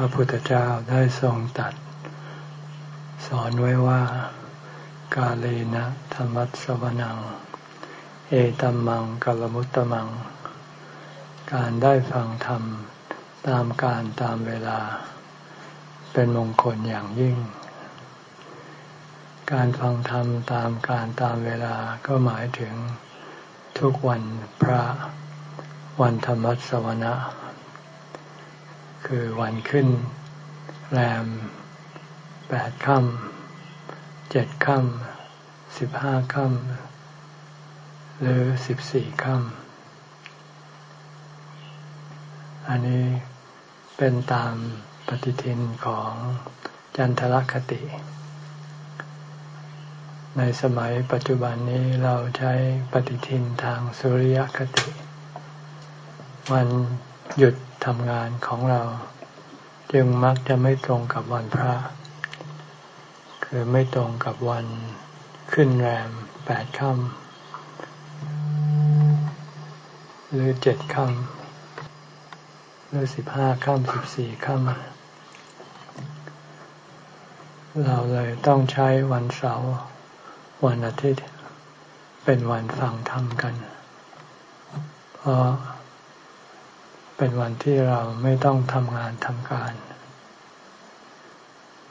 พระพุทธเจ้าได้ทรงตัด สอนไว้ว่า กาเลนะธรรมัสวนัง เอตัมมังกัลมุตตมัง การได้ฟังธรรมตามการตามเวลา เป็นมงคลอย่างยิ่ง การฟังธรรมตามการตามเวลาก็หมายถึงทุกวันพระวันธรรมสวนะ คือวันขึ้น แรมแปดค่ำเจ็ดค่ำสิบห้าค่ำหรือสิบสี่ค่ำอันนี้เป็นตามปฏิทินของจันทรคติ ในสมัยปัจจุบันนี้เราใช้ปฏิทินทางสุริยคติ วันหยุด ทำงานของเรา จึงมักจะไม่ตรงกับวันพระ คือไม่ตรงกับวันขึ้นแรมแปดค่ำหรือเจ็ดค่ำหรือสิบห้าค่ำสิบสี่ค่ำเราเลยต้องใช้วันเสาร์วันอาทิตย์ เป็นวันฟังธรรมกัน เพราะ เป็นวันที่เราไม่ต้องทำงานทำการ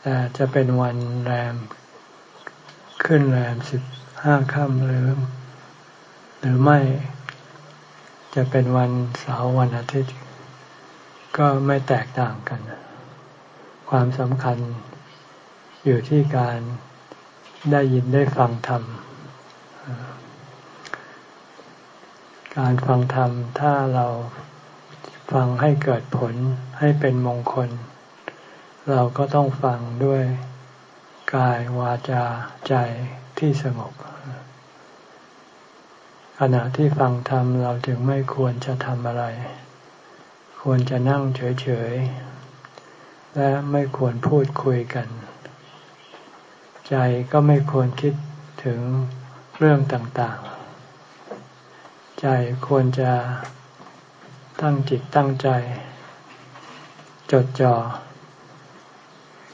แต่จะเป็นวันแรม ขึ้นแรมสิบห้าค่ำหรือ หรือไม่จะเป็นวันเสาร์วันอาทิตย์ ก็ไม่แตกต่างกัน ความสำคัญอยู่ที่การได้ยินได้ฟังธรรม การฟังธรรมถ้าเรา ฟังให้เกิดผลให้เป็นมงคล เราก็ต้องฟังด้วยกายวาจาใจที่สงบ ขณะที่ฟังธรรมเราจึงไม่ควรจะทำอะไร ควรจะนั่งเฉยๆ และไม่ควรพูดคุยกัน ใจก็ไม่ควรคิดถึงเรื่องต่างๆ ใจควรจะ ตั้งจิตตั้งใจ จดจ่อ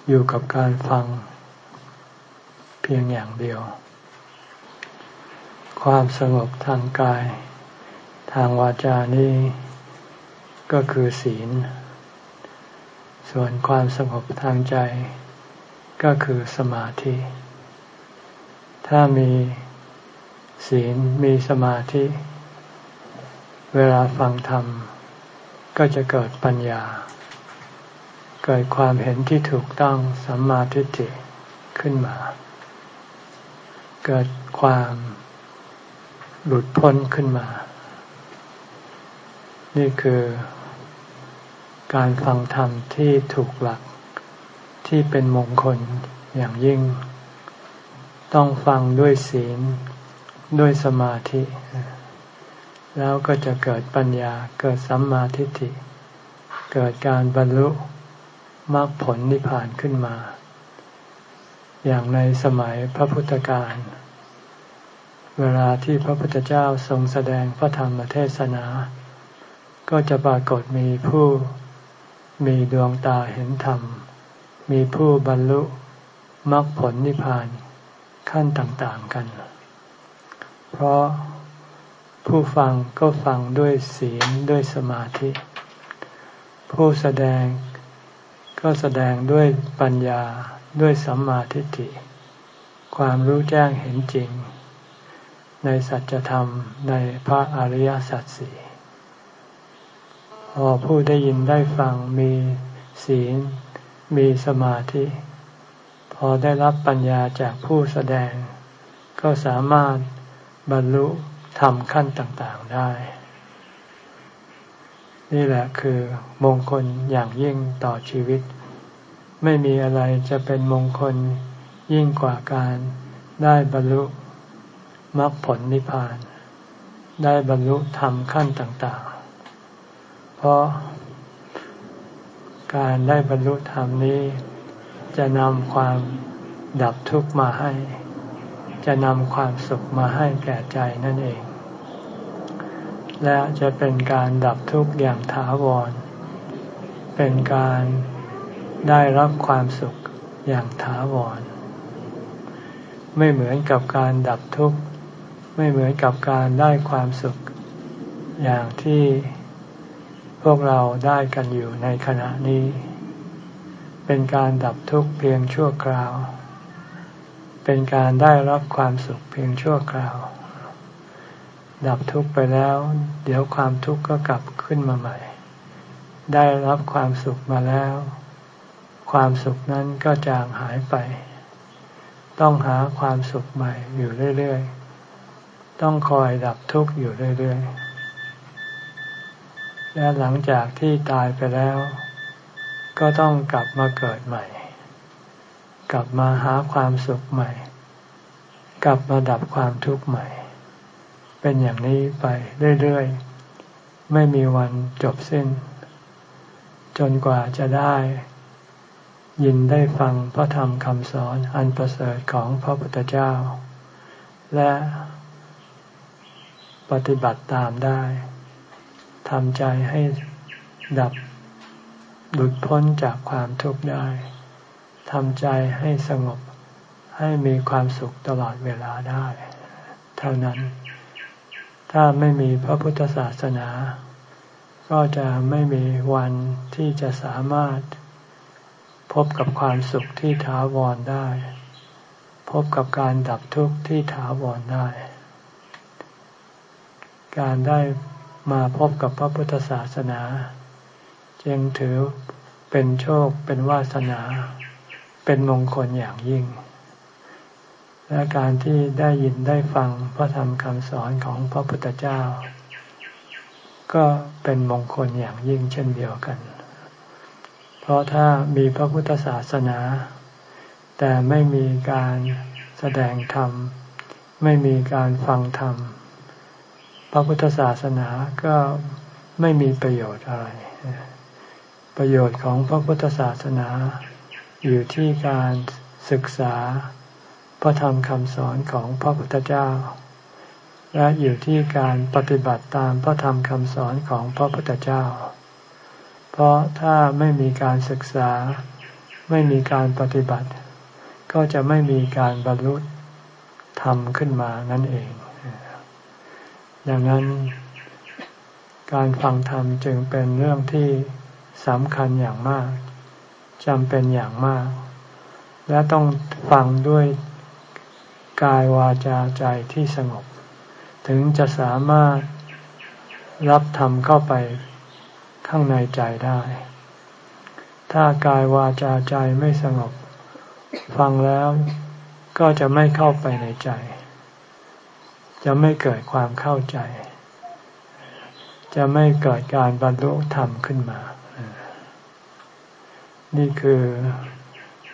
อยู่กับการฟัง เพียงอย่างเดียว ความสงบทางกาย ทางวาจานี้ก็คือศีล ส่วนความสงบทางใจ ก็คือสมาธิ ถ้ามีศีลมีสมาธิ เวลาฟังธรรม ก็จะเกิดปัญญา เกิดความเห็นที่ถูกต้องสัมมาทิฏฐิขึ้นมา เกิดความหลุดพ้นขึ้นมา นี่คือการฟังธรรมที่ถูกหลักที่เป็นมงคลอย่างยิ่ง ต้องฟังด้วยศีลด้วยสมาธิ แล้วก็จะเกิดปัญญาเกิดสัมมาทิฏฐิ เกิดการบรรลุมรรคผลนิพพานขึ้นมา อย่างในสมัยพระพุทธการ เวลาที่พระพุทธเจ้าทรงแสดงพระธรรมเทศนา ก็จะปรากฏมีผู้มีดวงตาเห็นธรรม มีผู้บรรลุมรรคผลนิพพานขั้นต่าง ๆ กัน เพราะ ผู้ฟังก็ฟังด้วยศีลด้วยสมาธิ ผู้แสดงก็แสดงด้วยปัญญาด้วยสัมมาทิฏฐิ ความรู้แจ้งเห็นจริง ในสัจธรรมในพระอริยสัจสี่พอผู้ได้ยินได้ฟังมีศีล มีสมาธิ พอได้รับปัญญาจากผู้แสดง ก็สามารถบรรลุ ทำขั้นต่างๆได้ นี่แหละคือมงคลอย่างยิ่งต่อชีวิต ไม่มีอะไรจะเป็นมงคลยิ่งกว่าการได้บรรลุมรรคผลนิพพาน ได้บรรลุธรรมขั้นต่างๆ เพราะการได้บรรลุธรรมนี้ จะนำความดับทุกข์มาให้ จะนำความสุขมาให้แก่ใจนั่นเอง และจะเป็นการดับทุกข์อย่างถาวร เป็นการได้รับความสุขอย่างถาวร ไม่เหมือนกับการดับทุกข์ ไม่เหมือนกับการได้ความสุข อย่างที่พวกเราได้กันอยู่ในขณะนี้ เป็นการดับทุกข์เพียงชั่วคราว เป็นการได้รับความสุขเพียงชั่วคราว ดับทุกข์ไปแล้ว เดี๋ยวความทุกข์ก็กลับขึ้นมาใหม่ ได้รับความสุขมาแล้ว ความสุขนั้นก็จางหายไป ต้องหาความสุขใหม่อยู่เรื่อยๆ ต้องคอยดับทุกข์อยู่เรื่อยๆ และหลังจากที่ตายไปแล้ว ก็ต้องกลับมาเกิดใหม่ กลับมาหาความสุขใหม่ กลับมาดับความทุกข์ใหม่ เป็นอย่างนี้ไปเรื่อยๆ ไม่มีวันจบสิ้น จนกว่าจะได้ ยินได้ฟังพระธรรมคำสอนอันประเสริฐของพระพุทธเจ้า และปฏิบัติตามได้ทำใจให้ดับหลุดพ้นจากความทุกข์ได้ ทำใจให้สงบให้มีความสุขตลอดเวลาได้ เท่านั้น ถ้าไม่มีพระพุทธศาสนา ก็จะไม่มีวันที่จะสามารถ พบกับความสุขที่ถาวรได้ พบกับการดับทุกข์ที่ถาวรได้ การได้มาพบกับพระพุทธศาสนา จึงถือเป็นโชคเป็นวาสนา เป็นมงคลอย่างยิ่ง และการที่ได้ยินได้ฟังพระธรรมคำสอนของพระพุทธเจ้า ก็เป็นมงคลอย่างยิ่งเช่นเดียวกัน เพราะถ้ามีพระพุทธศาสนา แต่ไม่มีการแสดงธรรม ไม่มีการฟังธรรม พระพุทธศาสนาก็ไม่มีประโยชน์อะไร ประโยชน์ของพระพุทธศาสนา อยู่ที่การศึกษาพระธรรมคำสอนของพระพุทธเจ้า และอยู่ที่การปฏิบัติตามพระธรรมคำสอนของพระพุทธเจ้า เพราะถ้าไม่มีการศึกษาไม่มีการปฏิบัติ ก็จะไม่มีการบรรลุธรรมขึ้นมานั่นเอง ดังนั้น การฟังธรรมจึงเป็นเรื่องที่สำคัญอย่างมาก จำเป็นอย่างมาก และต้องฟังด้วยกายวาจาใจที่สงบ ถึงจะสามารถรับธรรมเข้าไปข้างในใจได้ ถ้ากายวาจาใจไม่สงบ ฟังแล้วก็จะไม่เข้าไปในใจ จะไม่เกิดความเข้าใจ จะไม่เกิดการบรรลุธรรมขึ้นมา นี่คือ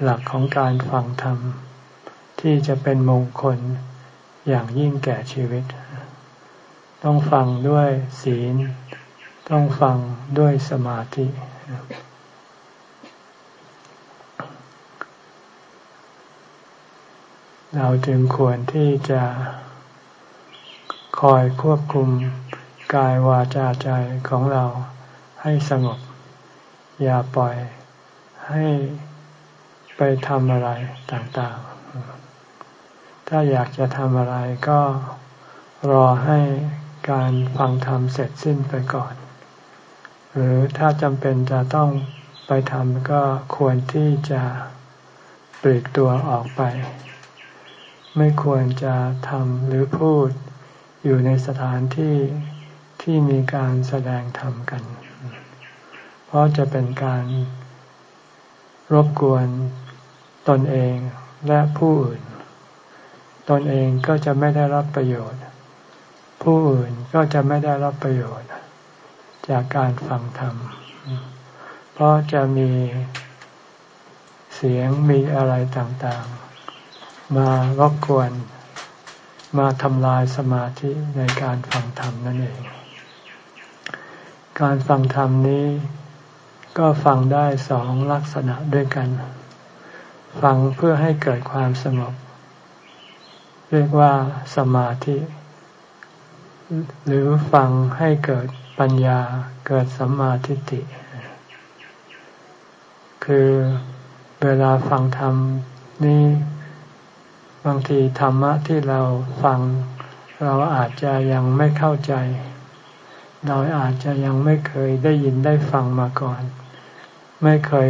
หลักของการฟังธรรม ที่จะเป็นมงคลอย่างยิ่งแก่ชีวิต ต้องฟังด้วยศีล ต้องฟังด้วยสมาธิ เราจึงควรที่จะคอยควบคุมกายวาจาใจของเราให้สงบ อย่าปล่อย ให้ไปทำอะไรต่างๆ ถ้าอยากจะทำอะไรก็รอให้การฟังธรรมเสร็จสิ้นไปก่อน หรือถ้าจำเป็นจะต้องไปทำก็ควรที่จะปลีกตัวออกไป ไม่ควรจะทำหรือพูดอยู่ในสถานที่ที่มีการแสดงธรรมกัน เพราะจะเป็นการ รบกวนตนเองและผู้อื่น ตนเองก็จะไม่ได้รับประโยชน์ ผู้อื่นก็จะไม่ได้รับประโยชน์ จากการฟังธรรม เพราะจะมีเสียงมีอะไรต่างๆ มารบกวน มาทำลายสมาธิในการฟังธรรมนั่นเอง การฟังธรรมนี้ ก็ฟังได้สองลักษณะด้วยกัน ฟังเพื่อให้เกิดความสงบ เรียกว่าสมาธิ หรือฟังให้เกิดปัญญาเกิดสัมมาทิฏฐิคคือเวลาฟังธรรมนี่บางทีธรรมะที่เราฟังเราอาจจะยังไม่เข้าใจ เราอาจจะยังไม่เคยได้ยินได้ฟังมาก่อน ไม่เคย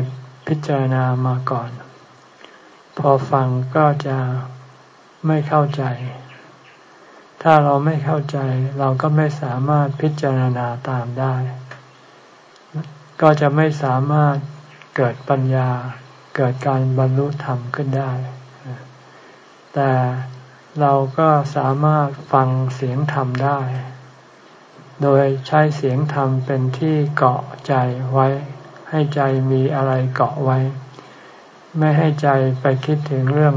พิจารณามาก่อน พอฟังก็จะไม่เข้าใจ ถ้าเราไม่เข้าใจเราก็ไม่สามารถพิจารณาตามได้ ก็จะไม่สามารถเกิดปัญญาเกิดการบรรลุธรรมขึ้นได้ แต่เราก็สามารถฟังเสียงธรรมได้ โดยใช้เสียงธรรมเป็นที่เกาะใจไว้ ให้ใจมีอะไรเกาะไว้ ไม่ให้ใจไปคิดถึงเรื่อง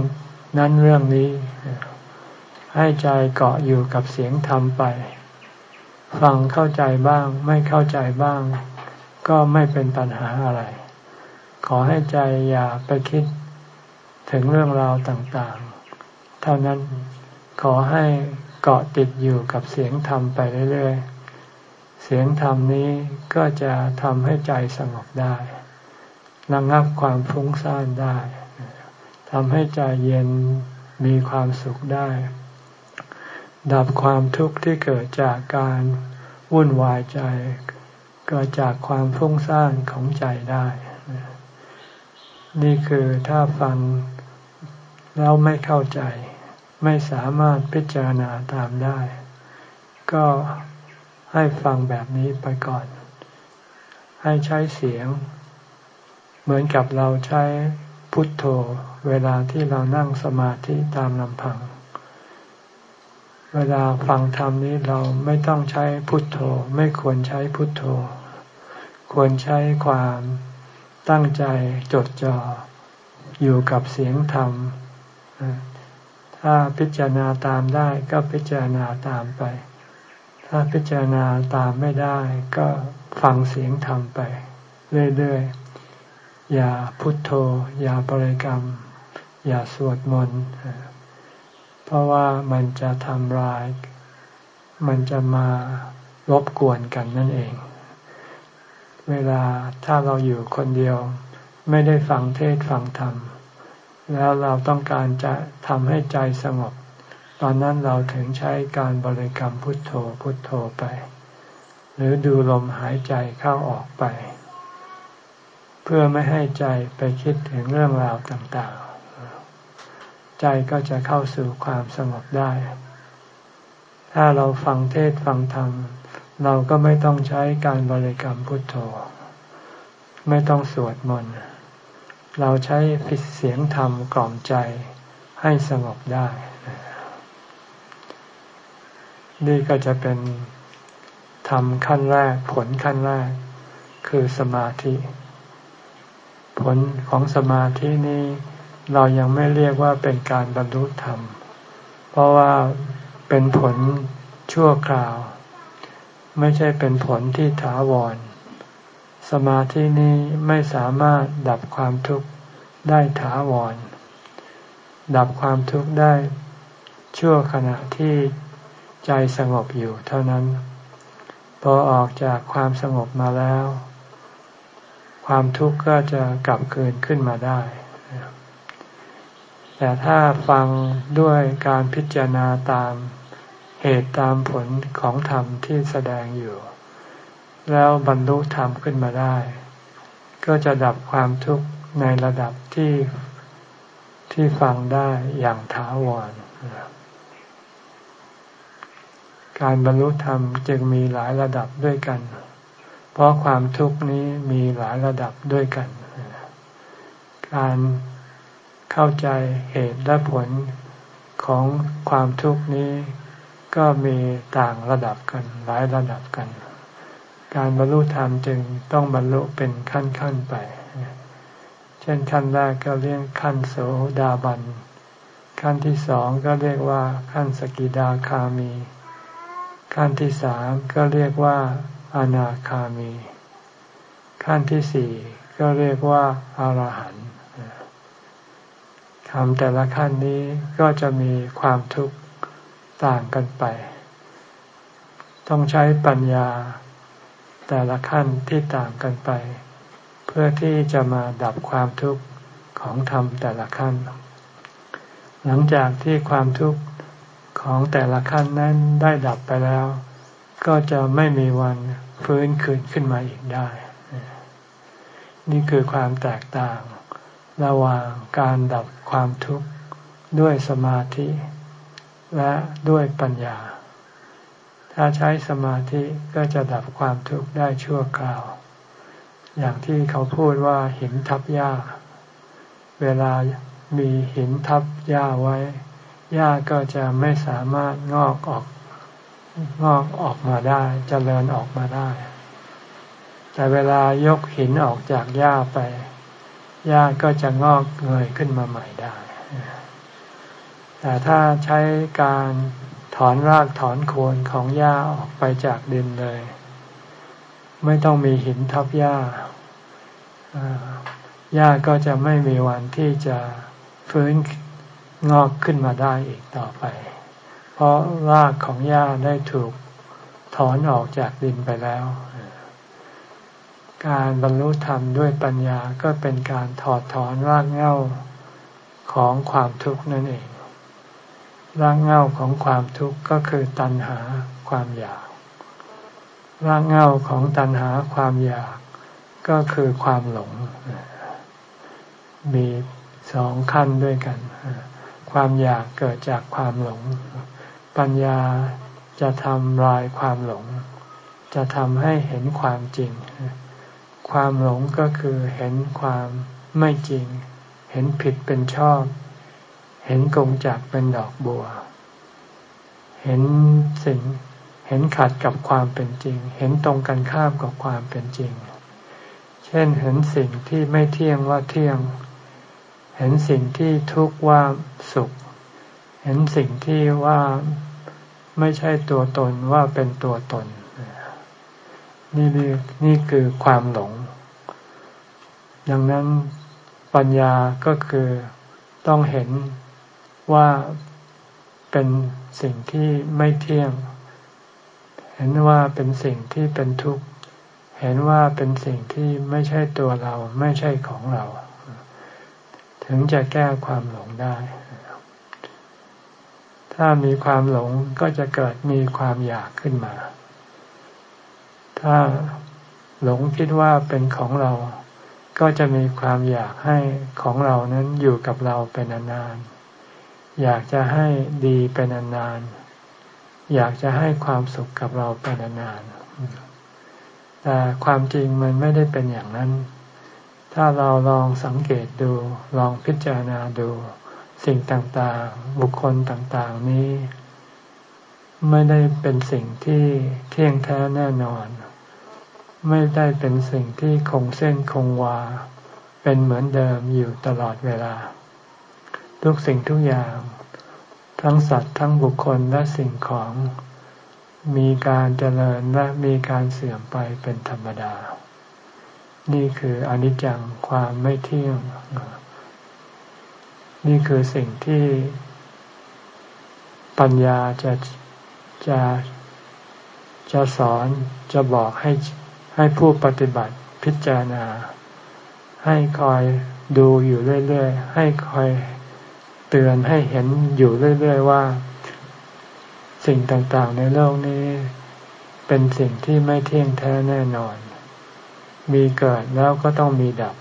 นั้นเรื่องนี้ ให้ใจเกาะอยู่กับเสียงธรรมไป ฟังเข้าใจบ้าง ไม่เข้าใจบ้าง ก็ไม่เป็นปัญหาอะไร ขอให้ใจอย่าไปคิดถึงเรื่องราวต่างๆ เท่านั้นขอให้เกาะติดอยู่กับเสียงธรรมไปเรื่อยๆ เสียงธรรมนี้ก็จะทำให้ใจสงบได้ระงับความฟุ้งซ่านได้ทำให้ใจเย็นมีความสุขได้ ดับความทุกข์ที่เกิดจากการวุ่นวายใจ เกิดจากความฟุ้งซ่านของใจได้ นี่คือถ้าฟังแล้วไม่เข้าใจ ไม่สามารถพิจารณาตามได้ ก็ ให้ฟังแบบนี้ไปก่อน ให้ใช้เสียง เหมือนกับเราใช้พุทโธ เวลาที่เรานั่งสมาธิตามลำพัง เวลาฟังธรรมนี้เราไม่ต้องใช้พุทโธ ไม่ควรใช้พุทโธ ควรใช้ความตั้งใจจดจ่ออยู่กับเสียงธรรม ถ้าพิจารณาตามได้ก็พิจารณาตามไป ถ้าพิจารณาตามไม่ได้ก็ฟังเสียงธรรมไป เรื่อยๆ อย่าพุทโธ อย่าบริกรรม อย่าสวดมนต์เพราะว่ามันจะทำลาย มันจะมารบกวนกันนั่นเอง เวลาถ้าเราอยู่คนเดียว ไม่ได้ฟังเทศฟังธรรม แล้วเราต้องการจะทำให้ใจสงบ ตอนนั้นเราถึงใช้การบริกรรมพุทโธพุทโธไป หรือดูลมหายใจเข้าออกไป เพื่อไม่ให้ใจไปคิดถึงเรื่องราวต่างๆ ใจก็จะเข้าสู่ความสงบได้ ถ้าเราฟังเทศฟังธรรม เราก็ไม่ต้องใช้การบริกรรมพุทโธ ไม่ต้องสวดมนต์เราใช้พิเสียงธรรมกล่อมใจให้สงบได้ นี่ก็จะเป็นธรรมขั้นแรก ผลขั้นแรก คือสมาธิ ผลของสมาธินี้ เรายังไม่เรียกว่าเป็นการบรรลุธรรม เพราะว่าเป็นผลชั่วคราว ไม่ใช่เป็นผลที่ถาวร สมาธินี้ไม่สามารถดับความทุกข์ได้ถาวร ดับความทุกข์ได้ชั่วขณะที่ ใจสงบอยู่เท่านั้น พอออกจากความสงบมาแล้ว ความทุกข์ก็จะกลับคืนขึ้นมาได้ แต่ถ้าฟังด้วยการพิจารณาตามเหตุตามผลของธรรมที่แสดงอยู่ แล้วบรรลุธรรมขึ้นมาได้ ก็จะดับความทุกข์ในระดับที่ที่ฟังได้อย่างถาวร การบรรลุธรรมจึงมีหลายระดับด้วยกัน เพราะความทุกข์นี้มีหลายระดับด้วยกัน การเข้าใจเหตุและผลของความทุกข์นี้ก็มีต่างระดับกัน หลายระดับกัน การบรรลุธรรมจึงต้องบรรลุเป็นขั้นขั้นไป เช่นขั้นแรกก็เรียกขั้นโสดาบัน ขั้นที่สองก็เรียกว่าขั้นสกิดาคามี ขั้นที่สามก็เรียกว่าอนาคามี ขั้นที่สี่ก็เรียกว่าอารหันต์คำแต่ละขั้นนี้ก็จะมีความทุกข์ต่างกันไป ต้องใช้ปัญญาแต่ละขั้นที่ต่างกันไป เพื่อที่จะมาดับความทุกข์ของธรรมแต่ละขั้น หลังจากที่ความทุกข์ ของแต่ละขั้นนั้นได้ดับไปแล้ว ก็จะไม่มีวันฟื้นคืนขึ้นมาอีกได้ นี่คือความแตกต่าง ระหว่างการดับความทุกข์ด้วยสมาธิ และด้วยปัญญา ถ้าใช้สมาธิก็จะดับความทุกข์ได้ชั่วคราว อย่างที่เขาพูดว่าหินทับหญ้า เวลามีหินทับหญ้าไว้ หญ้าก็จะไม่สามารถงอกออกงอกออกมาได้จเจริญออกมาได้ แต่เวลายกหินออกจากหญ้าไปหญ้าก็จะงอกเงยขึ้นมาใหม่ได้ แต่ถ้าใช้การถอนรากถอนโคนของหญ้าออกไปจากดินเลย ไม่ต้องมีหินทับหญ้าหญ้าก็จะไม่มีวันที่จะฟื้น งอกขึ้นมาได้อีกต่อไป เพราะรากของหญ้าได้ถูกถอนออกจากดินไปแล้ว การบรรลุธรรมด้วยปัญญาก็เป็นการถอดถอนรากเหง้าของความทุกข์นั่นเอง รากเหง้าของความทุกข์ก็คือตัณหาความอยาก รากเหง้าของตัณหาความอยากก็คือความหลง มีสองขั้นด้วยกัน ความอยากเกิดจากความหลง ปัญญาจะทำลายความหลง จะทำให้เห็นความจริง ความหลงก็คือเห็นความไม่จริง เห็นผิดเป็นชอบ เห็นกงจากเป็นดอกบัว เห็นสิ่ง เห็นขัดกับความเป็นจริง เห็นตรงกันข้ามกับความเป็นจริง เช่นเห็นสิ่งที่ไม่เที่ยงว่าเที่ยงเเห็นสิ่งที่ทุกข์ว่าสุข เห็นสิ่งที่ว่าไม่ใช่ตัวตนว่าเป็นตัวตน นี่นี่คือความหลง ดังนั้นปัญญาก็คือต้องเห็นว่าเป็นสิ่งที่ไม่เที่ยง เห็นว่าเป็นสิ่งที่เป็นทุกข์ เห็นว่าเป็นสิ่งที่ไม่ใช่ตัวเราไม่ใช่ของเรา ถึงจะแก้ความหลงได้ ถ้ามีความหลงก็จะเกิดมีความอยากขึ้นมา ถ้าหลงคิดว่าเป็นของเรา ก็จะมีความอยากให้ของเรานั้นอยู่กับเราเป็นนานๆ อยากจะให้ดีเป็นนานๆ อยากจะให้ความสุขกับเราเป็นนานๆ แต่ความจริงมันไม่ได้เป็นอย่างนั้น ถ้าเราลองสังเกตดู ลองพิจารณาดู สิ่งต่างๆ บุคคลต่างๆนี้ ไม่ได้เป็นสิ่งที่เที่ยงแท้แน่นอน ไม่ได้เป็นสิ่งที่คงเส้นคงวา เป็นเหมือนเดิมอยู่ตลอดเวลา ทุกสิ่งทุกอย่าง ทั้งสัตว์ทั้งบุคคลและสิ่งของ มีการเจริญและมีการเสื่อมไปเป็นธรรมดา นี่คืออนิจจังความไม่เที่ยง นี่คือสิ่งที่ปัญญาจะจะจะสอนจะบอกให้ให้ผู้ปฏิบัติพิจารณา ให้คอยดูอยู่เรื่อยๆ ให้คอยเตือนให้เห็นอยู่เรื่อยๆว่า สิ่งต่างๆในโลกนี้ เป็นสิ่งที่ไม่เที่ยงแท้แน่นอน มีเกิดแล้วก็ต้องมีดับ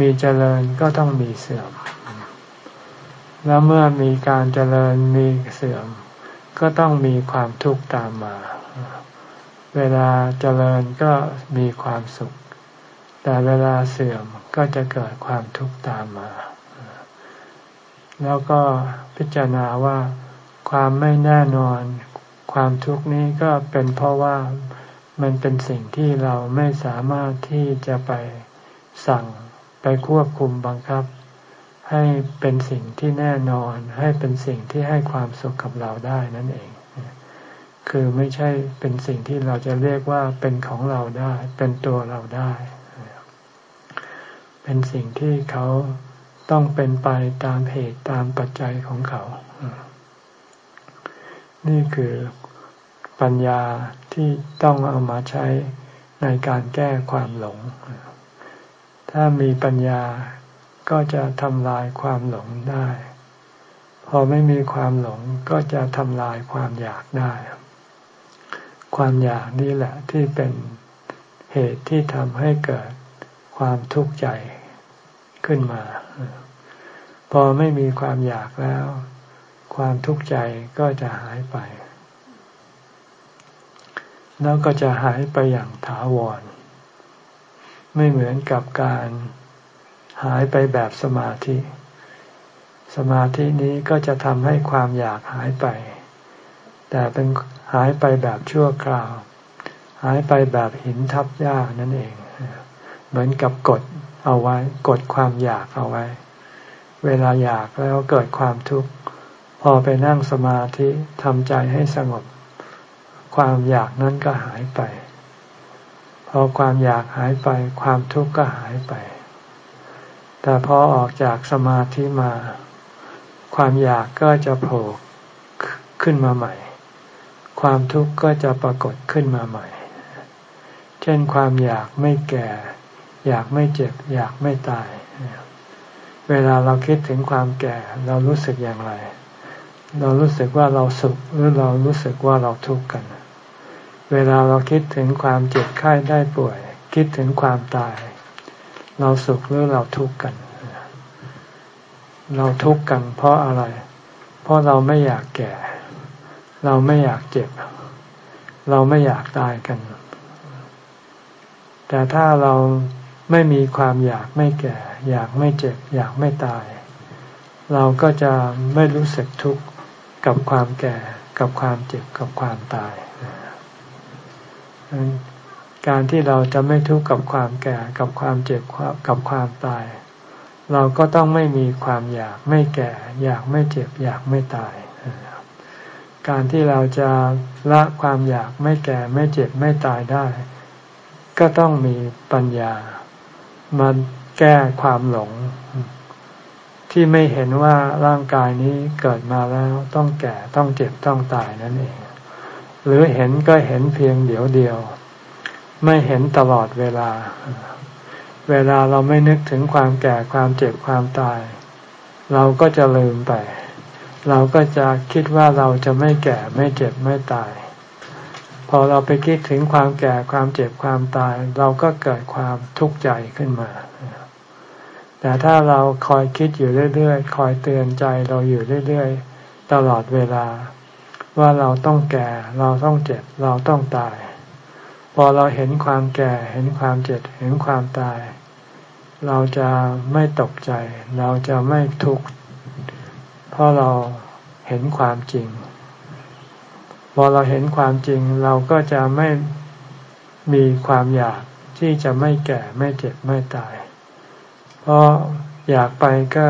มีเจริญก็ต้องมีเสื่อม แล้วเมื่อมีการเจริญมีเสื่อม ก็ต้องมีความทุกข์ตามมา เวลาเจริญก็มีความสุข แต่เวลาเสื่อมก็จะเกิดความทุกข์ตามมา แล้วก็พิจารณาว่าความไม่แน่นอน ความทุกข์นี้ก็เป็นเพราะว่า มันเป็นสิ่งที่เราไม่สามารถที่จะไปสั่งไปควบคุมบังคับ ให้เป็นสิ่งที่แน่นอน ให้เป็นสิ่งที่ให้ความสุขกับเราได้นั่นเอง คือไม่ใช่เป็นสิ่งที่เราจะเรียกว่าเป็นของเราได้ เป็นตัวเราได้ เป็นสิ่งที่เขาต้องเป็นไปตามเหตุตามปัจจัยของเขา นี่คือ ปัญญาที่ต้องเอามาใช้ในการแก้ความหลง ถ้ามีปัญญาก็จะทำลายความหลงได้ พอไม่มีความหลงก็จะทำลายความอยากได้ ความอยากนี่แหละที่เป็นเหตุที่ทำให้เกิดความทุกข์ใจขึ้นมา พอไม่มีความอยากแล้ว ความทุกข์ใจก็จะหายไป แล้วก็จะหายไปอย่างถาวร ไม่เหมือนกับการหายไปแบบสมาธิ สมาธินี้ก็จะทำให้ความอยากหายไป แต่เป็นหายไปแบบชั่วคราว หายไปแบบหินทับหญ้านั่นเอง เหมือนกับกดเอาไว้ กดความอยากเอาไว้ เวลาอยากแล้วเกิดความทุกข์ พอไปนั่งสมาธิทำใจให้สงบ ความอยากนั้นก็หายไป พอความอยากหายไป ความทุกข์ก็หายไป แต่พอออกจากสมาธิมา ความอยากก็จะโผล่ขึ้นมาใหม่ ความทุกข์ก็จะปรากฏขึ้นมาใหม่ เช่นความอยากไม่แก่ อยากไม่เจ็บ อยากไม่ตาย เวลาเราคิดถึงความแก่ เรารู้สึกอย่างไรเรารู้สึกว่าเราสุขหรือเรารู้สึกว่าเราทุกข์กัน เวลาเราคิดถึงความเจ็บไข้ได้ป่วย คิดถึงความตาย เราสุขหรือเราทุกข์กัน เราทุกข์กันเพราะอะไร เพราะเราไม่อยากแก่ เราไม่อยากเจ็บ เราไม่อยากตายกัน แต่ถ้าเราไม่มีความอยากไม่แก่ อยากไม่เจ็บ อยากไม่ตาย เราก็จะไม่รู้สึกทุกข์กับความแก่ กับความเจ็บกับความตาย การที่เราจะไม่ทุกข์กับความแก่กับความเจ็บกับความตาย เราก็ต้องไม่มีความอยากไม่แก่ อยากไม่เจ็บ อยากไม่ตาย การที่เราจะละความอยากไม่แก่ไม่เจ็บไม่ตายได้ ก็ต้องมีปัญญามาแก้ความหลง ที่ไม่เห็นว่าร่างกายนี้เกิดมาแล้วต้องแก่ต้องเจ็บต้องตายนั่นเอง หรือเห็นก็เห็นเพียงเดียวเดียว ไม่เห็นตลอดเวลา เวลาเราไม่นึกถึงความแก่ความเจ็บความตาย เราก็จะลืมไป เราก็จะคิดว่าเราจะไม่แก่ไม่เจ็บไม่ตาย พอเราไปคิดถึงความแก่ความเจ็บความตาย เราก็เกิดความทุกข์ใจขึ้นมา แต่ถ้าเราคอยคิดอยู่เรื่อยๆ คอยเตือนใจเราอยู่เรื่อยๆ ตลอดเวลา ว่าเราต้องแก่ เราต้องเจ็บ เราต้องตาย พอเราเห็นความแก่ เห็นความเจ็บ เห็นความตาย เราจะไม่ตกใจ เราจะไม่ทุกข์ เพราะเราเห็นความจริง พอเราเห็นความจริง เราก็จะไม่มีความอยากที่จะไม่แก่ไม่เจ็บไม่ตาย เพราะอยากไปก็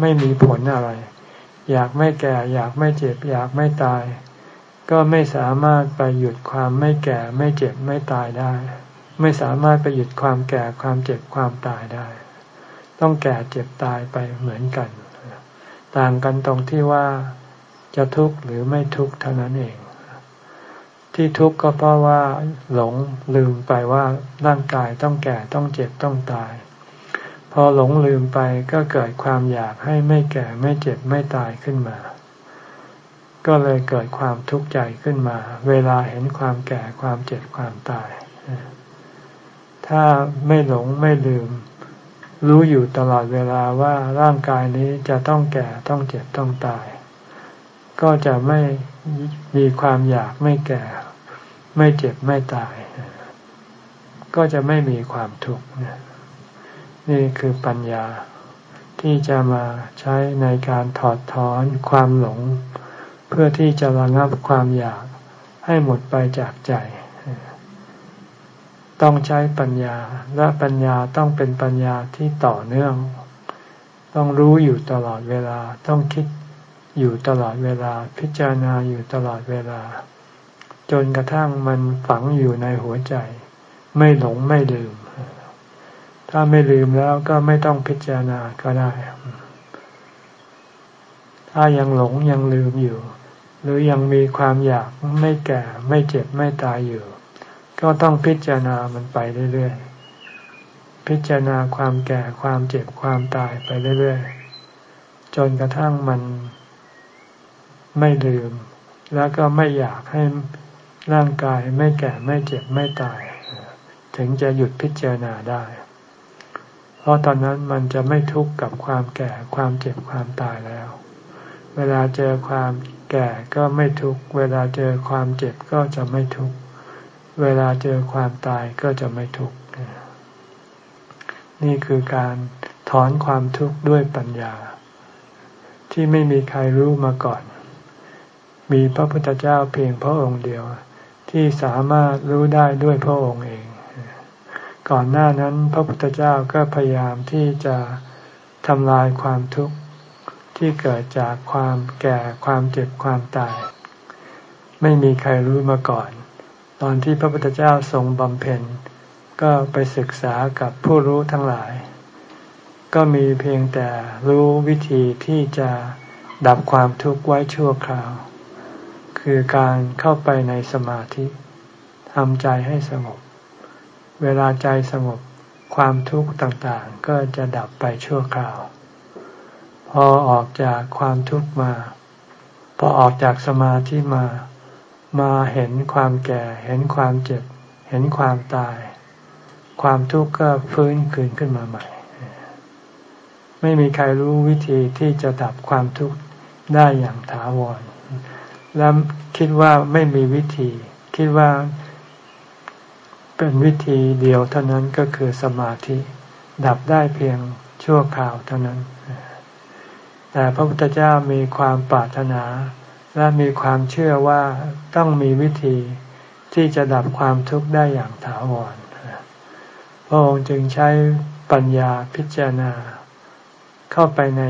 ไม่มีผลอะไร อยากไม่แก่ อยากไม่เจ็บ อยากไม่ตาย ก็ไม่สามารถไปหยุดความไม่แก่ไม่เจ็บไม่ตายได้ ไม่สามารถไปหยุดความแก่ความเจ็บความตายได้ ต้องแก่เจ็บตายไปเหมือนกัน ต่างกันตรงที่ว่าจะทุกข์หรือไม่ทุกข์เท่านั้นเอง ที่ทุกข์ก็เพราะว่าหลงลืมไปว่าร่างกายต้องแก่ต้องเจ็บต้องตาย พอหลงลืมไปก็เกิดความอยากให้ไม่แก่ไม่เจ็บไม่ตายขึ้นมา ก็เลยเกิดความทุกข์ใจขึ้นมา เวลาเห็นความแก่ความเจ็บความตาย ถ้าไม่หลงไม่ลืม รู้อยู่ตลอดเวลาว่าร่างกายนี้จะต้องแก่ต้องเจ็บต้องตาย ก็จะไม่มีความอยากไม่แก่ ไม่เจ็บไม่ตาย ก็จะไม่มีความทุกข์ นี่คือปัญญาที่จะมาใช้ในการถอดถอนความหลง เพื่อที่จะระงับความอยากให้หมดไปจากใจ ต้องใช้ปัญญาและปัญญาต้องเป็นปัญญาที่ต่อเนื่อง ต้องรู้อยู่ตลอดเวลาต้องคิดอยู่ตลอดเวลาพิจารณาอยู่ตลอดเวลา จนกระทั่งมันฝังอยู่ในหัวใจ ไม่หลงไม่ลืม ถ้าไม่ลืมแล้วก็ไม่ต้องพิจารณาก็ได้ ถ้ายังหลงยังลืมอยู่ หรือยังมีความอยากไม่แก่ไม่เจ็บไม่ตายอยู่ ก็ต้องพิจารณามันไปเรื่อยๆ พิจารณาความแก่ความเจ็บความตายไปเรื่อยๆ จนกระทั่งมันไม่ลืม แล้วก็ไม่อยากให้ร่างกายไม่แก่ไม่เจ็บไม่ตาย ถึงจะหยุดพิจารณาได้ เพราะตอนนั้นมันจะไม่ทุกข์กับความแก่ความเจ็บความตายแล้ว เวลาเจอความแก่ก็ไม่ทุกข์ เวลาเจอความเจ็บก็จะไม่ทุกข์ เวลาเจอความตายก็จะไม่ทุกข์ นี่คือการถอนความทุกข์ด้วยปัญญา ที่ไม่มีใครรู้มาก่อน มีพระพุทธเจ้าเพียงพระองค์เดียว ที่สามารถรู้ได้ด้วยพระองค์เอง ก่อนหน้านั้นพระพุทธเจ้าก็พยายามที่จะทำลายความทุกข์ที่เกิดจากความแก่ความเจ็บความตาย ไม่มีใครรู้มาก่อน ตอนที่พระพุทธเจ้าทรงบำเพ็ญ ก็ไปศึกษากับผู้รู้ทั้งหลาย ก็มีเพียงแต่รู้วิธีที่จะดับความทุกข์ไว้ชั่วคราว คือการเข้าไปในสมาธิทำใจให้สงบ เวลาใจสงบความทุกข์ต่างๆ ก็จะดับไปชั่วคราว พอออกจากความทุกข์มา พอออกจากสมาธิมา มาเห็นความแก่ เห็นความเจ็บ เห็นความตาย ความทุกข์ก็ฟื้นคืนขึ้นมาใหม่ ไม่มีใครรู้วิธีที่จะดับความทุกข์ได้อย่างถาวร และคิดว่าไม่มีวิธี คิดว่า เป็นวิธีเดียวเท่านั้นก็คือสมาธิ ดับได้เพียงชั่วคราวเท่านั้น แต่พระพุทธเจ้ามีความปรารถนา และมีความเชื่อว่าต้องมีวิธีที่จะดับความทุกข์ได้อย่างถาวร พระองค์จึงใช้ปัญญาพิจารณา เข้าไปใน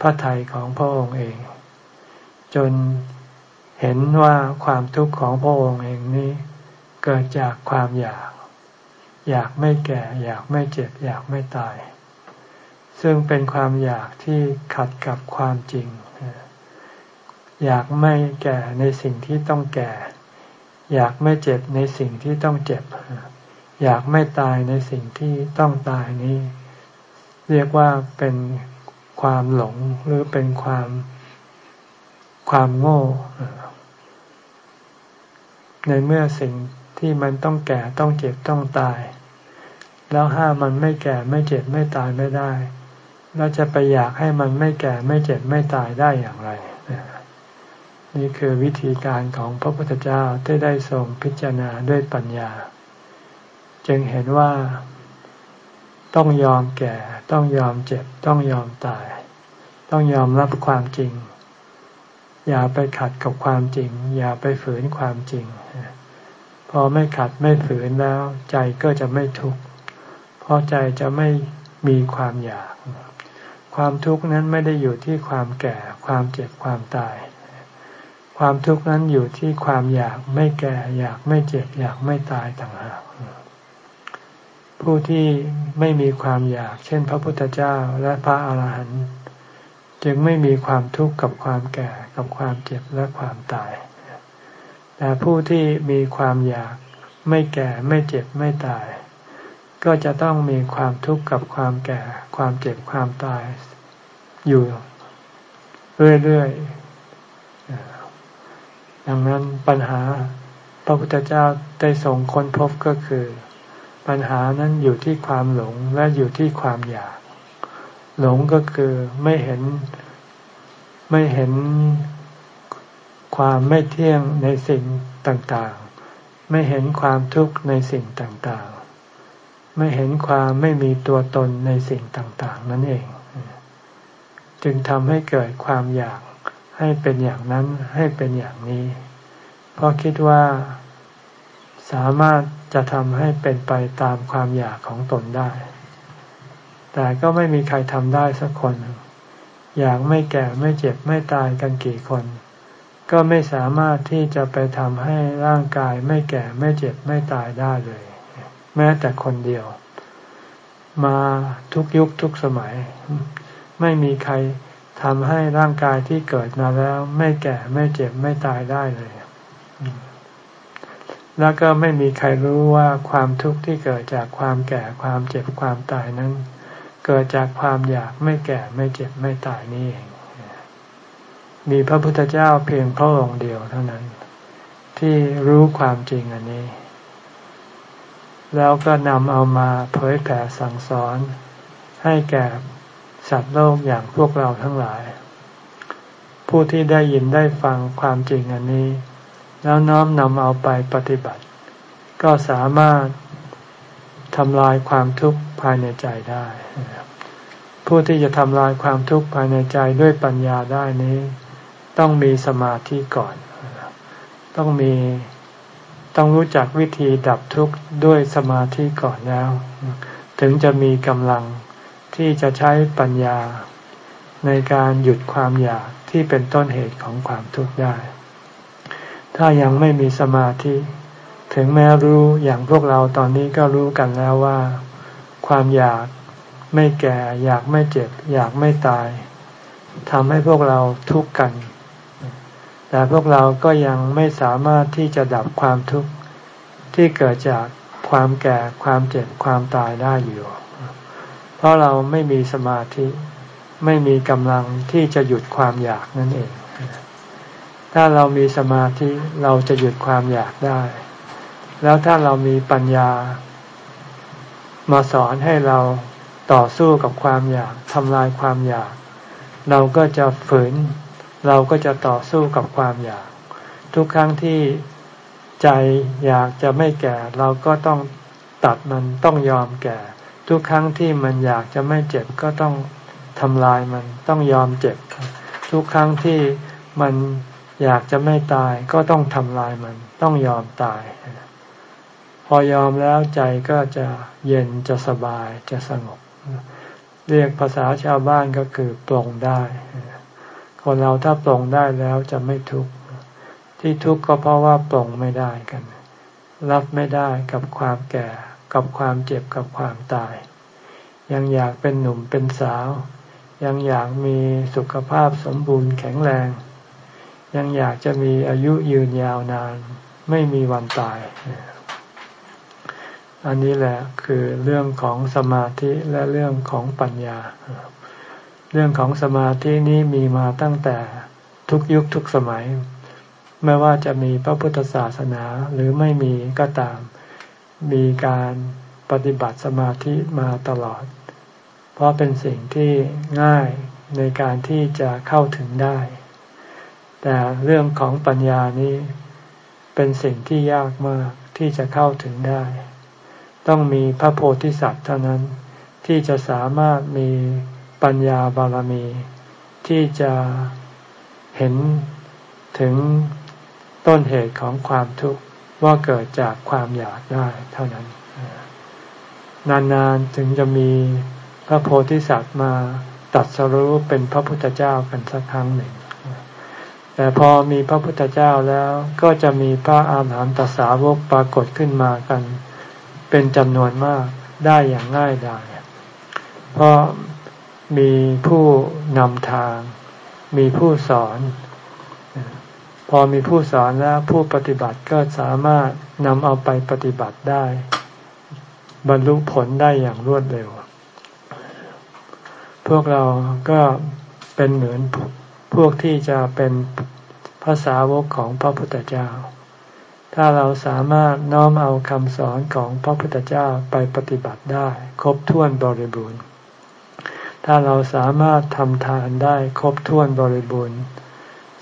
พระทัยของพระองค์เอง จนเห็นว่าความทุกข์ของพระองค์เองนี้ เกิดจากความอยาก อยากไม่แก่ อยากไม่เจ็บ อยากไม่ตาย ซึ่งเป็นความอยากที่ขัดกับความจริง อยากไม่แก่ในสิ่งที่ต้องแก่ อยากไม่เจ็บในสิ่งที่ต้องเจ็บ อยากไม่ตายในสิ่งที่ต้องตายนี้ เรียกว่าเป็นความหลงหรือเป็นความความโง่ ในเมื่อสิ่ง ที่มันต้องแก่ต้องเจ็บต้องตาย แล้วห้ามันไม่แก่ไม่เจ็บไม่ตายไม่ได้เราจะไปอยากให้มันไม่แก่ไม่เจ็บไม่ตายได้อย่างไร นี่คือวิธีการของพระพุทธเจ้าที่ได้ทรงพิจารณาด้วยปัญญา จึงเห็นว่า ต้องยอมแก่ ต้องยอมเจ็บ ต้องยอมตาย ต้องยอมรับความจริงอย่าไปขัดกับความจริง อย่าไปฝืนความจริง พอไม่ขัดไม่ฝืนแล้ว ใจก็จะไม่ทุกข์เพราะใจจะไม่มีความอยาก ความทุกข์นั้นไม่ได้อยู่ที่ความแก่ ความเจ็บความตาย ความทุกข์นั้นอยู่ที่ความอยากไม่แก่ อยากไม่เจ็บ อยากไม่ตายต่างหากผู้ที่ไม่มีความอยาก เช่น พระพุทธเจ้าและพระอาหารหันต์จึงไม่มีความทุกข์กับความแก่กับความเจ็บและความตาย แต่ผู้ที่มีความอยากไม่แก่ไม่เจ็บไม่ตาย ก็จะต้องมีความทุกข์กับความแก่ความเจ็บความตาย อยู่เรื่อยๆดังนั้นปัญหาพระพุทธเจ้าได้ส่งค้นพบก็คือ ปัญหานั้นอยู่ที่ความหลงและอยู่ที่ความอยาก หลงก็คือไม่เห็นไม่เห็น ความไม่เที่ยงในสิ่งต่างๆ ไม่เห็นความทุกข์ในสิ่งต่างๆ ไม่เห็นความไม่มีตัวตนในสิ่งต่างๆ นั่นเอง จึงทำให้เกิดความอยากให้เป็นอย่างนั้นให้เป็นอย่างนี้ เพราะคิดว่าสามารถจะทำให้เป็นไปตามความอยากของตนได้ แต่ก็ไม่มีใครทำได้สักคน อยากไม่แก่ไม่เจ็บไม่ตายกันกี่คน ก็ไม่สามารถที่จะไปทำให้ร่างกายไม่แก่ไม่เจ็บไม่ตายได้เลย แม้แต่คนเดียว มาทุกยุคทุกสมัย ไม่มีใครทำให้ร่างกายที่เกิดมาแล้ว ไม่แก่ไม่เจ็บไม่ตายได้เลย แล้วก็ไม่มีใครรู้ว่าความทุกข์ที่เกิดจากความแก่ความเจ็บความตายนั้น เกิดจากความอยากไม่แก่ไม่เจ็บไม่ตายนี่เอง มีพระพุทธเจ้าเพียงพระองค์เดียวเท่านั้น ที่รู้ความจริงอันนี้ แล้วก็นำเอามาเผยแผ่สั่งสอน ให้แก่สัตว์โลกอย่างพวกเราทั้งหลาย ผู้ที่ได้ยินได้ฟังความจริงอันนี้ แล้วน้อมนำเอาไปปฏิบัติ ก็สามารถทำลายความทุกข์ภายในใจได้ ผู้ที่จะทำลายความทุกข์ภายในใจด้วยปัญญาได้นี้ ต้องมีสมาธิก่อน ต้องมีต้องรู้จักวิธีดับทุกข์ด้วยสมาธิก่อนแล้ว ถึงจะมีกำลังที่จะใช้ปัญญา ในการหยุดความอยากที่เป็นต้นเหตุของความทุกข์ได้ ถ้ายังไม่มีสมาธิ ถึงแม้รู้อย่างพวกเราตอนนี้ก็รู้กันแล้วว่า ความอยากไม่แก่ อยากไม่เจ็บ อยากไม่ตายทำให้พวกเราทุกข์กัน แต่พวกเราก็ยังไม่สามารถที่จะดับความทุกข์ที่เกิดจากความแก่ความเจ็บความตายได้อยู่ เพราะเราไม่มีสมาธิไม่มีกำลังที่จะหยุดความอยากนั่นเอง ถ้าเรามีสมาธิเราจะหยุดความอยากได้ แล้วถ้าเรามีปัญญา มาสอนให้เราต่อสู้กับความอยากทำลายความอยาก เราก็จะฝืน เราก็จะต่อสู้กับความอยาก ทุกครั้งที่ใจอยากจะไม่แก่ เราก็ต้องตัดมันต้องยอมแก่ ทุกครั้งที่มันอยากจะไม่เจ็บก็ต้องทำลายมันต้องยอมเจ็บ ทุกครั้งที่มันอยากจะไม่ตายก็ต้องทำลายมันต้องยอมตาย พอยอมแล้วใจก็จะเย็นจะสบายจะสงบ เรียกภาษาชาวบ้านก็คือปลงได้ คนเราถ้าปลงได้แล้วจะไม่ทุกข์ที่ทุกข์ก็เพราะว่าปลงไม่ได้กัน รับไม่ได้กับความแก่ กับความเจ็บกับความตาย ยังอยากเป็นหนุ่มเป็นสาว ยังอยากมีสุขภาพสมบูรณ์แข็งแรง ยังอยากจะมีอายุยืนยาวนาน ไม่มีวันตาย อันนี้แหละคือเรื่องของสมาธิและเรื่องของปัญญา เรื่องของสมาธินี้มีมาตั้งแต่ทุกยุคทุกสมัย ไม่ว่าจะมีพระพุทธศาสนาหรือไม่มีก็ตาม มีการปฏิบัติสมาธิมาตลอด เพราะเป็นสิ่งที่ง่ายในการที่จะเข้าถึงได้ แต่เรื่องของปัญญานี้เป็นสิ่งที่ยากมากที่จะเข้าถึงได้ ต้องมีพระโพธิสัตว์เท่านั้นที่จะสามารถมี ปัญญาบารมี ที่จะเห็นถึงต้นเหตุของความทุกข์ว่าเกิดจากความอยากได้เท่านั้น นานๆถึงจะมีพระโพธิสัตว์มาตัดสรู้เป็นพระพุทธเจ้ากันสักครั้งหนึ่ง แต่พอมีพระพุทธเจ้าแล้วก็จะมีพระอาหารหันตสาวกปรากฏขึ้นมากัน เป็นจำนวนมากได้อย่างง่ายดายเพราะ มีผู้นำทาง มีผู้สอน พอมีผู้สอนแล้วผู้ปฏิบัติก็สามารถนำเอาไปปฏิบัติได้ บรรลุผลได้อย่างรวดเร็ว พวกเราก็เป็นเหมือนพวกที่จะเป็นภาษาวกของพระพุทธเจ้า ถ้าเราสามารถน้อมเอาคำสอนของพระพุทธเจ้าไปปฏิบัติได้ ครบถ้วนบริบูรณ์ ถ้าเราสามารถทำทานได้ครบถ้วนบริบูรณ์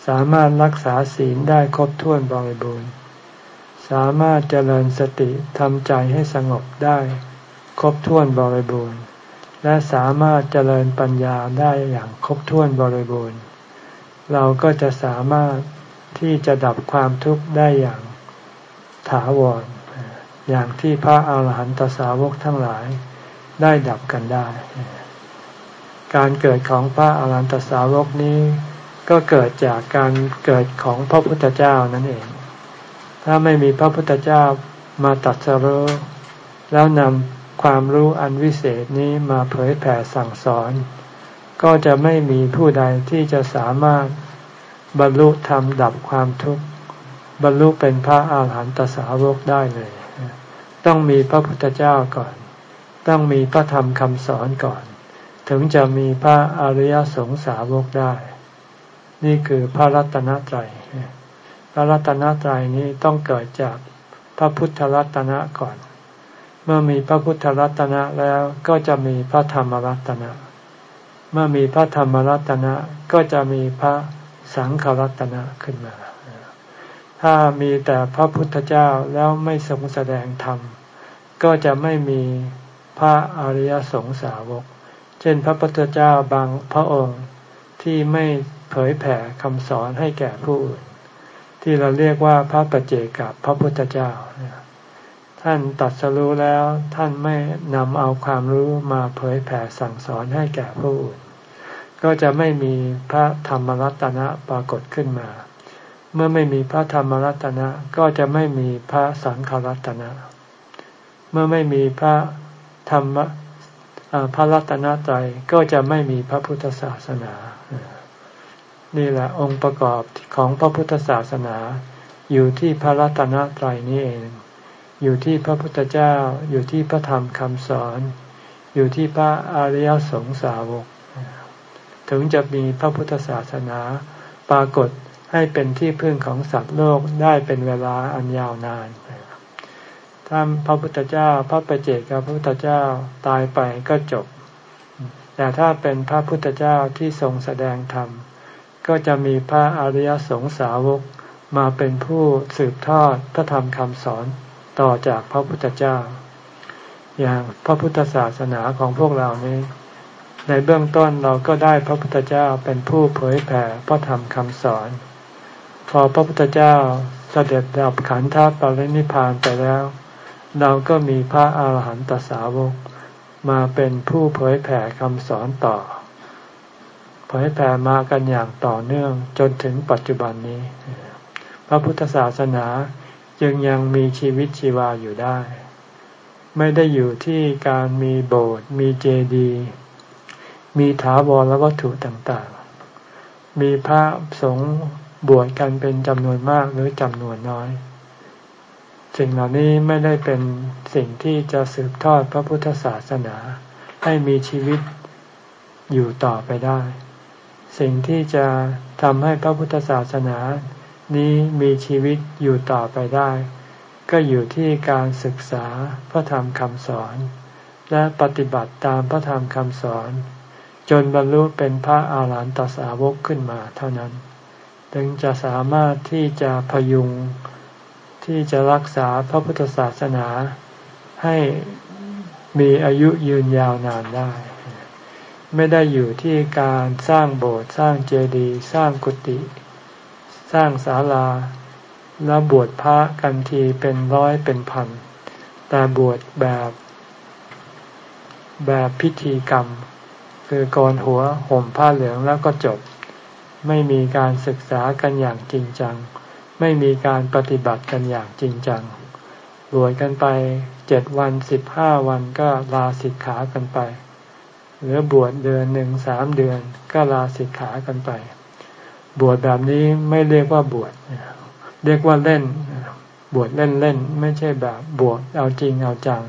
สามารถรักษาศีลได้ครบถ้วนบริบูรณ์ สามารถเจริญสติทำใจให้สงบได้ ครบถ้วนบริบูรณ์ และสามารถเจริญปัญญาได้อย่างครบถ้วนบริบูรณ์ เราก็จะสามารถที่จะดับความทุกข์ได้อย่างถาวร อย่างที่พระอาหารหันตสาวกทั้งหลายได้ดับกันได้ การเกิดของพระอรหันตสาวกนี้ ก็เกิดจากการเกิดของพระพุทธเจ้านั่นเอง ถ้าไม่มีพระพุทธเจ้ามาตัดสรู้แล้วนำความรู้อันวิเศษนี้มาเผยแผ่สั่งสอน ก็จะไม่มีผู้ใดที่จะสามารถบรรลุธรรมดับความทุกข์ บรรลุเป็นพระอาหารหันตสาวกได้เลย ต้องมีพระพุทธเจ้าก่อน ต้องมีพระธรรมคำสอนก่อน ถึงจะมีพระอริยสงสาวกได้ นี่คือพระรัตนตรัย พระรัตนตรัยนี้ต้องเกิดจากพระพุทธรัตนะก่อน เมื่อมีพระพุทธรัตนะแล้วก็จะมีพระธรรมรัตนะ เมื่อมีพระธรรมรัตนะก็จะมีพระสังฆรัตนะขึ้นมา ถ้ามีแต่พระพุทธเจ้าแล้วไม่ทรงแสดงธรรม ก็จะไม่มีพระอริยสงสาวก เช่นพระพุทธเจ้าบางพระองค์ที่ไม่เผยแผ่คำสอนให้แก่ผู้อื่น ที่เราเรียกว่าพระปัจเจกับพระพุทธเจ้า ท่านตัดสรู้แล้วท่านไม่นำเอาความรู้มาเผยแผ่สั่งสอนให้แก่ผู้อื่น ก็จะไม่มีพระธรรมรัตนะปรากฏขึ้นมา เมื่อไม่มีพระธรรมรัตนะก็จะไม่มีพระสังฆรัตนะ เมื่อไม่มีพระธรรม พระรัตนตรัยก็จะไม่มีพระพุทธศาสนา นี่แหละองค์ประกอบของพระพุทธศาสนา อยู่ที่พระรัตนตรัยนี้เอง อยู่ที่พระพุทธเจ้า อยู่ที่พระธรรมคำสอน อยู่ที่พระอริยสงสาวก ถึงจะมีพระพุทธศาสนาปรากฏให้เป็นที่พึ่งของสัตว์โลกได้เป็นเวลาอันยาวนาน ถ้าพระพุทธเจ้า พระประเจกับพระพุทธเจ้าตายไปก็จบ แต่ถ้าเป็นพระพุทธเจ้าที่ทรงแสดงธรรม ก็จะมีพระอริยสงสาวกมาเป็นผู้สืบทอดพระธรรมคำสอนต่อจากพระพุทธเจ้า อย่างพระพุทธศาสนาของพวกเรานี้ ในเบื้องต้นเราก็ได้พระพุทธเจ้าเป็นผู้เผยแผ่พระธรรมคำสอน พอพระพุทธเจ้าเสด็จดับขันธปรินิพานไปแล้ว เราก็มีพระอาหารหันตสาวกมาเป็นผู้เผยแผ่คำสอนต่อ เผยแผ่มากันอย่างต่อเนื่องจนถึงปัจจุบันนี้ พระพุทธศาสนาจึงยังมีชีวิตชีวาอยู่ได้ ไม่ได้อยู่ที่การมีโบสถ์มีเจดีย์มีถาวรและวัตถุต่างๆ มีพระสงฆ์บวชกันเป็นจำนวนมากหรือจำนวนน้อย สิ่งเหล่านี้ไม่ได้เป็นสิ่งที่จะสืบทอดพระพุทธศาสนา ให้มีชีวิตอยู่ต่อไปได้ สิ่งที่จะทำให้พระพุทธศาสนา นี้มีชีวิตอยู่ต่อไปได้ ก็อยู่ที่การศึกษาพระธรรมคำสอน และปฏิบัติตามพระธรรมคำสอน จนบรรลุเป็นพระอาหารหันตสาวกขึ้นมาเท่านั้น จึงจะสามารถที่จะพยุง ที่จะรักษาพระพุทธศาสนาให้มีอายุยืนยาวนานได้ ไม่ได้อยู่ที่การสร้างโบสถ์สร้างเจดีย์สร้างกุฏิสร้างศาลาแล้วบวชพระกันทีเป็นร้อยเป็นพัน แต่บวชแบบแบบพิธีกรรม คือกรหัวห่มผ้าเหลืองแล้วก็จบ ไม่มีการศึกษากันอย่างจริงจัง ไม่มีการปฏิบัติกันอย่างจริงจัง บวชกันไปเจ็ดวันสิบห้าวันก็ลาสิกขากันไป หรือบวชเดือนหนึ่งสามเดือนก็ลาสิกขากันไป บวชแบบนี้ไม่เรียกว่าบวชเรียกว่าเล่น บวชเล่นเล่นไม่ใช่แบบบวชเอาจริงเอาจัง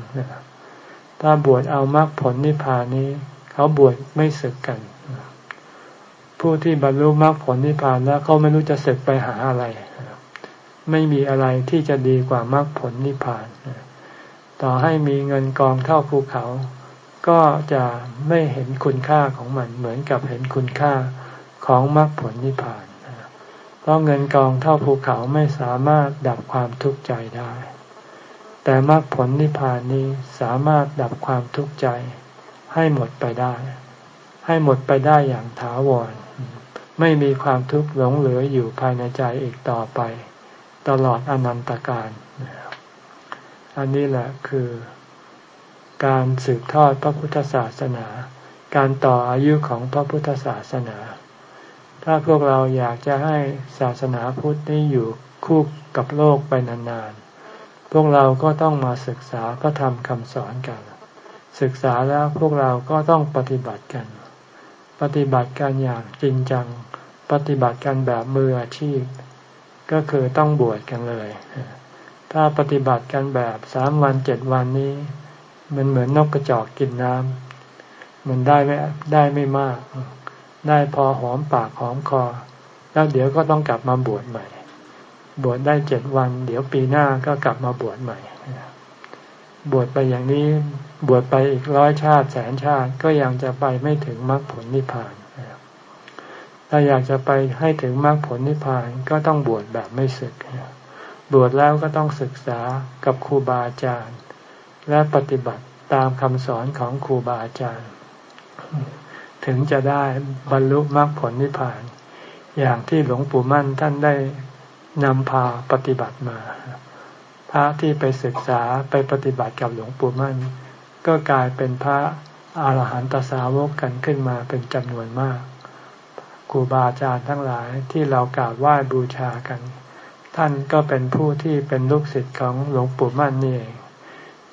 ถ้าบวชเอามรรคผลนิพพานนี้ เขาบวชไม่ศึกกัน ผู้ที่บรรลุมรรคผลนิพพานแล้วเขาไม่รู้จะศึกไปหาอะไร ไม่มีอะไรที่จะดีกว่ามรรคผลนิพพาน ต่อให้มีเงินกองเท่าภูเขา ก็จะไม่เห็นคุณค่าของมันเหมือนกับเห็นคุณค่าของมรรคผลนิพพาน เพราะเงินกองเท่าภูเขาไม่สามารถดับความทุกข์ใจได้ แต่มรรคผลนิพพานนี้สามารถดับความทุกข์ใจ ให้หมดไปได้ ให้หมดไปได้อย่างถาวร ไม่มีความทุกข์หลงเหลืออยู่ภายในใจอีกต่อไป ตลอดอนันตการ อันนี้แหละคือการสืบทอดพระพุทธศาสนา การต่ออายุของพระพุทธศาสนา ถ้าพวกเราอยากจะให้ศาสนาพุทธนี้อยู่คู่กับโลกไปนานๆ พวกเราก็ต้องมาศึกษาพระธรรมคำสอนกัน ศึกษาแล้วพวกเราก็ต้องปฏิบัติกัน ปฏิบัติกันอย่างจริงจัง ปฏิบัติกันแบบมืออาชีพ ก็คือต้องบวชกันเลย ถ้าปฏิบัติกันแบบสามวันเจ็ดวันนี้ มันเหมือนนกกระจอกกินน้ำมันได้ไม่ได้ไม่มาก ได้พอหอมปากหอมคอ แล้วเดี๋ยวก็ต้องกลับมาบวชใหม่ บวชได้เจ็ดวัน เดี๋ยวปีหน้าก็กลับมาบวชใหม่ บวชไปอย่างนี้บวชไปอีกร้อยชาติแสนชาติก็ยังจะไปไม่ถึงมรรคผลนิพพาน ถ้าอยากจะไปให้ถึงมรรคผลนิพพานก็ต้องบวชแบบไม่ศึก บวชแล้วก็ต้องศึกษากับครูบาอาจารย์ และปฏิบัติตามคำสอนของครูบาอาจารย์ ถึงจะได้บรรลุมรรคผลนิพพาน อย่างที่หลวงปู่มั่นท่านได้นำพาปฏิบัติมา พระที่ไปศึกษาไปปฏิบัติกับหลวงปู่มั่น ก็กลายเป็นพระอาหารหันตสาวกกันขึ้นมาเป็นจำนวนมาก ครูบาอาจารย์ทั้งหลายที่เรากราบไหว้บูชากัน ท่านก็เป็นผู้ที่เป็นลูกศิษย์ของหลวงปู่มั่นนี่เอง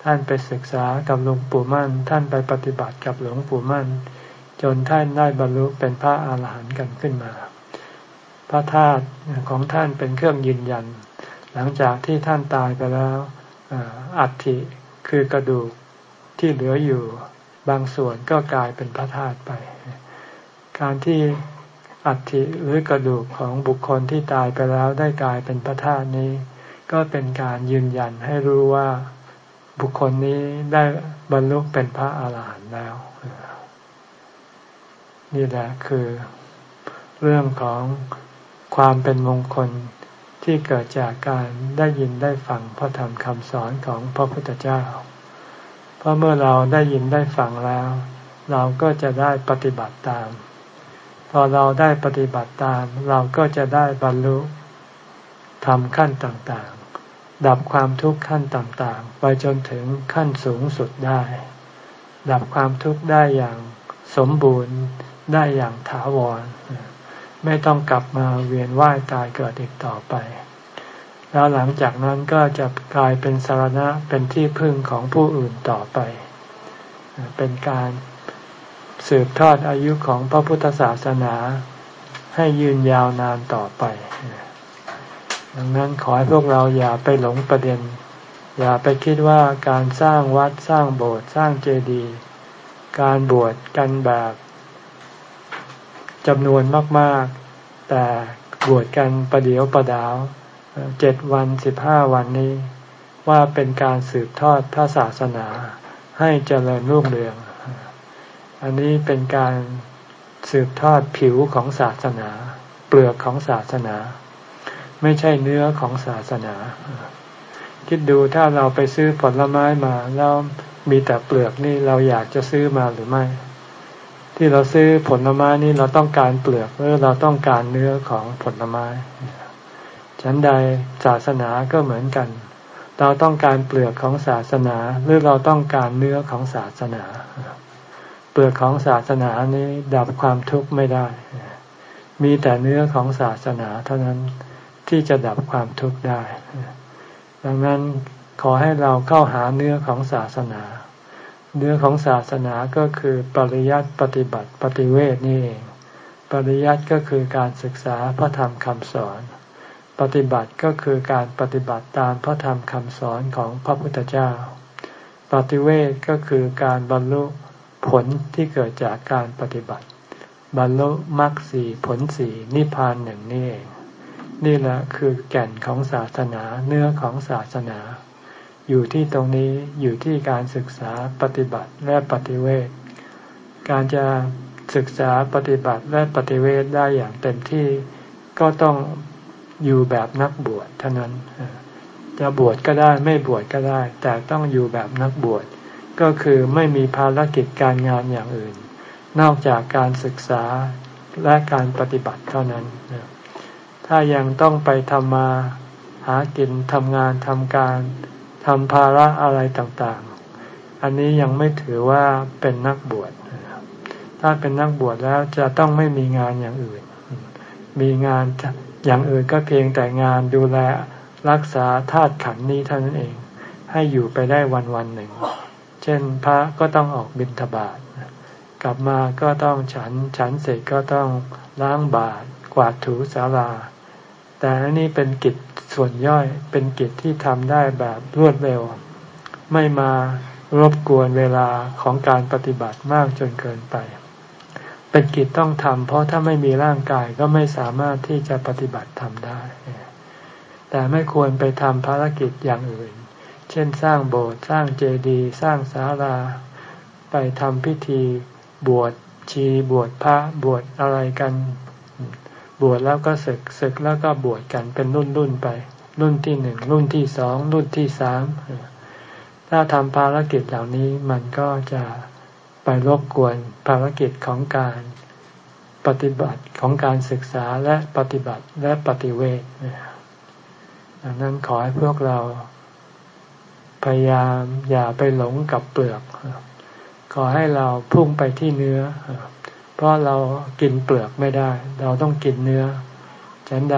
ท่านไปศึกษากับหลวงปู่มั่น ท่านไปปฏิบัติกับหลวงปู่มั่น จนท่านได้บรรลุเป็นพระอาหารหันต์กันขึ้นมา พระธาตุของท่านเป็นเครื่องยืนยัน หลังจากที่ท่านตายไปแล้วอัฐิคือกระดูกที่เหลืออยู่บางส่วนก็กลายเป็นพระธาตุไป การที่ อัฐิหรือกระดูกของบุคคลที่ตายไปแล้วได้กลายเป็นพระธาตุนี้ ก็เป็นการยืนยันให้รู้ว่าบุคคลนี้ได้บรรลุเป็นพระอาหารหันต์แล้ว นี่แหละคือ เรื่องของความเป็นมงคลที่เกิดจากการได้ยินได้ฟังพระธรรมคำสอนของพระพุทธเจ้า เพราะเมื่อเราได้ยินได้ฟังแล้ว เราก็จะได้ปฏิบัติตาม พอเราได้ปฏิบัติตาม เราก็จะได้บรรลุทำขั้นต่างๆ ดับความทุกข์ขั้นต่างๆ ไปจนถึงขั้นสูงสุดได้ ดับความทุกข์ได้อย่างสมบูรณ์ได้อย่างถาวร ไม่ต้องกลับมาเวียนว่ายตายเกิดอีกต่อไป แล้วหลังจากนั้นก็จะกลายเป็นสารณะเป็นที่พึ่งของผู้อื่นต่อไป เป็นการ สืบทอดอายุของพระพุทธศาสนาให้ยืนยาวนานต่อไป ดังนั้นขอให้พวกเราอย่าไปหลงประเด็น อย่าไปคิดว่าการสร้างวัดสร้างโบสถ์สร้างเจดีย์การบวชกันแบบจำนวนมาก ๆ แต่บวชกันประเดียวประดาวเจ็ดวันสิบห้าวันนี้ ว่าเป็นการสืบทอดพระศาสนาให้เจริญรุ่งเรือง อันนี้เป็นการสืบทอดผิวของศาสนา เปลือกของศาสนา ไม่ใช่เนื้อของศาสนา คิดดูถ้าเราไปซื้อผลไม้มาแล้วมีแต่เปลือกนี่เราอยากจะซื้อมาหรือไม่ ที่เราซื้อผลไม้นี่เราต้องการเปลือกหรือเราต้องการเนื้อของผลไม้ ฉันใดศาสนาก็เหมือนกัน เราต้องการเปลือกของศาสนา หรือเราต้องการเนื้อของศาสนา ลือกของศาสนานี้ดับความทุกข์ไม่ได้ มีแต่เนื้อของศาสนาเท่านั้นที่จะดับความทุกข์ได้ ดังนั้นขอให้เราเข้าหาเนื้อของศาสนา เนื้อของศาสนาก็คือปริยัติปฏิบัติปฏิเวทนี่เอง ปริยัติก็คือการศึกษาพระธรรมคำสอน ปฏิบัติก็คือการปฏิบัติตามพระธรรมคำสอนของพระพุทธเจ้า ปฏิเวทก็คือการบรรลุ ผลที่เกิดจากการปฏิบัติ บรรลุมรรคสีผลสีนิพพานหนึ่งนี่เองนี่แหละคือแก่นของศาสนาเนื้อของศาสนา อยู่ที่ตรงนี้อยู่ที่การศึกษาปฏิบัติและปฏิเวทการจะศึกษาปฏิบัติและปฏิเวทได้อย่างเต็มที่ก็ต้องอยู่แบบนักบวชเท่านั้น จะบวชก็ได้ไม่บวชก็ได้ แต่ต้องอยู่แบบนักบวช ก็คือไม่มีภารกิจการงานอย่างอื่น นอกจากการศึกษาและการปฏิบัติเท่านั้น ถ้ายังต้องไปทำมาหากินทำงานทำการทำภาระอะไรต่างๆ อันนี้ยังไม่ถือว่าเป็นนักบวชถ้าเป็นนักบวชแล้วจะต้องไม่มีงานอย่างอื่น มีงานอย่างอื่นก็เพียงแต่งานดูแลรักษาธาตุขันนี้เท่านั้นเอง ให้อยู่ไปได้วันวันหนึ่ง เช่นพระก็ต้องออกบิณฑบาตกลับมาก็ต้องฉัน ฉันเสร็จก็ต้องล้างบาตรกวาดถูศาลา แต่อันนี้เป็นกิจส่วนย่อยเป็นกิจที่ทำได้แบบรวดเร็ว ไม่มารบกวนเวลาของการปฏิบัติมากจนเกินไป เป็นกิจต้องทำเพราะถ้าไม่มีร่างกายก็ไม่สามารถที่จะปฏิบัติทำได้ แต่ไม่ควรไปทำภารกิจอย่างอื่น เช่นสร้างโบสถ์สร้างเจดีย์สร้างศาลา ไปทำพิธีบวชชีบวชพระบวชอะไรกัน บวชแล้วก็ศึกศึกแล้วก็บวชกันเป็นรุ่นรุ่นไป รุ่นที่หนึ่งรุ่นที่สองรุ่นที่สามถ้าทำภารกิจเหล่านี้มันก็จะไปรบกวนภารกิจของการปฏิบัติของการศึกษาและปฏิบัติและปฏิเวทดังนั้นขอให้พวกเรา พยายามอย่าไปหลงกับเปลือก ขอให้เราพุ่งไปที่เนื้อ เพราะเรากินเปลือกไม่ได้ เราต้องกินเนื้อฉันใด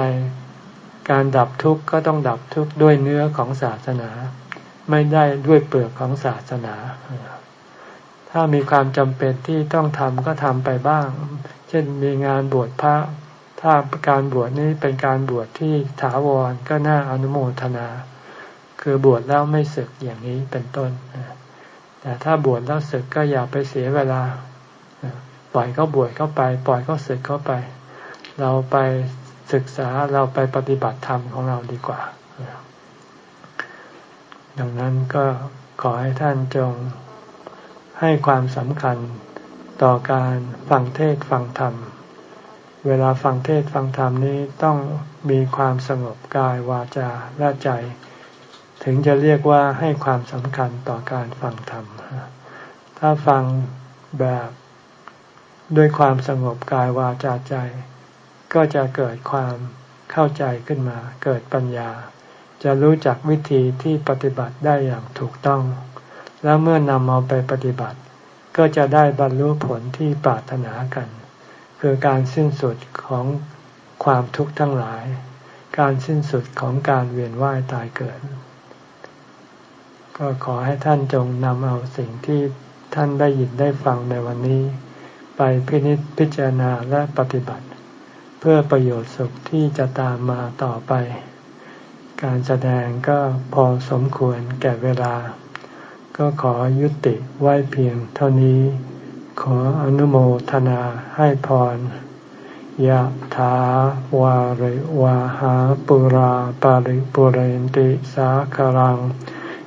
การดับทุกข์ก็ต้องดับทุกข์ด้วยเนื้อของศาสนา ไม่ได้ด้วยเปลือกของศาสนา ถ้ามีความจำเป็นที่ต้องทำก็ทำไปบ้าง เช่นมีงานบวชพระ ถ้าการบวชนี้เป็นการบวชที่ถาวรก็น่าอนุโมทนา คือบวชแล้วไม่ศึกอย่างนี้เป็นต้นแต่ถ้าบวชแล้วศึกก็อย่าไปเสียเวลา ปล่อยเขาบวชเข้าไป ปล่อยเขาศึกเข้าไป เราไปศึกษาเราไปปฏิบัติธรรมของเราดีกว่า ดังนั้นก็ขอให้ท่านจงให้ความสำคัญต่อการฟังเทศฟังธรรม เวลาฟังเทศฟังธรรมนี้ต้องมีความสงบกายวาจาและใจ ถึงจะเรียกว่าให้ความสำคัญต่อการฟังธรรม ถ้าฟังแบบด้วยความสงบกายวาจาใจ ก็จะเกิดความเข้าใจขึ้นมา เกิดปัญญา จะรู้จักวิธีที่ปฏิบัติได้อย่างถูกต้อง แล้วเมื่อนำเอาไปปฏิบัติ ก็จะได้บรรลุผลที่ปรารถนากัน คือการสิ้นสุดของความทุกข์ทั้งหลาย การสิ้นสุดของการเวียนว่ายตายเกิด ก็ขอให้ท่านจงนำเอาสิ่งที่ท่านได้ยินได้ฟังในวันนี้ ไปพินิจพิจารณาและปฏิบัติ เพื่อประโยชน์สุขที่จะตามมาต่อไป การแสดงก็พอสมควรแก่เวลา ก็ขอยุติไว้เพียงเท่านี้ ขออนุโมทนาให้พรยะถาวาริวาหาปุราปาริปุเรนติสาคารัง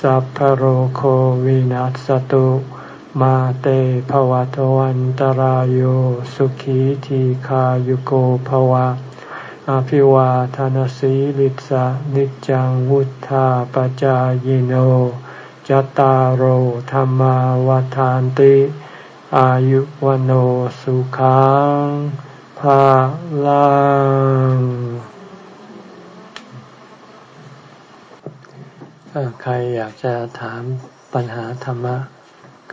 สัพพโรโควินัสตุมาเตภวะตวันตารโยสุขีทีขายุโกภวะ อภิวาทานสีลิสะนิจังวุธาปจายโนจตารโหธรรมวาทานติ อายุวโนสุขังภาลัง ใครอยากจะถามปัญหาธรรมะ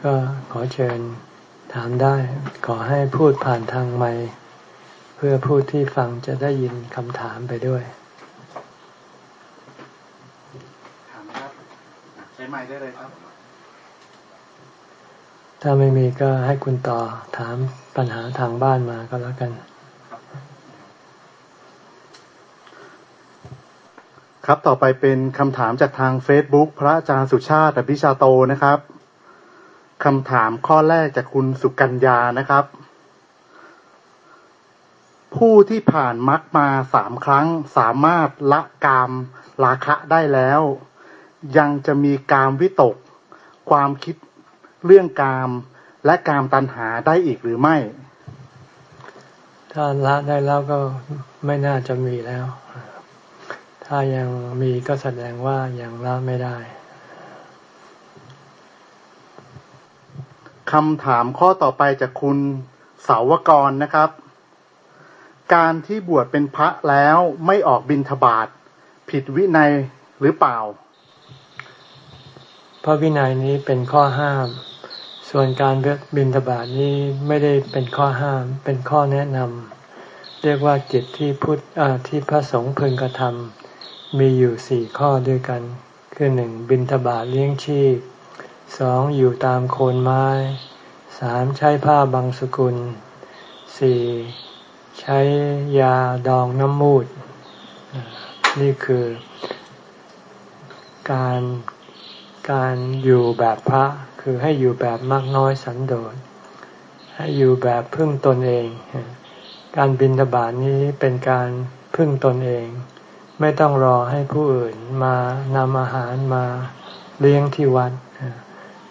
ก็ขอเชิญถามได้ ขอให้พูดผ่านทางไมค์พื่อผู้ที่ฟังจะได้ยินคำถามไปด้วยถามครับใช้ไม้ได้เลยครับ ถ้าไม่มีก็ให้คุณต่อถามปัญหาทางบ้านมาก็แล้วกัน ครับต่อไปเป็นคำถามจากทาง Facebook พระอาจารย์สุชาติอภิชาโตนะครับคำถามข้อแรกจากคุณสุกัญญานะครับ ผู้ที่ผ่านมรรคมาสามครั้งสามารถละกามราคะได้แล้ว ยังจะมีกามวิตก ความคิดเรื่องกามและกามตัณหาได้อีกหรือไม่ ถ้าละได้แล้วก็ไม่น่าจะมีแล้ว ถ้ายังมีก็แสดงว่ายังละไม่ได้คำถามข้อต่อไปจากคุณสาวกรนะครับ การที่บวชเป็นพระแล้วไม่ออกบินทบาทผิดวินัยหรือเปล่า พระวินัยนี้เป็นข้อห้าม ส่วนการบินทบาทนี้ไม่ได้เป็นข้อห้าม เป็นข้อแนะนำเรียกว่ากิจที่พุทธที่พระสงฆ์พึงกระทำ มีอยู่สี่ข้อด้วยกัน คือหนึ่งบินทบาทเลี้ยงชีพสองอยู่ตามโคนไม้สามใช้ผ้าบางสกุลสี่ใช้ยาดองน้ำมูด นี่คือการการอยู่แบบพระคือให้อยู่แบบมากน้อยสันโดษ ให้อยู่แบบพึ่งตนเอง การบินทบาทนี้เป็นการพึ่งตนเอง ไม่ต้องรอให้ผู้อื่นมานำอาหารมาเลี้ยงที่วัด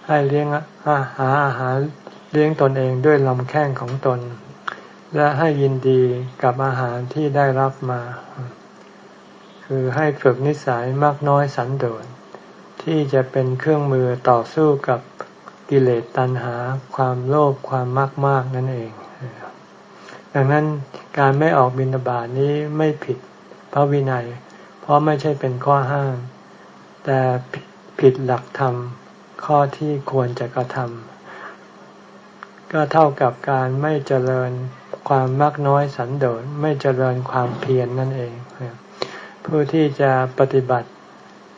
ให้เลี้ยงหาอาหารเลี้ยงตนเองด้วยลำแข้งของตน และให้ยินดีกับอาหารที่ได้รับมา คือให้ฝึกนิสัยมากน้อยสันโดษที่จะเป็นเครื่องมือต่อสู้กับกิเลสตัณหา ความโลภความมากมากนั่นเอง ดังนั้นการไม่ออกบิณฑบาตนี้ไม่ผิด พระวินัย เพราะไม่ใช่เป็นข้อห้าม แต่ผิดหลักธรรมข้อที่ควรจะกระทำก็เท่ากับการไม่เจริญความมากน้อยสันโดษไม่เจริญความเพียรนนั่นเอง ผู้ที่จะปฏิบัติ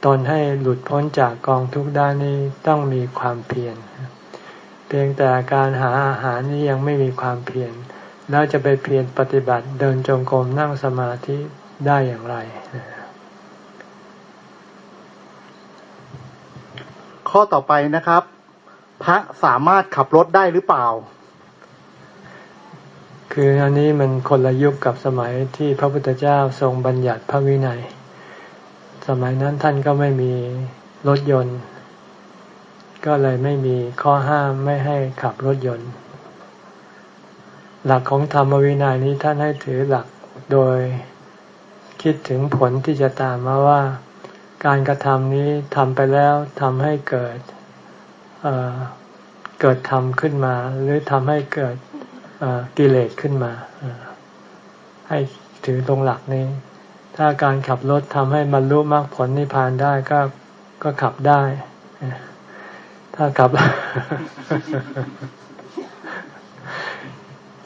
ตนให้หลุดพ้นจากกองทุกข์ได้นี้ต้องมีความเพียรเพียงแต่การหาอาหารนี้ยังไม่มีความเพียรแล้วจะไปเพียรปฏิบัติเดินจงกรมนั่งสมาธิ ได้อย่างไร ข้อต่อไปนะครับ พระสามารถขับรถได้หรือเปล่า คืออันนี้มันคนละยุคกับสมัยที่พระพุทธเจ้าทรงบัญญัติพระวินัย สมัยนั้นท่านก็ไม่มีรถยนต์ ก็เลยไม่มีข้อห้ามไม่ให้ขับรถยนต์ หลักของธรรมวินัยนี้ท่านให้ถือหลักโดย คิดถึงผลที่จะตามมาว่า การกระทำนี้ทำไปแล้วทำให้เกิดเเกิดธรรมขึ้นมา หรือทำให้เกิดกิเลสขึ้นมา ให้ถือตรงหลักนี้ ถ้าการขับรถทำให้บรรลุมรรคผลนิพพานได้ก็ก็ขับได้ ถ้าขับ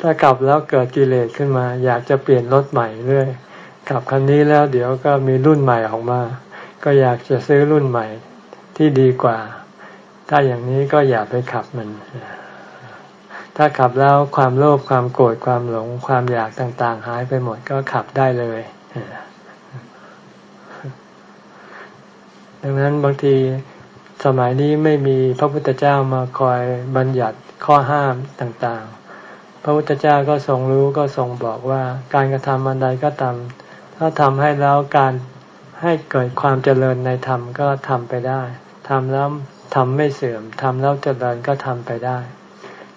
ถ้าขับแล้วเกิดกิเลสขึ้นมา อยากจะเปลี่ยนรถใหม่เรื่อย ขับคันนี้แล้วเดี๋ยวก็มีรุ่นใหม่ออกมา ก็อยากจะซื้อรุ่นใหม่ที่ดีกว่า ถ้าอย่างนี้ก็อย่าไปขับมัน ถ้าขับแล้วความโลภความโกรธความหลงความอยากต่าง ๆ หายไปหมดก็ขับได้เลยดังนั้นบางทีสมัยนี้ไม่มีพระพุทธเจ้ามาคอยบัญญัติข้อห้ามต่างๆ พระพุทธเจ้าก็ทรงรู้ก็ทรงบอกว่าการกระทำอันใดก็ตาม ถ้าทำให้แล้วการให้เกิดความเจริญในธรรมก็ทำไปได้ทำแล้วทำไม่เสื่อมทำแล้วเจริญก็ทำไปได้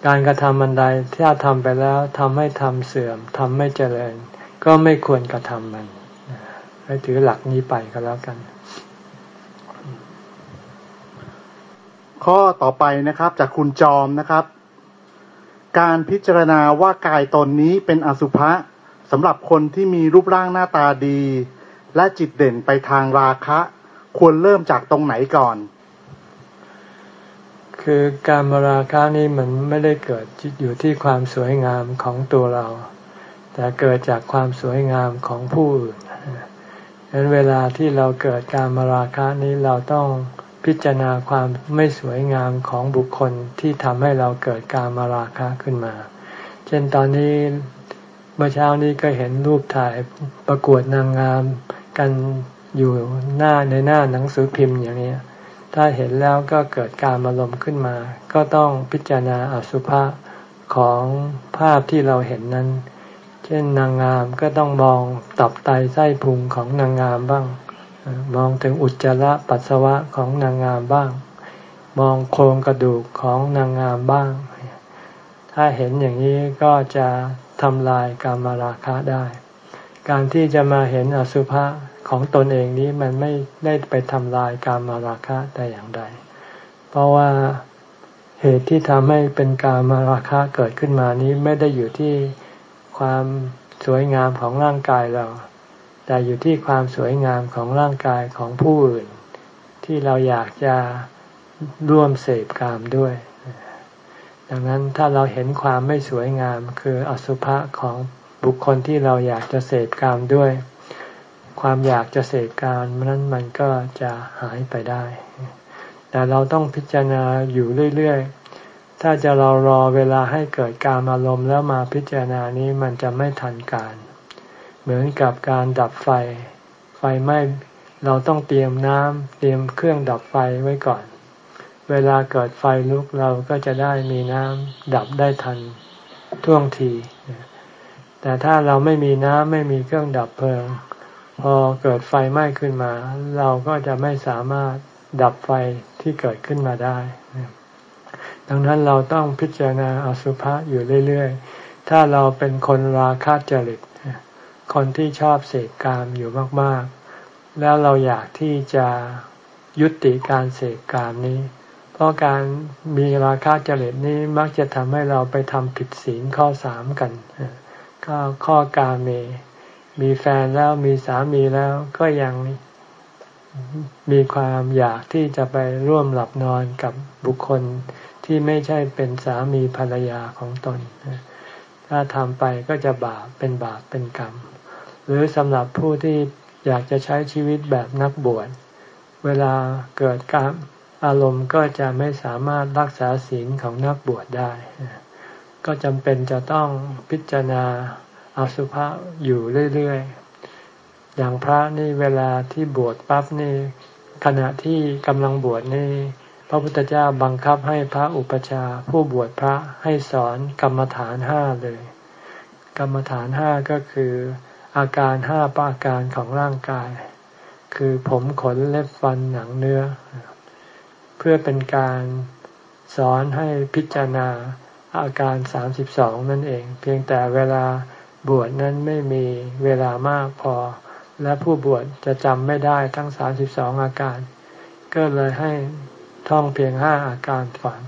การกระทำอันใดถ้าทำไปแล้วทำให้ทำเสื่อมทำไม่เจริญ ก็ไม่ควรกระทำมันให้ถือหลักนี้ไปก็แล้วกัน ข้อต่อไปนะครับจากคุณจอมนะครับ การพิจารณาว่ากายตนนี้เป็นอสุภะ สำหรับคนที่มีรูปร่างหน้าตาดี และจิตเด่นไปทางราคะ ควรเริ่มจากตรงไหนก่อน คือการมาราคะนี่มันไม่ได้เกิดอยู่ที่ความสวยงามของตัวเรา แต่เกิดจากความสวยงามของผู้อื่นดังนั้นเวลาที่เราเกิดการมาราคะนี้เราต้องพิจารณาความไม่สวยงามของบุคคลที่ทำให้เราเกิดการมาราคะขึ้นมา เช่นตอนนี้ เมื่อเช้านี้ก็เห็นรูปถ่ายประกวดนางงามกันอยู่หน้าในหน้าหนังสือพิมพ์อย่างนี้ถ้าเห็นแล้วก็เกิดการอารมณ์ขึ้นมา ก็ต้องพิจารณาอสุภะของภาพที่เราเห็นนั้น เช่นนางงามก็ต้องมองตับไตไส้พุงของนางงามบ้าง มองถึงอุจจาระปัสสาวะของนางงามบ้าง มองโครงกระดูกของนางงามบ้าง ถ้าเห็นอย่างนี้ก็จะ ทำลายกามราคะได้ การที่จะมาเห็นอสุภะของตนเองนี้มันไม่ได้ไปทำลายกามราคะแต่อย่างใด เพราะว่าเหตุที่ทำให้เป็นกามราคะเกิดขึ้นมานี้ไม่ได้อยู่ที่ความสวยงามของร่างกายเราแแต่อยู่ที่ความสวยงามของร่างกายของผู้อื่น ที่เราอยากจะร่วมเสพกามด้วย ดังนั้นถ้าเราเห็นความไม่สวยงาม คืออสุภะของบุคคลที่เราอยากจะเสพกามด้วย ความอยากจะเสพกามนั้นมันก็จะหายไปได้ แต่เราต้องพิจารณาอยู่เรื่อยๆ ถ้าจะเรารอเวลาให้เกิดการอารมณ์แล้วมาพิจารณานี้มันจะไม่ทันการ เหมือนกับการดับไฟ ไฟไหม้เราต้องเตรียมน้ำเตรียมเครื่องดับไฟไว้ก่อน เวลาเกิดไฟลุกเราก็จะได้มีน้ำดับได้ทันท่วงที แต่ถ้าเราไม่มีน้ำไม่มีเครื่องดับเพลิง พอเกิดไฟไหม้ขึ้นมา เราก็จะไม่สามารถดับไฟที่เกิดขึ้นมาได้ ดังนั้นเราต้องพิจารณาอสุภะอยู่เรื่อยๆ ถ้าเราเป็นคนราคะจริต คนที่ชอบเสกกามอยู่มากๆ แล้วเราอยากที่จะยุติการเสกกามนี้ ราะการมีราคะจริตนี้มักจะทำให้เราไปทำผิดศีลข้อสามกันก็ข้อกาเม มีแฟนแล้วมีสามีแล้วก็ยังมีความอยากที่จะไปร่วมหลับนอนกับบุคคลที่ไม่ใช่เป็นสามีภรรยาของตน ถ้าทำไปก็จะบาปเป็นบาปเป็นกรรม หรือสำหรับผู้ที่อยากจะใช้ชีวิตแบบนักบวช เวลาเกิดการ อารมณ์ก็จะไม่สามารถรักษาศีลของนักบวชได้ ก็จำเป็นจะต้องพิจารณาอสุภะอยู่เรื่อยๆ อย่างพระนี่เวลาที่บวชปั๊บนี่ ขณะที่กำลังบวชนี่ พระพุทธเจ้าบังคับให้พระอุปชาผู้บวชพระให้สอนกรรมฐานห้าเลย กรรมฐานห้าก็คืออาการห้าปาการของร่างกาย คือผมขนเล็บฟันหนังเนื้อ เพื่อเป็นการสอนให้พิจารณาอาการสามสิบสองนั่นเอง เพียงแต่เวลาบวชนั้นไม่มีเวลามากพอ และผู้บวชจะจำไม่ได้ทั้งสามสิบสองอาการ ก็เลยให้ท่องเพียงห้าอาการฝัน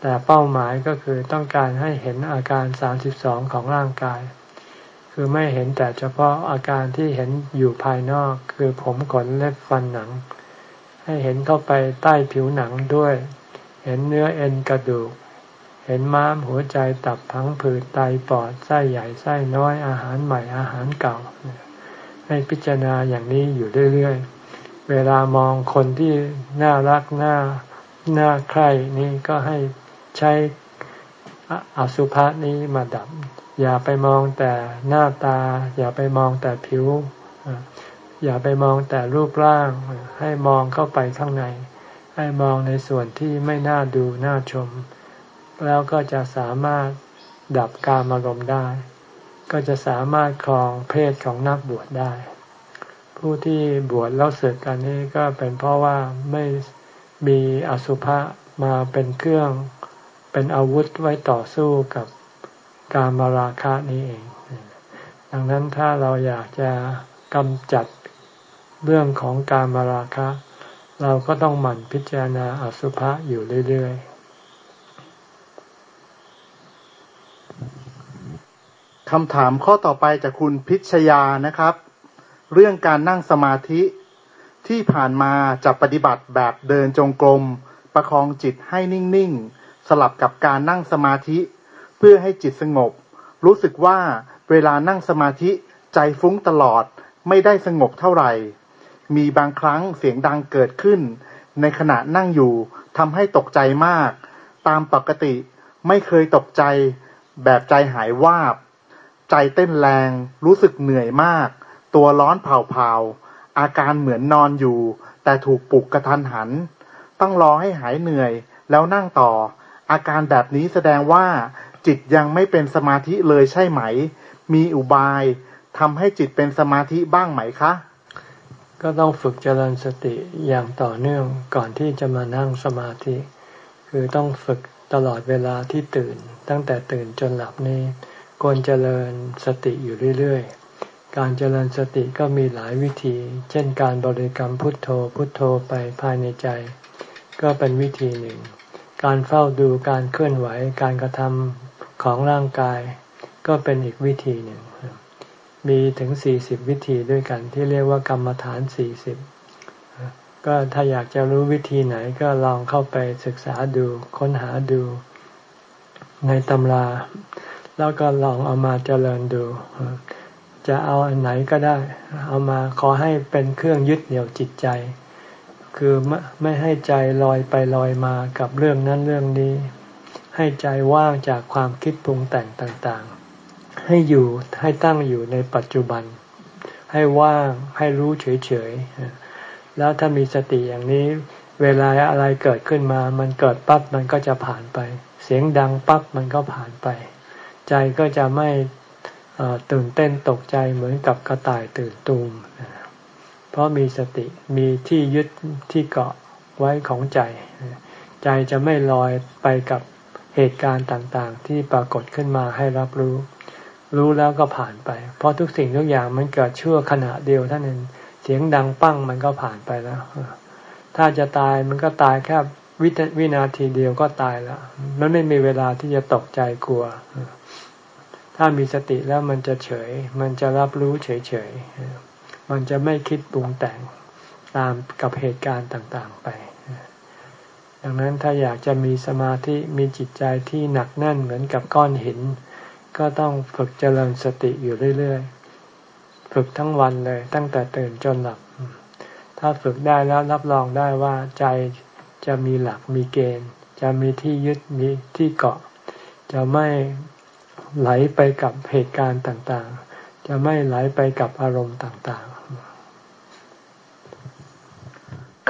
แต่เป้าหมายก็คือต้องการให้เห็นอาการสามสิบสองของร่างกาย คือไม่เห็นแต่เฉพาะอาการที่เห็นอยู่ภายนอก คือผมขนเล็บฟันหนัง ให้เห็นเข้าไปใต้ผิวหนังด้วย เห็นเนื้อเอ็นกระดูก เห็นม้ามหัวใจตับพังผืดไตปอดไส้ใหญ่ไส้น้อยอาหารใหม่อาหารเก่า ให้พิจารณาอย่างนี้อยู่เรื่อยๆ เวลามองคนที่น่ารักน่าน่าใคร่นี่ก็ให้ใช้อสุภะนี้มาดับ อย่าไปมองแต่หน้าตา อย่าไปมองแต่ผิว อย่าไปมองแต่รูปร่าง ให้มองเข้าไปข้างใน ให้มองในส่วนที่ไม่น่าดูน่าชม แล้วก็จะสามารถดับการอารมณ์ได้ ก็จะสามารถครองเพศของนักบวชได้ ผู้ที่บวชแล้วเสึกกันนี้ก็เป็นเพราะว่าไม่มีอสุภะมาเป็นเครื่องเป็นอาวุธไว้ต่อสู้กับการมาราคะนี้เอง ดังนั้นถ้าเราอยากจะกำจัด เรื่องของการมาราคะ เราก็ต้องหมั่นพิจารณาอสุภะอยู่เรื่อยๆคำถามข้อต่อไปจากคุณพิชยานะครับ เรื่องการนั่งสมาธิที่ผ่านมาจะปฏิบัติแบบเดินจงกรม ประคองจิตให้นิ่ง ๆ สลับกับการนั่งสมาธิ เพื่อให้จิตสงบ รู้สึกว่าเวลานั่งสมาธิใจฟุ้งตลอดไม่ได้สงบเท่าไหร่ มีบางครั้งเสียงดังเกิดขึ้น ในขณะนั่งอยู่ทำให้ตกใจมาก ตามปกติไม่เคยตกใจ แบบใจหายวาบ ใจเต้นแรง รู้สึกเหนื่อยมาก ตัวร้อนเผาๆ อาการเหมือนนอนอยู่ แต่ถูกปลุกกระทันหัน ต้องรอให้หายเหนื่อย แล้วนั่งต่อ อาการแบบนี้แสดงว่า จิตยังไม่เป็นสมาธิเลยใช่ไหม มีอุบายทำให้จิตเป็นสมาธิบ้างไหมคะ ก็ต้องฝึกเจริญสติอย่างต่อเนื่องก่อนที่จะมานั่งสมาธิ คือต้องฝึกตลอดเวลาที่ตื่น ตั้งแต่ตื่นจนหลับนี้ควรเจริญสติอยู่เรื่อยๆ การเจริญสติก็มีหลายวิธี เช่นการบริกรรมพุทโธพุทโธไปภายในใจ ก็เป็นวิธีหนึ่ง การเฝ้าดูการเคลื่อนไหวการกระทำของร่างกาย ก็เป็นอีกวิธีหนึ่ง มีถึงสี่สิบวิธีด้วยกัน ที่เรียกว่ากรรมฐานสี่สิบก็ถ้าอยากจะรู้วิธีไหนก็ลองเข้าไปศึกษาดูค้นหาดูในตำรา แล้วก็ลองเอามาเจริญดู จะเอาอันไหนก็ได้ เอามาขอให้เป็นเครื่องยึดเหนี่ยวจิตใจ คือไม่ไม่ให้ใจลอยไปลอยมากับเรื่องนั้นเรื่องนี้ ให้ใจว่างจากความคิดปรุงแต่งต่าง ให้อยู่ให้ตั้งอยู่ในปัจจุบัน ให้ว่างให้รู้เฉยๆ แล้วถ้ามีสติอย่างนี้ เวลาอะไรเกิดขึ้นมา มันเกิดปั๊บมันก็จะผ่านไป เสียงดังปั๊บมันก็ผ่านไป ใจก็จะไม่ตื่นเต้นตกใจเหมือนกับกระต่ายตื่นตูม เพราะมีสติมีที่ยึดที่เกาะไว้ของใจ ใจจะไม่ลอยไปกับเหตุการณ์ต่างๆ ที่ปรากฏขึ้นมาให้รับรู้ รู้แล้วก็ผ่านไป เพราะทุกสิ่งทุกอย่างมันเกิดชั่วขณะเดียวท่านเองเสียงดังปั้งมันก็ผ่านไปแล้ว ถ้าจะตายมันก็ตายแค่วิวินาทีเดียวก็ตายแล้ว มันไม่มีเวลาที่จะตกใจกลัว ถ้ามีสติแล้วมันจะเฉย มันจะรับรู้เฉยๆ มันจะไม่คิดปรุงแต่งตามกับเหตุการณ์ต่างๆไป ดังนั้นถ้าอยากจะมีสมาธิมีจิตใจที่หนักแน่นเหมือนกับก้อนหิน ก็ต้องฝึกเจริญสติอยู่เรื่อยๆ ฝึกทั้งวันเลย ตั้งแต่ตื่นจนหลับ ถ้าฝึกได้แล้วรับรองได้ว่าใจจะมีหลักมีเกณฑ์ จะมีที่ยึดมีที่เกาะ จะไม่ไหลไปกับเหตุการณ์ต่างๆ จะไม่ไหลไปกับอารมณ์ต่างๆ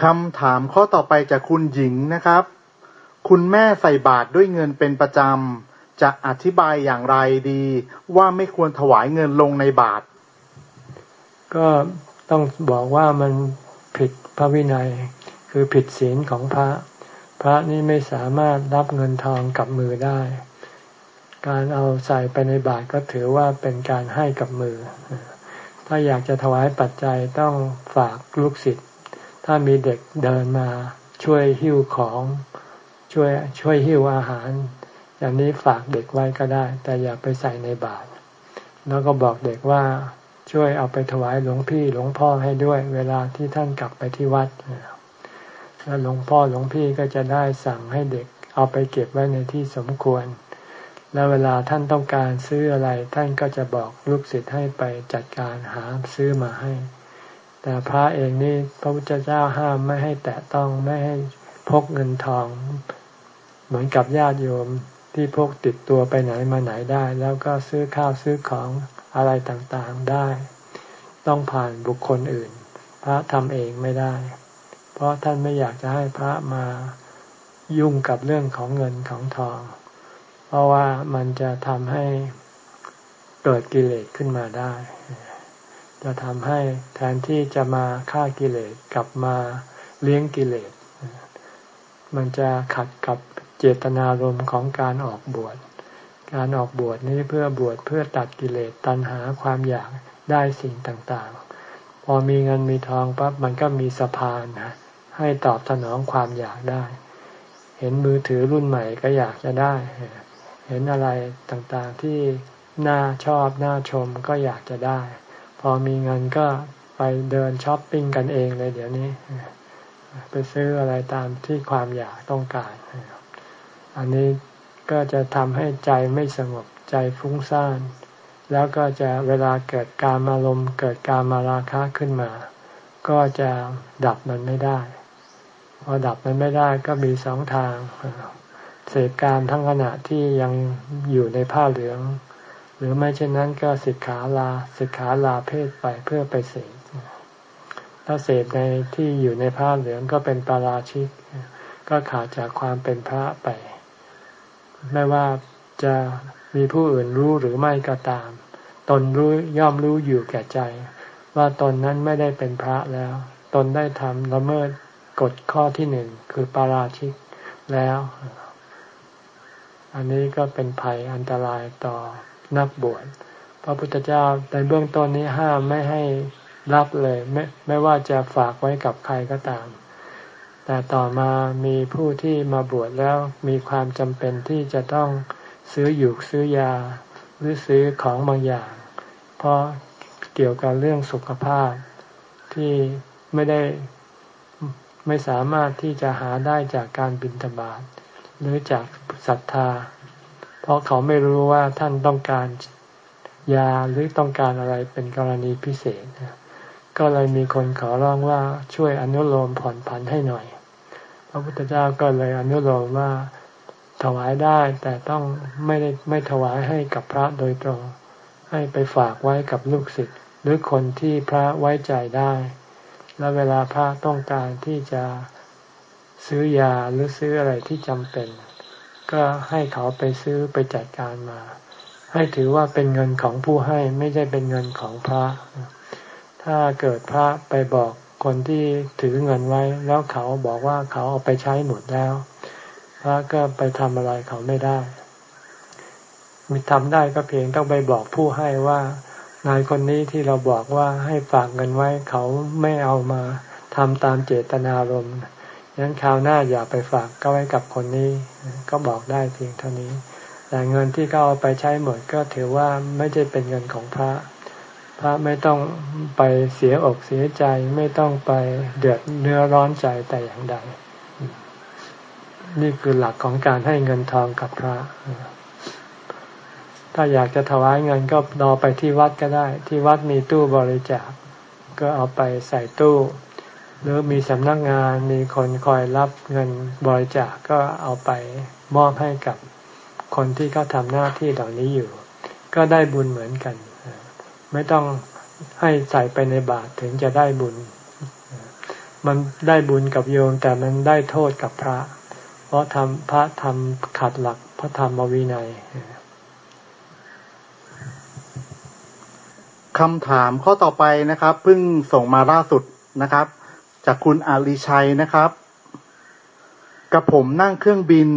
คำถามข้อต่อไปจากคุณหญิงนะครับ คุณแม่ใส่บาตรด้วยเงินเป็นประจำ จะอธิบายอย่างไรดีว่าไม่ควรถวายเงินลงในบาตรก็ต้องบอกว่ามันผิดพระวินัย คือผิดศีลของพระ พระนี่ไม่สามารถรับเงินทองกับมือได้ การเอาใส่ไปในบาตรก็ถือว่าเป็นการให้กับมือ ถ้าอยากจะถวายปัจจัยต้องฝากลูกศิษย์ถ้ามีเด็กเดินมาช่วยหิ้วของช่วยช่วยหิ้วอาหาร อย่างนี้ฝากเด็กไว้ก็ได้ แต่อย่าไปใส่ในบาตรแล้วก็บอกเด็กว่าช่วยเอาไปถวายหลวงพี่หลวงพ่อให้ด้วย เวลาที่ท่านกลับไปที่วัดแล้วหลวงพ่อหลวงพี่ก็จะได้สั่งให้เด็กเอาไปเก็บไว้ในที่สมควร แล้วเวลาท่านต้องการซื้ออะไร ท่านก็จะบอกลูกศิษย์ให้ไปจัดการหาซื้อมาให้ แต่พระเองนี่พระพุทธเจ้าห้ามไม่ให้แตะต้องไม่ให้พกเงินทอง เหมือนกับญาติโยม ที่พกติดตัวไปไหนมาไหนได้ แล้วก็ซื้อข้าวซื้อของอะไรต่างๆได้ ต้องผ่านบุคคลอื่น พระทำเองไม่ได้ เพราะท่านไม่อยากจะให้พระมายุ่งกับเรื่องของเงินของทอง เพราะว่ามันจะทำให้เกิดกิเลสขึ้นมาได้ จะทำให้แทนที่จะมาฆ่ากิเลสกลับมาเลี้ยงกิเลส มันจะขัดกับ เจตนารมณ์ของการออกบวช การออกบวชนี้เพื่อบวชเพื่อตัดกิเลสตัณหาความอยากได้สิ่งต่างๆ พอมีเงินมีทองปั๊บมันก็มีสะพานนะให้ตอบสนองความอยากได้ เห็นมือถือรุ่นใหม่ก็อยากจะได้ เห็นอะไรต่างๆที่น่าชอบน่าชมก็อยากจะได้ พอมีเงินก็ไปเดินช้อปปิ้งกันเองเลยเดี๋ยวนี้ ไปซื้ออะไรตามที่ความอยากต้องการ อันนี้ก็จะทำให้ใจไม่สงบใจฟุ้งซ่าน แล้วก็จะเวลาเกิดการอารมณ์เกิดการมาราคะขึ้นมา ก็จะดับมันไม่ได้ พอดับมันไม่ได้ก็มีสองทาง เสพการทั้งขณะที่ยังอยู่ในผ้าเหลือง หรือไม่เช่นนั้นก็สิกขาลาสิกขาลาเพศไปเพื่อไปเสพถ้าเสพในที่อยู่ในผ้าเหลืองก็เป็นปาราชิก ก็ขาดจากความเป็นพระไป ไม่ว่าจะมีผู้อื่นรู้หรือไม่ก็ตาม ตนรู้ย่อมรู้อยู่แก่ใจ ว่าตนนั้นไม่ได้เป็นพระแล้ว ตนได้ทำละเมิดกฎข้อที่หนึ่งคือปาราชิกแล้ว อันนี้ก็เป็นภัยอันตรายต่อนักบวชพระพุทธเจ้าในเบื้องต้นนี้ห้ามไม่ให้รับเลย ไม่ไม่ว่าจะฝากไว้กับใครก็ตาม แต่ต่อมามีผู้ที่มาบวชแล้วมีความจำเป็นที่จะต้องซื้ออยู่ซื้อยา หรือซื้อของบางอย่าง เพราะเกี่ยวกับเรื่องสุขภาพที่ไม่ได้ไม่สามารถที่จะหาได้จากการบินทบาทหรือจากศรัทธา เพราะเขาไม่รู้ว่าท่านต้องการยาหรือต้องการอะไรเป็นกรณีพิเศษนะ ก็เลยมีคนขอร้องว่าช่วยอนุโลมผ่อนผันให้หน่อย พระพุทธเจ้าก็เลยอนุโลมว่าถวายได้แต่ต้องไม่ได้ไม่ถวายให้กับพระโดยตรง ให้ไปฝากไว้กับลูกศิษย์หรือคนที่พระไว้ใจได้ แล้วเวลาพระต้องการที่จะซื้อยาหรือซื้ออะไรที่จำเป็น ก็ให้เขาไปซื้อไปจัดการมา ให้ถือว่าเป็นเงินของผู้ให้ไม่ใช่เป็นเงินของพระ ถ้าเกิดพระไปบอกคนที่ถือเงินไว้ แล้วเขาบอกว่าเขาเอาไปใช้หมดแล้ว พระก็ไปทำอะไรเขาไม่ได้ มีทำได้ก็เพียงต้องไปบอกผู้ให้ว่านายคนนี้ที่เราบอกว่าให้ฝากเงินไว้เขาไม่เอามาทำตามเจตนารมณ์ยันคราวหน้าอย่าไปฝากก็ไว้กับคนนี้ ก็บอกได้เพียงเท่านี้ แต่เงินที่เขาเอาไปใช้หมดก็ถือว่าไม่ใช่เป็นเงินของพระ พระไม่ต้องไปเสียอกเสียใจไม่ต้องไปเดือดเนื้อร้อนใจแต่อย่างใด นี่คือหลักของการให้เงินทองกับพระ ถ้าอยากจะถวายเงินก็รอไปที่วัดก็ได้ ที่วัดมีตู้บริจาค ก็เอาไปใส่ตู้ หรือมีสำนักงานมีคนคอยรับเงินบริจาคก็เอาไปมอบให้กับคนที่เขาทำหน้าที่เหล่านี้อยู่ ก็ได้บุญเหมือนกัน ไม่ต้องให้ใส่ไปในบาตรถึงจะได้บุญ มันได้บุญกับโยมแต่มันได้โทษกับพระ เพราะทำพระทำขัดหลักพระธรรมวินัยคำถามข้อต่อไปนะครับเพิ่งส่งมาล่าสุดนะครับ จากคุณอาลีชัยนะครับ กับผมนั่งเครื่องบิน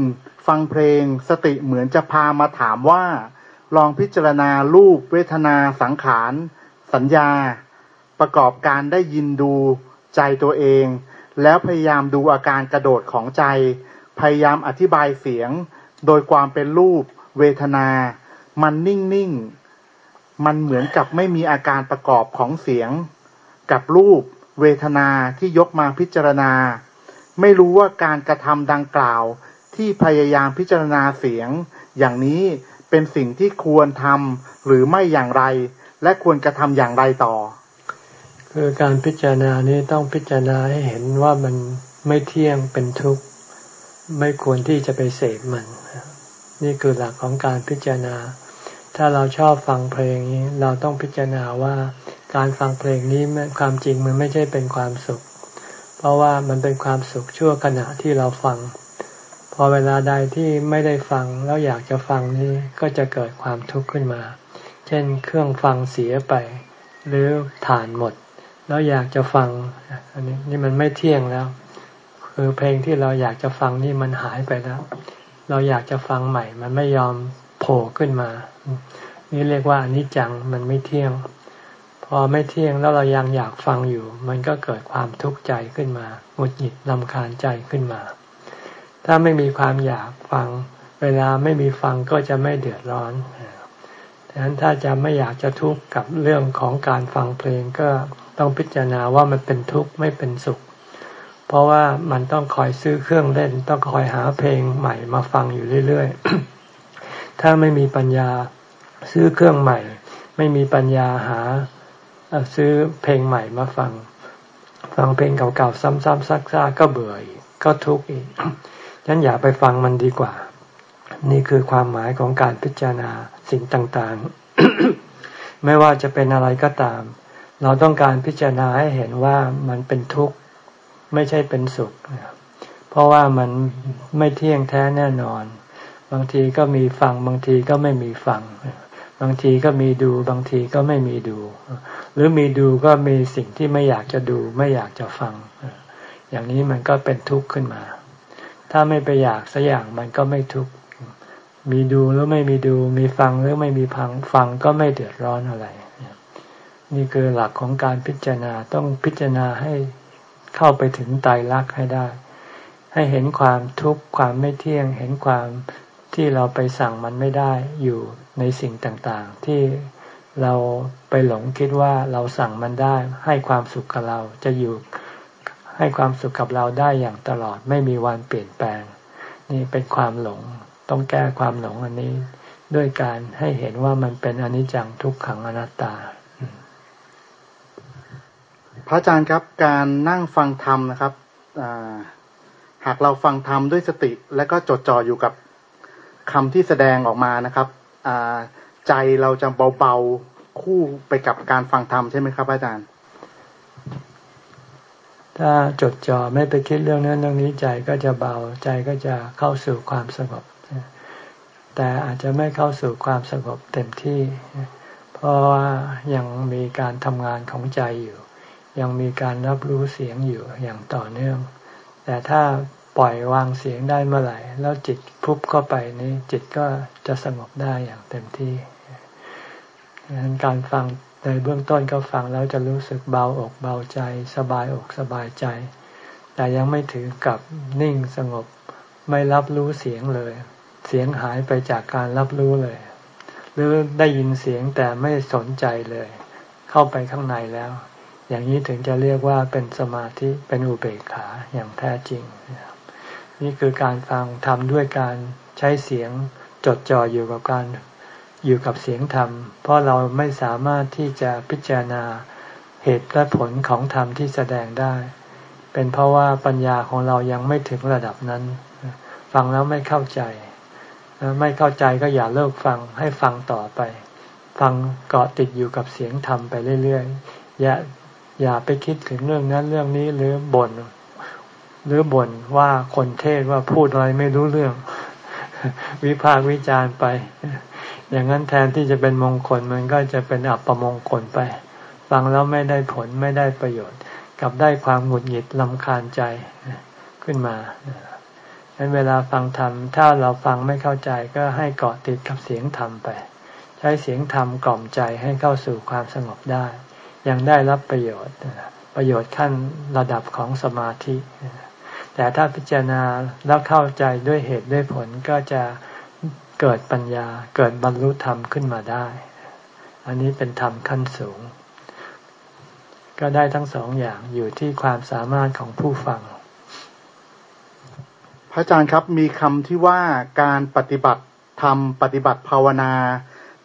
ฟังเพลงสติเหมือนจะพามาถามว่า ลองพิจารณารูปเวทนาสังขาร สัญญา ประกอบการได้ยินดูใจตัวเอง แล้วพยายามดูอาการกระโดดของใจ พยายามอธิบายเสียง โดยความเป็นรูป เวทนา มันนิ่งๆ มันเหมือนกับไม่มีอาการประกอบของเสียง กับรูป เวทนาที่ยกมาพิจารณา ไม่รู้ว่าการกระทำดังกล่าวที่พยายามพิจารณาเสียง อย่างนี้ เป็นสิ่งที่ควรทำหรือไม่อย่างไร และควรกระทำอย่างไรต่อ คือการพิจารณานี้ต้องพิจารณาให้เห็นว่ามันไม่เที่ยงเป็นทุกข์ ไม่ควรที่จะไปเสพมัน นี่คือหลักของการพิจารณา ถ้าเราชอบฟังเพลงนี้เราต้องพิจารณาว่าการฟังเพลงนี้ความจริงมันไม่ใช่เป็นความสุข เพราะว่ามันเป็นความสุขชั่วขณะที่เราฟัง พอเวลาใดที่ไม่ได้ฟังแล้วอยากจะฟังนี้ก็จะเกิดความทุกข์ขึ้นมา เช่นเครื่องฟังเสียไป หรือฐานหมด แล้วอยากจะฟัง อันนี้นี่มันไม่เที่ยงแล้ว คือเพลงที่เราอยากจะฟังนี่มันหายไปแล้ว เราอยากจะฟังใหม่ มันไม่ยอมโผล่ขึ้นมา นี่เรียกว่าอนิจจังมันไม่เที่ยง พอไม่เที่ยงแล้วเรายังอยากฟังอยู่ มันก็เกิดความทุกข์ใจขึ้นมาหงุดหงิดลำคาญใจขึ้นมา ถ้าไม่มีความอยากฟัง เวลาไม่มีฟังก็จะไม่เดือดร้อนดังนั้นถ้าจะไม่อยากจะทุกข์กับเรื่องของการฟังเพลงก็ต้องพิจารณาว่ามันเป็นทุกข์ไม่เป็นสุข เพราะว่ามันต้องคอยซื้อเครื่องเล่น ต้องคอยหาเพลงใหม่มาฟังอยู่เรื่อยๆ ถ้าไม่มีปัญญาซื้อเครื่องใหม่ ไม่มีปัญญาหาซื้อเพลงใหม่มาฟัง ฟังเพลงเก่าๆ ซ้ำๆซักๆก็เบื่ออีกก็ทุกข์อีก ฉันอย่าไปฟังมันดีกว่า นี่คือความหมายของการพิจารณาสิ่งต่างๆ ไม่ว่าจะเป็นอะไรก็ตาม เราต้องการพิจารณาให้เห็นว่ามันเป็นทุกข์ไม่ใช่เป็นสุข เพราะว่ามันไม่เที่ยงแท้แน่นอน บางทีก็มีฟัง บางทีก็ไม่มีฟัง บางทีก็มีดู บางทีก็ไม่มีดู หรือมีดูก็มีสิ่งที่ไม่อยากจะดู ไม่อยากจะฟัง อย่างนี้มันก็เป็นทุกข์ขึ้นมา ถ้าไม่ไปอยากสักอย่างมันก็ไม่ทุกข์มีดูหรือไม่มีดู มีฟังหรือไม่มีฟังฟังก็ไม่เดือดร้อนอะไร นี่คือหลักของการพิจารณาต้องพิจารณาให้เข้าไปถึงไตรลักษณ์ให้ได้ ให้เห็นความทุกข์ความไม่เที่ยง เห็นความที่เราไปสั่งมันไม่ได้อยู่ในสิ่งต่างๆ ที่เราไปหลงคิดว่าเราสั่งมันได้ ให้ความสุขกับเราจะอยู่ ให้ความสุขกับเราได้อย่างตลอดไม่มีวันเปลี่ยนแปลง นี่เป็นความหลงต้องแก้ความหลงอันนี้ ด้วยการให้เห็นว่ามันเป็นอนิจจังทุกขังอนัตตา พระอาจารย์ครับการนั่งฟังธรรมนะครับหากเราฟังธรรมด้วยสติ และก็จดจ่ออยู่กับคำที่แสดงออกมานะครับใจเราจะเบาๆคู่ไปกับการฟังธรรมใช่ไหมครับอาจารย์ ถ้าจดจ่อไม่ไปคิดเรื่องนั้นเรื่องนี้ใจก็จะเบาใจก็จะเข้าสู่ความสงบ แต่อาจจะไม่เข้าสู่ความสงบเต็มที่ เพราะว่ายังมีการทำงานของใจอยู่ ยังมีการรับรู้เสียงอยู่อย่างต่อเนื่อง แต่ถ้าปล่อยวางเสียงได้เมื่อไหร่ แล้วจิตพุบเข้าไปนี้จิตก็จะสงบได้อย่างเต็มที่ดังนั้นการฟัง ในเบื้องต้นก็ฟังแล้วจะรู้สึกเบาอกเบาใจ สบายอกสบายใจ แต่ยังไม่ถือกับนิ่งสงบไม่รับรู้เสียงเลย เสียงหายไปจากการรับรู้เลย หรือได้ยินเสียงแต่ไม่สนใจเลย เข้าไปข้างในแล้ว อย่างนี้ถึงจะเรียกว่าเป็นสมาธิเป็นอุเบกขาอย่างแท้จริง นี่คือการฟังทำด้วยการใช้เสียงจดจ่ออยู่กับการ อยู่กับเสียงธรรม เพราะเราไม่สามารถที่จะพิจารณาเหตุและผลของธรรมที่แสดงได้ เป็นเพราะว่าปัญญาของเรายังไม่ถึงระดับนั้น ฟังแล้วไม่เข้าใจ ไม่เข้าใจก็อย่าเลิกฟังให้ฟังต่อไป ฟังเกาะติดอยู่กับเสียงธรรมไปเรื่อยๆ อย่าอย่าไปคิดถึงเรื่องนั้นเรื่องนี้หรือบ่นหรือบ่นว่าคนเทศว่าพูดอะไรไม่รู้เรื่อง วิพากวิจารไป อย่างนั้นแทนที่จะเป็นมงคลมันก็จะเป็นอัปมงคลไป ฟังแล้วไม่ได้ผลไม่ได้ประโยชน์ กลับได้ความหงุดหงิดลำคาญใจขึ้นมาดังนั้นเวลาฟังธรรมถ้าเราฟังไม่เข้าใจก็ให้เกาะติดกับเสียงธรรมไป ใช้เสียงธรรมกล่อมใจให้เข้าสู่ความสงบได้ ยังได้รับประโยชน์ ประโยชน์ขั้นระดับของสมาธิ แต่ถ้าพิจารณาแล้วเข้าใจด้วยเหตุด้วยผลก็จะเกิดปัญญาเกิดบรรลุธรรมขึ้นมาได้ อันนี้เป็นธรรมขั้นสูง ก็ได้ทั้งสองอย่างอยู่ที่ความสามารถของผู้ฟัง พระอาจารย์ครับมีคำที่ว่าการปฏิบัติธรรมปฏิบัติภาวนา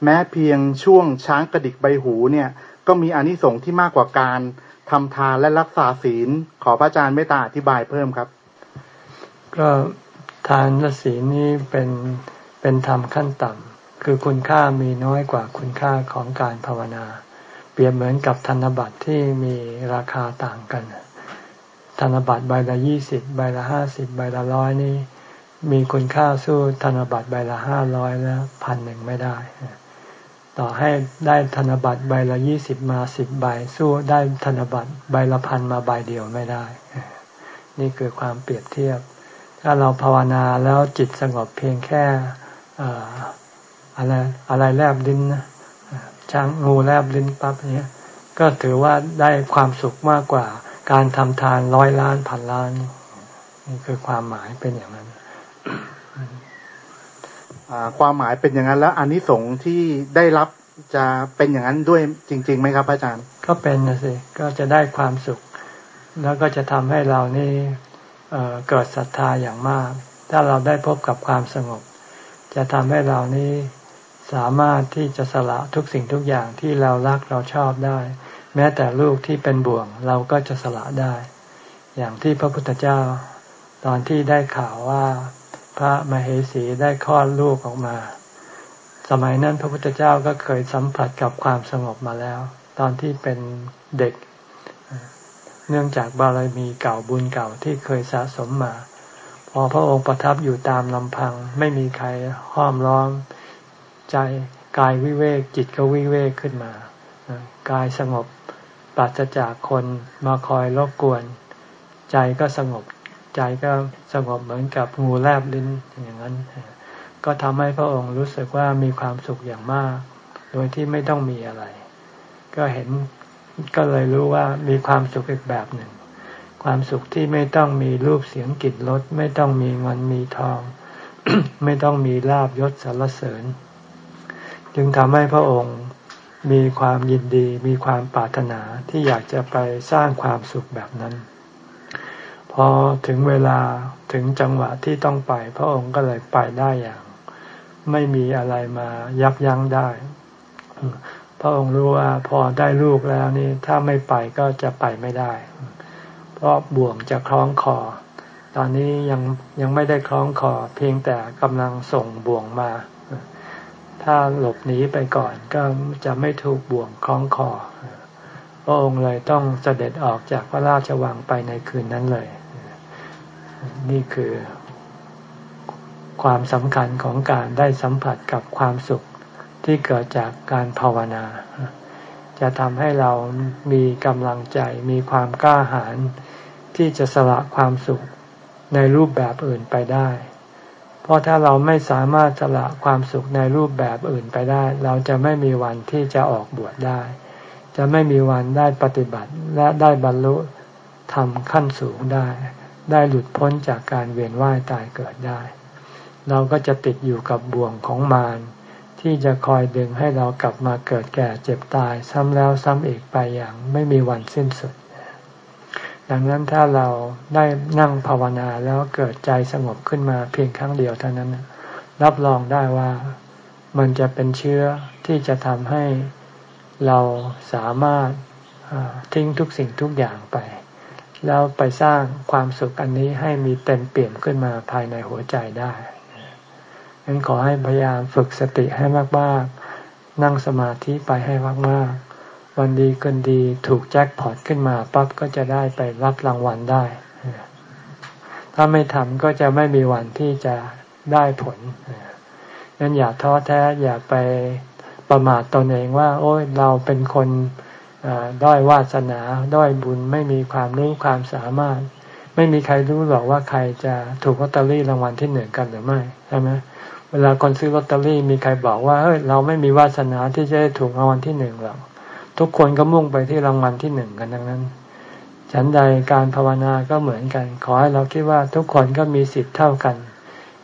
แม้เพียงช่วงช้างกระดิกใบหูเนี่ย ก็มีอนิสงส์ที่มากกว่าการทำทานและรักษาศีล ขอพระอาจารย์เมตตาอธิบายเพิ่มครับ ก็ทานและศีลนี้เป็นเป็นธรรมขั้นต่ำคือคุณค่ามีน้อยกว่าคุณค่าของการภาวนา เปรียบเหมือนกับธนบัตรที่มีราคาต่างกัน ธนบัตรใบละยี่สิบใบละห้าสิบใบละร้อยนี่มีคุณค่าสู้ธนบัตรใบละห้าร้อยแล้วพันหนึ่งไม่ได้ ต่อให้ได้ธนบัตรใบละยี่สิบมาสิบใบสู้ได้ธนบัตรใบละพันมาใบเดียวไม่ได้ นี่คือความเปรียบเทียบ ถ้าเราภาวนาแล้วจิตสงบเพียงแค่อะไรอะไรแลบลิ้นนะช้างงูแลบลิ้นปั๊บเนี้ยก็ถือว่าได้ความสุขมากกว่า การทำทานร้อยล้านพันล้านนี่คือความหมายเป็นอย่างนั้นความหมายเป็นอย่างนั้นแล้วอนนิสงส์ที่ได้รับจะเป็นอย่างนั้นด้วยจริงๆไหมครับอาจารย์ ก็เป็นนะสิก็จะได้ความสุข แล้วก็จะทำให้เรานี่ เกิดศรัทธาอย่างมาก ถ้าเราได้พบกับความสงบ จะทำให้เรานี้สามารถที่จะสละทุกสิ่งทุกอย่างที่เรารักเราชอบได้ แม้แต่ลูกที่เป็นบ่วงเราก็จะสละได้ อย่างที่พระพุทธเจ้า ตอนที่ได้ข่าวว่าพระมเหสีได้คลอดลูกออกมา สมัยนั้นพระพุทธเจ้าก็เคยสัมผัสกับความสงบมาแล้ว ตอนที่เป็นเด็ก เนื่องจากบารมีเก่าบุญเก่าที่เคยสะสมมา พอพระองค์ประทับอยู่ตามลำพัง ไม่มีใครห้อมล้อม ใจกายวิเวกจิตก็วิเวกขึ้นมากายสงบปราศจากคนมาคอยรบกวน ใจก็สงบใจก็สงบเหมือนกับงูแลบลิ้นอย่างนั้น ก็ทำให้พระองค์รู้สึกว่ามีความสุขอย่างมาก โดยที่ไม่ต้องมีอะไร ก็เห็น ก็เลยรู้ว่ามีความสุขอีกแบบหนึ่ง ความสุขที่ไม่ต้องมีรูปเสียงกลิ่นรสไม่ต้องมีเงินมีทอง ไม่ต้องมีลาบยศสรรเสริญ จึงทำให้พระองค์มีความยินดีมีความปรารถนาที่อยากจะไปสร้างความสุขแบบนั้น พอถึงเวลาถึงจังหวะที่ต้องไป พระองค์ก็เลยไปได้อย่าง ไม่มีอะไรมายับยั้งได้ พระองค์รู้ว่าพอได้ลูกแล้วนี่ถ้าไม่ไปก็จะไปไม่ได้ เพราะบ่วงจะคล้องคอ ตอนนี้ยังยังไม่ได้คล้องคอ เพียงแต่กำลังส่งบ่วงมา ถ้าหลบหนีไปก่อนก็จะไม่ถูกบ่วงคล้องคอ พระองค์เลยต้องเสด็จออกจากพระราชวังไปในคืนนั้นเลย นี่คือความสำคัญของการได้สัมผัสกับความสุข ที่เกิดจากการภาวนา จะทำให้เรามีกำลังใจมีความกล้าหาญที่จะสละความสุขในรูปแบบอื่นไปได้ เพราะถ้าเราไม่สามารถสละความสุขในรูปแบบอื่นไปได้ เราจะไม่มีวันที่จะออกบวชได้ จะไม่มีวันได้ปฏิบัติและได้บรรลุทำขั้นสูงได้ ได้หลุดพ้นจากการเวียนว่ายตายเกิดได้ เราก็จะติดอยู่กับบ่วงของมาร ที่จะคอยดึงให้เรากลับมาเกิดแก่เจ็บตาย ซ้ำแล้วซ้ำอีกไปอย่างไม่มีวันสิ้นสุด ดังนั้นถ้าเราได้นั่งภาวนาแล้วเกิดใจสงบขึ้นมาเพียงครั้งเดียวเท่านั้น รับรองได้ว่ามันจะเป็นเชื้อที่จะทำให้เราสามารถทิ้งทุกสิ่งทุกอย่างไป แล้วไปสร้างความสุขอันนี้ให้มีเต็มเปี่ยมขึ้นมาภายในหัวใจได้ งั้นขอให้พยายามฝึกสติให้มากๆ นั่งสมาธิไปให้มากๆ วันดีกินดีถูกแจ็คพอตขึ้นมาปั๊บก็จะได้ไปรับรางวัลได้ ถ้าไม่ทำก็จะไม่มีวันที่จะได้ผลนั้นอย่าท้อแท้อย่าไปประมาทตนเองว่า โอ้ยเราเป็นคนด้อยวาสนาด้อยบุญไม่มีความรู้ความสามารถ ไม่มีใครรู้หรอกว่าใครจะถูกลอตเตอรี่รางวัลที่หนึ่งกันหรือไม่ใช่ไหม เวลาคนซื้อลอตเตอรี่มีใครบอกว่าเฮ้ยเราไม่มีวาสนาที่จะได้ถูกรางวัลที่หนึ่งหรอกทุกคนก็มุ่งไปที่รางวัลที่หนึ่งกันดังนั้น ฉันใดการภาวนาก็เหมือนกัน ขอให้เราคิดว่าทุกคนก็มีสิทธิ์เท่ากัน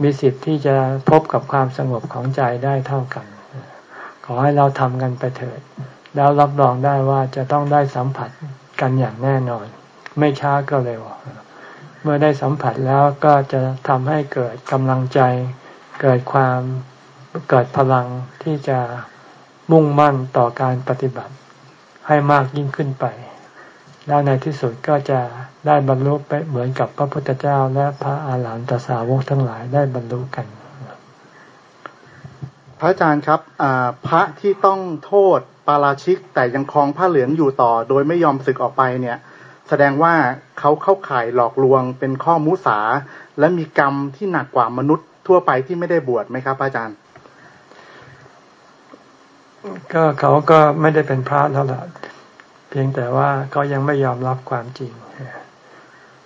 มีสิทธิ์ที่จะพบกับความสงบของใจได้เท่ากัน ขอให้เราทำกันไปเถิด แล้วรับรองได้ว่าจะต้องได้สัมผัสกันอย่างแน่นอน ไม่ช้าก็เร็วเมื่อได้สัมผัสแล้วก็จะทำให้เกิดกำลังใจ เกิดความเกิดพลังที่จะมุ่งมั่นต่อการปฏิบัติให้มากยิ่งขึ้นไป แล้วในที่สุดก็จะได้บรรลุไปเหมือนกับพระพุทธเจ้าและพระอาหารหันตสาวกทั้งหลายได้บรรลุกัน พระอาจารย์ครับพระที่ต้องโทษปาราชิกแต่ยังคลองผ้าเหลืองอยู่ต่อ โดยไม่ยอมศึกออกไปเนี่ย แสดงว่าเขาเข้าข่ายหลอกลวงเป็นข้อมุสา และมีกรรมที่หนักกว่ามนุษย์ ทั่วไปที่ไม่ได้บวชไหมครับ อาจารย์ ก็เขาก็ไม่ได้เป็นพระแล้วล่ะเพียงแต่ว่าเขายังไม่ยอมรับความจริง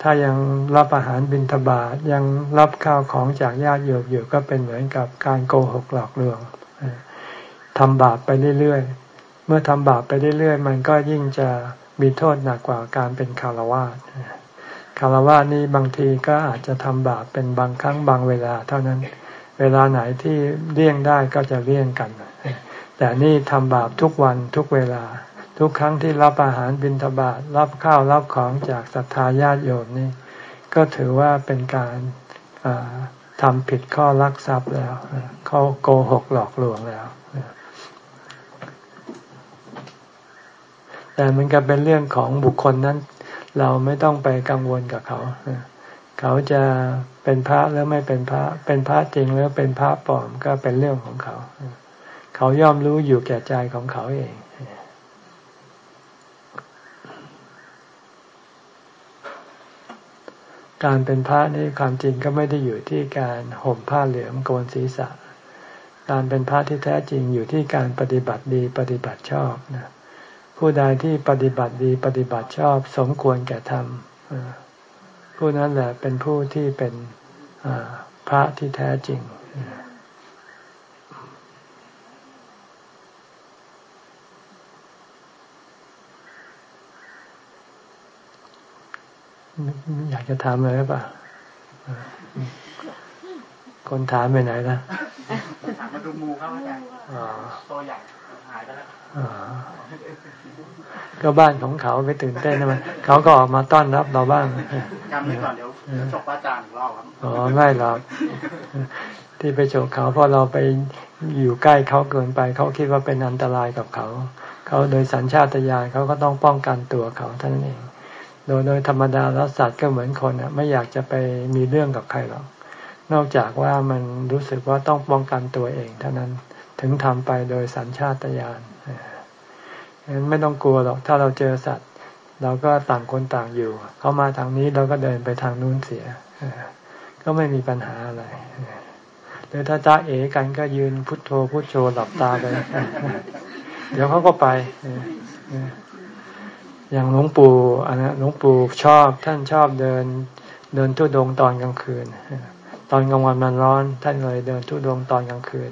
ถ้ายังรับอาหารบิณฑบาตยังรับข้าวของจากญาติโยมอยู่ก็เป็นเหมือนกับการโกหกหลอกลวงทำบาปไปเรื่อยๆ เมื่อทำบาปไปเรื่อยๆ มันก็ยิ่งจะมีโทษหนักกว่าการเป็นคารวะ คารวะนี่บางทีก็อาจจะทำบาปเป็นบางครั้งบางเวลา เท่านั้น เวลาไหนที่เลี่ยงได้ก็จะเลี่ยงกัน แต่นี่ทำบาปทุกวันทุกเวลา ทุกครั้งที่รับอาหารบิณฑบาตรับข้าวรับของจากศรัทธาญาติโยมนี่ ก็ถือว่าเป็นการทำผิดข้อลักทรัพย์แล้วเขาโกหกหลอกลวงแล้วแต่มันก็เป็นเรื่องของบุคคลนั้น เราไม่ต้องไปกังวลกับเขา เขาจะเป็นพระหรือไม่เป็นพระ เป็นพระจริงหรือเป็นพระปลอมก็เป็นเรื่องของเขา เขาย่อมรู้อยู่แก่ใจของเขาเองการเป็นพระนี่ความจริงก็ไม่ได้อยู่ที่การห่มผ้าเหลืองโกนศีรษะ การเป็นพระที่แท้จริงอยู่ที่การปฏิบัติดีปฏิบัติชอบนะ ผู้ใดที่ปฏิบัติดีปฏิบัติชอบสมควรแก่ธรรมผู้นั้นแหละเป็นผู้ที่เป็นพระที่แท้จริง อยากจะถามอะไรหรือเปล่าคนถามไปไหนนะถามมาดูมูเขาอาจารย์ตัวใหญ่ หายไปแล้วก็บ้านของเขาไปตื่นเต้นนะมันเขาก็ออกมาต้อนรับเราบ้างจำนี้ก่อนเดี๋ยวจบพระอาจารย์รอบครับอ๋อไม่หรอกที่ไปโฉกเขาเพราะเราไปอยู่ใกล้เขาเกินไป เขาคิดว่าเป็นอันตรายกับเขา เขาโดยสัญชาตญาณเขาก็ต้องป้องกันตัวเขาท่านเองโดยโดยธรรมดาแล้วสัตว์ก็เหมือนคนอะไม่อยากจะไปมีเรื่องกับใครหรอกนอกจากว่ามันรู้สึกว่าต้องป้องกันตัวเองเท่านั้น ถึงทำไปโดยสัญชาตญาณฉะนั้นไม่ต้องกลัวหรอกถ้าเราเจอสัตว์ เราก็ต่างคนต่างอยู่ เขามาทางนี้เราก็เดินไปทางนู้นเสียก็ไม่มีปัญหาอะไรหรือถ้าจ้าเอกันก็ยืนพุทโธพุทโธหลับตาไปเดี๋ยวเขาก็ไปอย่างหลวงปู่อันนะหลวงปู่ชอบท่านชอบเดิน เดินทุดงตอนกลางคืน ตอนกลางวันมันร้อน ท่านเลยเดินทุดงตอนกลางคืน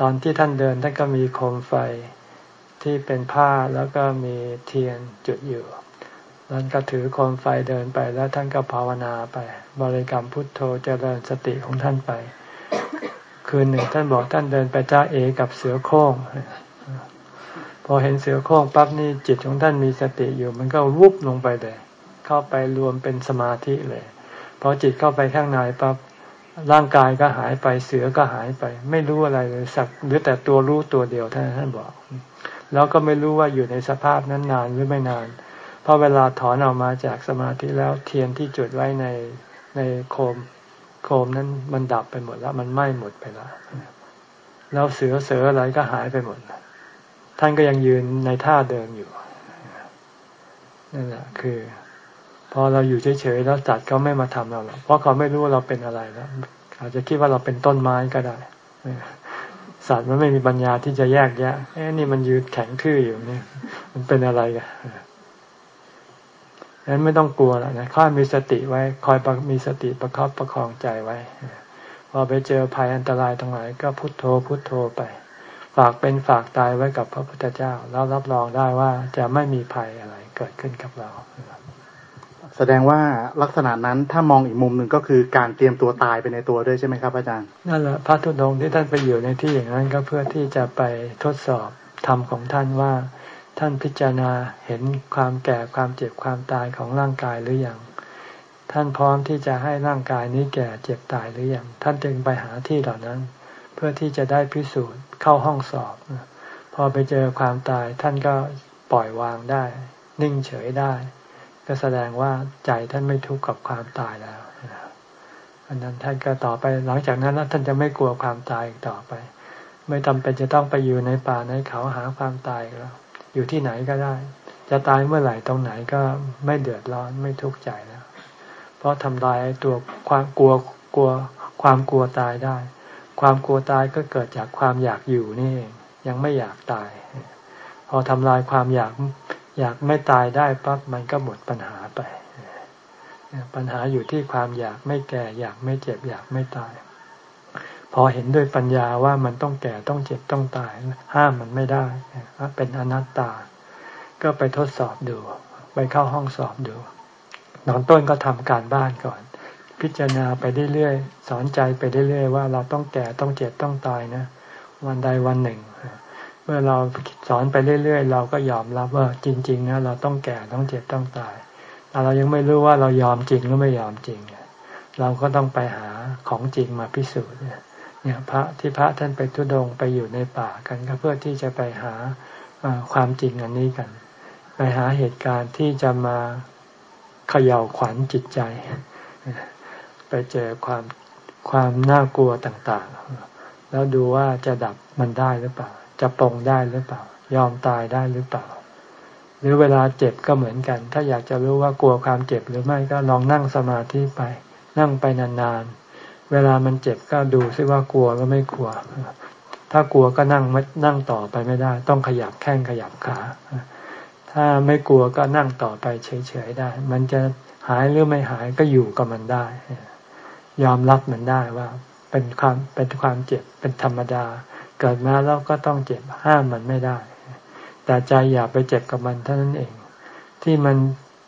ตอนที่ท่านเดินท่านก็มีโคมไฟที่เป็นผ้าแล้วก็มีเทียนจุดอยู่ท่านก็ถือโคมไฟเดินไปแล้วท่านก็ภาวนาไป บริกรรมพุทโธเจริญสติของท่านไป คืนหนึ่งท่านบอกท่านเดินไปจ้าเอกับเสือโคร่งพอเห็นเสือโคร่งปั๊บนี่จิตของท่านมีสติอยู่ มันก็วุบลงไปเลย เข้าไปรวมเป็นสมาธิเลยพอจิตเข้าไปข้างในปั๊บ ร่างกายก็หายไปเสือก็หายไป ไม่รู้อะไรเลยสักหรือแต่ตัวรู้ตัวเดียวท่านท่านบอก แล้วก็ไม่รู้ว่าอยู่ในสภาพนั้นนานหรือไม่นาน เพราะเวลาถอนออกมาจากสมาธิแล้วเทียนที่จุดไว้ในในโคม โคมนั้นมันดับไปหมดแล้วมันไหม้หมดไปแล้วแล้วเสือเสืออะไรก็หายไปหมด ท่านก็ยังยืนในท่าเดิมอยู่นั่นแหละคือ พอเราอยู่เฉยๆแล้วจัดเขาไม่มาทำเราหรอกเพราะเขาไม่รู้ว่าเราเป็นอะไรแล้วอาจจะคิดว่าเราเป็นต้นไม้ก็ได้สัตว์มันไม่มีปัญญาที่จะแยกแยะเอ้นี่มันยืนแข็งทื่ออยู่นี่มันเป็นอะไรกันนั้นไม่ต้องกลัวแล้วนะค่อยมีสติไว้ คอยมีสติประคับประคองใจไว้ พอไปเจอภัยอันตรายตรงไหนก็พุโทโธพุโทโธไป ฝากเป็นฝากตายไว้กับพระพุทธเจ้า แล้วรับรองได้ว่าจะไม่มีภัยอะไรเกิดขึ้นกับเรา แสดงว่าลักษณะนั้นถ้ามองอีกมุมหนึ่งก็คือการเตรียมตัวตายไปในตัวด้วยใช่ไหมครับอาจารย์ นั่นแหละพระทุดงที่ท่านไปอยู่ในที่อย่างนั้นก็เพื่อที่จะไปทดสอบธรรมของท่านว่า ท่านพิจารณาเห็นความแก่ความเจ็บความตายของร่างกายหรืออยังท่านพร้อมที่จะให้ร่างกายนี้แก่เจ็บตายหรืออยังท่านจึงไปหาที่เหล่านั้น เพื่อที่จะได้พิสูจน์เข้าห้องสอบ พอไปเจอความตายท่านก็ปล่อยวางได้ นิ่งเฉยได้ ก็แสดงว่าใจท่านไม่ทุกข์กับความตายแล้วอันนั้นท่านก็ต่อไปหลังจากนั้นท่านจะไม่กลัวความตายอีกต่อไป ไม่จาเป็นจะต้องไปอยู่ในป่าในเขาหาความตายแล้ว อยู่ที่ไหนก็ได้ จะตายเมื่อไหร่ตรงไหนก็ไม่เดือดร้อนไม่ทุกข์ใจแล้ว เพราะทำลายตัวความกลัวกลัวความกลัวตายได้ ความกลัวตายก็เกิดจากความอยากอยู่นี่เองยังไม่อยากตาย พอทำลายความอยาก อยากไม่ตายได้ปั๊บมันก็หมดปัญหาไป ปัญหาอยู่ที่ความอยากไม่แก่ อยากไม่เจ็บ อยากไม่ตาย พอเห็นด้วยปัญญาว่ามันต้องแก่ต้องเจ็บต้องตาย ห้ามมันไม่ได้เป็นอนัตตา ก็ไปทดสอบดู ไปเข้าห้องสอบดูตอนต้นก็ทำการบ้านก่อน พิจารณาไปเรื่อยๆสอนใจไปเรื่อยๆว่าเราต้องแก่ต้องเจ็บต้องตายนะ วันใดวันหนึ่ง เมื่อเราสอนไปเรื่อยๆ เราก็ยอมรับว่าจริง ๆ นะ เราต้องแก่ต้องเจ็บต้องตาย แต่เรายังไม่รู้ว่าเรายอมจริงหรือไม่ยอมจริง เราก็ต้องไปหาของจริงมาพิสูจน์เนี่ยพระที่พระท่านไปทุดงไปอยู่ในป่ากันก็เพื่อที่จะไปหาความจริงอันนี้กัน ไปหาเหตุการณ์ที่จะมาเขย่าขวัญจิตใจ ไปเจอความความน่ากลัวต่างๆ แล้วดูว่าจะดับมันได้หรือเปล่า จะปรงได้หรือเปล่า ยอมตายได้หรือเปล่า หรือเวลาเจ็บก็เหมือนกัน ถ้าอยากจะรู้ว่ากลัวความเจ็บหรือไม่ก็ลองนั่งสมาธิไป นั่งไปนานๆ เวลามันเจ็บก็ดูซิว่ากลัวหรือไม่กลัว ถ้ากลัวก็นั่งไม่นั่งต่อไปไม่ได้ ต้องขยับแข้งขยับขา ถ้าไม่กลัวก็นั่งต่อไปเฉยๆได้ มันจะหายหรือไม่หายก็อยู่กับมันได้ ยอมรับมันได้ว่าเป็นความเป็นความเจ็บเป็นธรรมดา เกิดมาแล้วก็ต้องเจ็บห้ามมันไม่ได้ แต่ใจอย่าไปเจ็บกับมันเท่านั้นเอง ที่มัน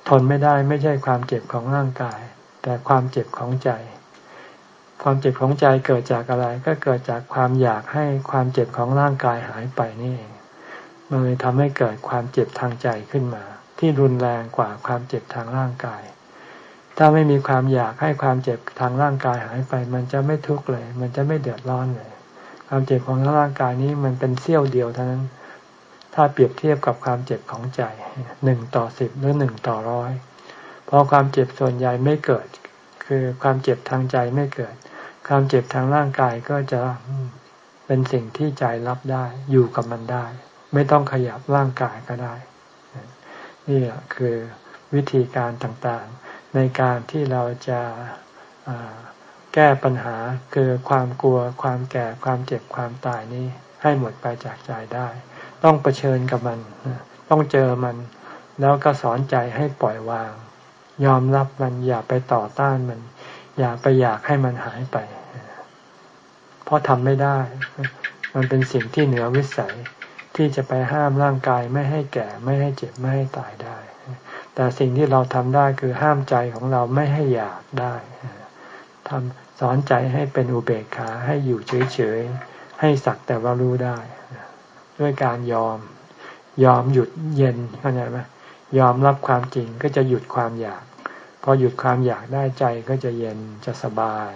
ทนไม่ได้ไม่ใช่ความเจ็บของร่างกาย แต่ความเจ็บของใจ ความเจ็บของใจเกิดจากอะไร ก็เกิดจากความอยากให้ความเจ็บของร่างกายหายไปนี่เองมันเลยทำให้เกิดความเจ็บทางใจขึ้นมา ที่รุนแรงกว่าความเจ็บทางร่างกาย ถ้าไม่มีความอยากให้ความเจ็บทางร่างกายหายไป มันจะไม่ทุกข์เลย มันจะไม่เดือดร้อนเลย ความเจ็บของร่างกายนี้มันเป็นเสี้ยวเดียวเท่านั้น ถ้าเปรียบเทียบกับความเจ็บของใจหนึ่งต่อสิบหรือหนึ่งต่อร้อยเพราะความเจ็บส่วนใหญ่ไม่เกิด คือความเจ็บทางใจไม่เกิด ความเจ็บทางร่างกายก็จะเป็นสิ่งที่ใจรับได้ อยู่กับมันได้ ไม่ต้องขยับร่างกายก็ได้ นี่คือวิธีการต่างๆ ในการที่เราจะ แก้ปัญหาคือความกลัว ความแก่ ความเจ็บ ความตายนี้ ให้หมดไปจากใจได้ ต้องเผชิญกับมัน ต้องเจอมัน แล้วก็สอนใจให้ปล่อยวาง ยอมรับมันอย่าไปต่อต้านมัน อย่าไปอยากให้มันหายไป เพราะทำไม่ได้ มันเป็นสิ่งที่เหนือวิสัยที่จะไปห้ามร่างกายไม่ให้แก่ไม่ให้เจ็บไม่ให้ตายได้ แต่สิ่งที่เราทำได้คือห้ามใจของเราไม่ให้อยากได้ทำ สอนใจให้เป็นอุเบกขาให้อยู่เฉยๆ ให้สักแต่ว่ารู้ได้ ด้วยการยอม ยอมหยุดเย็นเข้าใจไหมยอมรับความจริงก็จะหยุดความอยาก พอหยุดความอยากได้ใจก็จะเย็นจะสบาย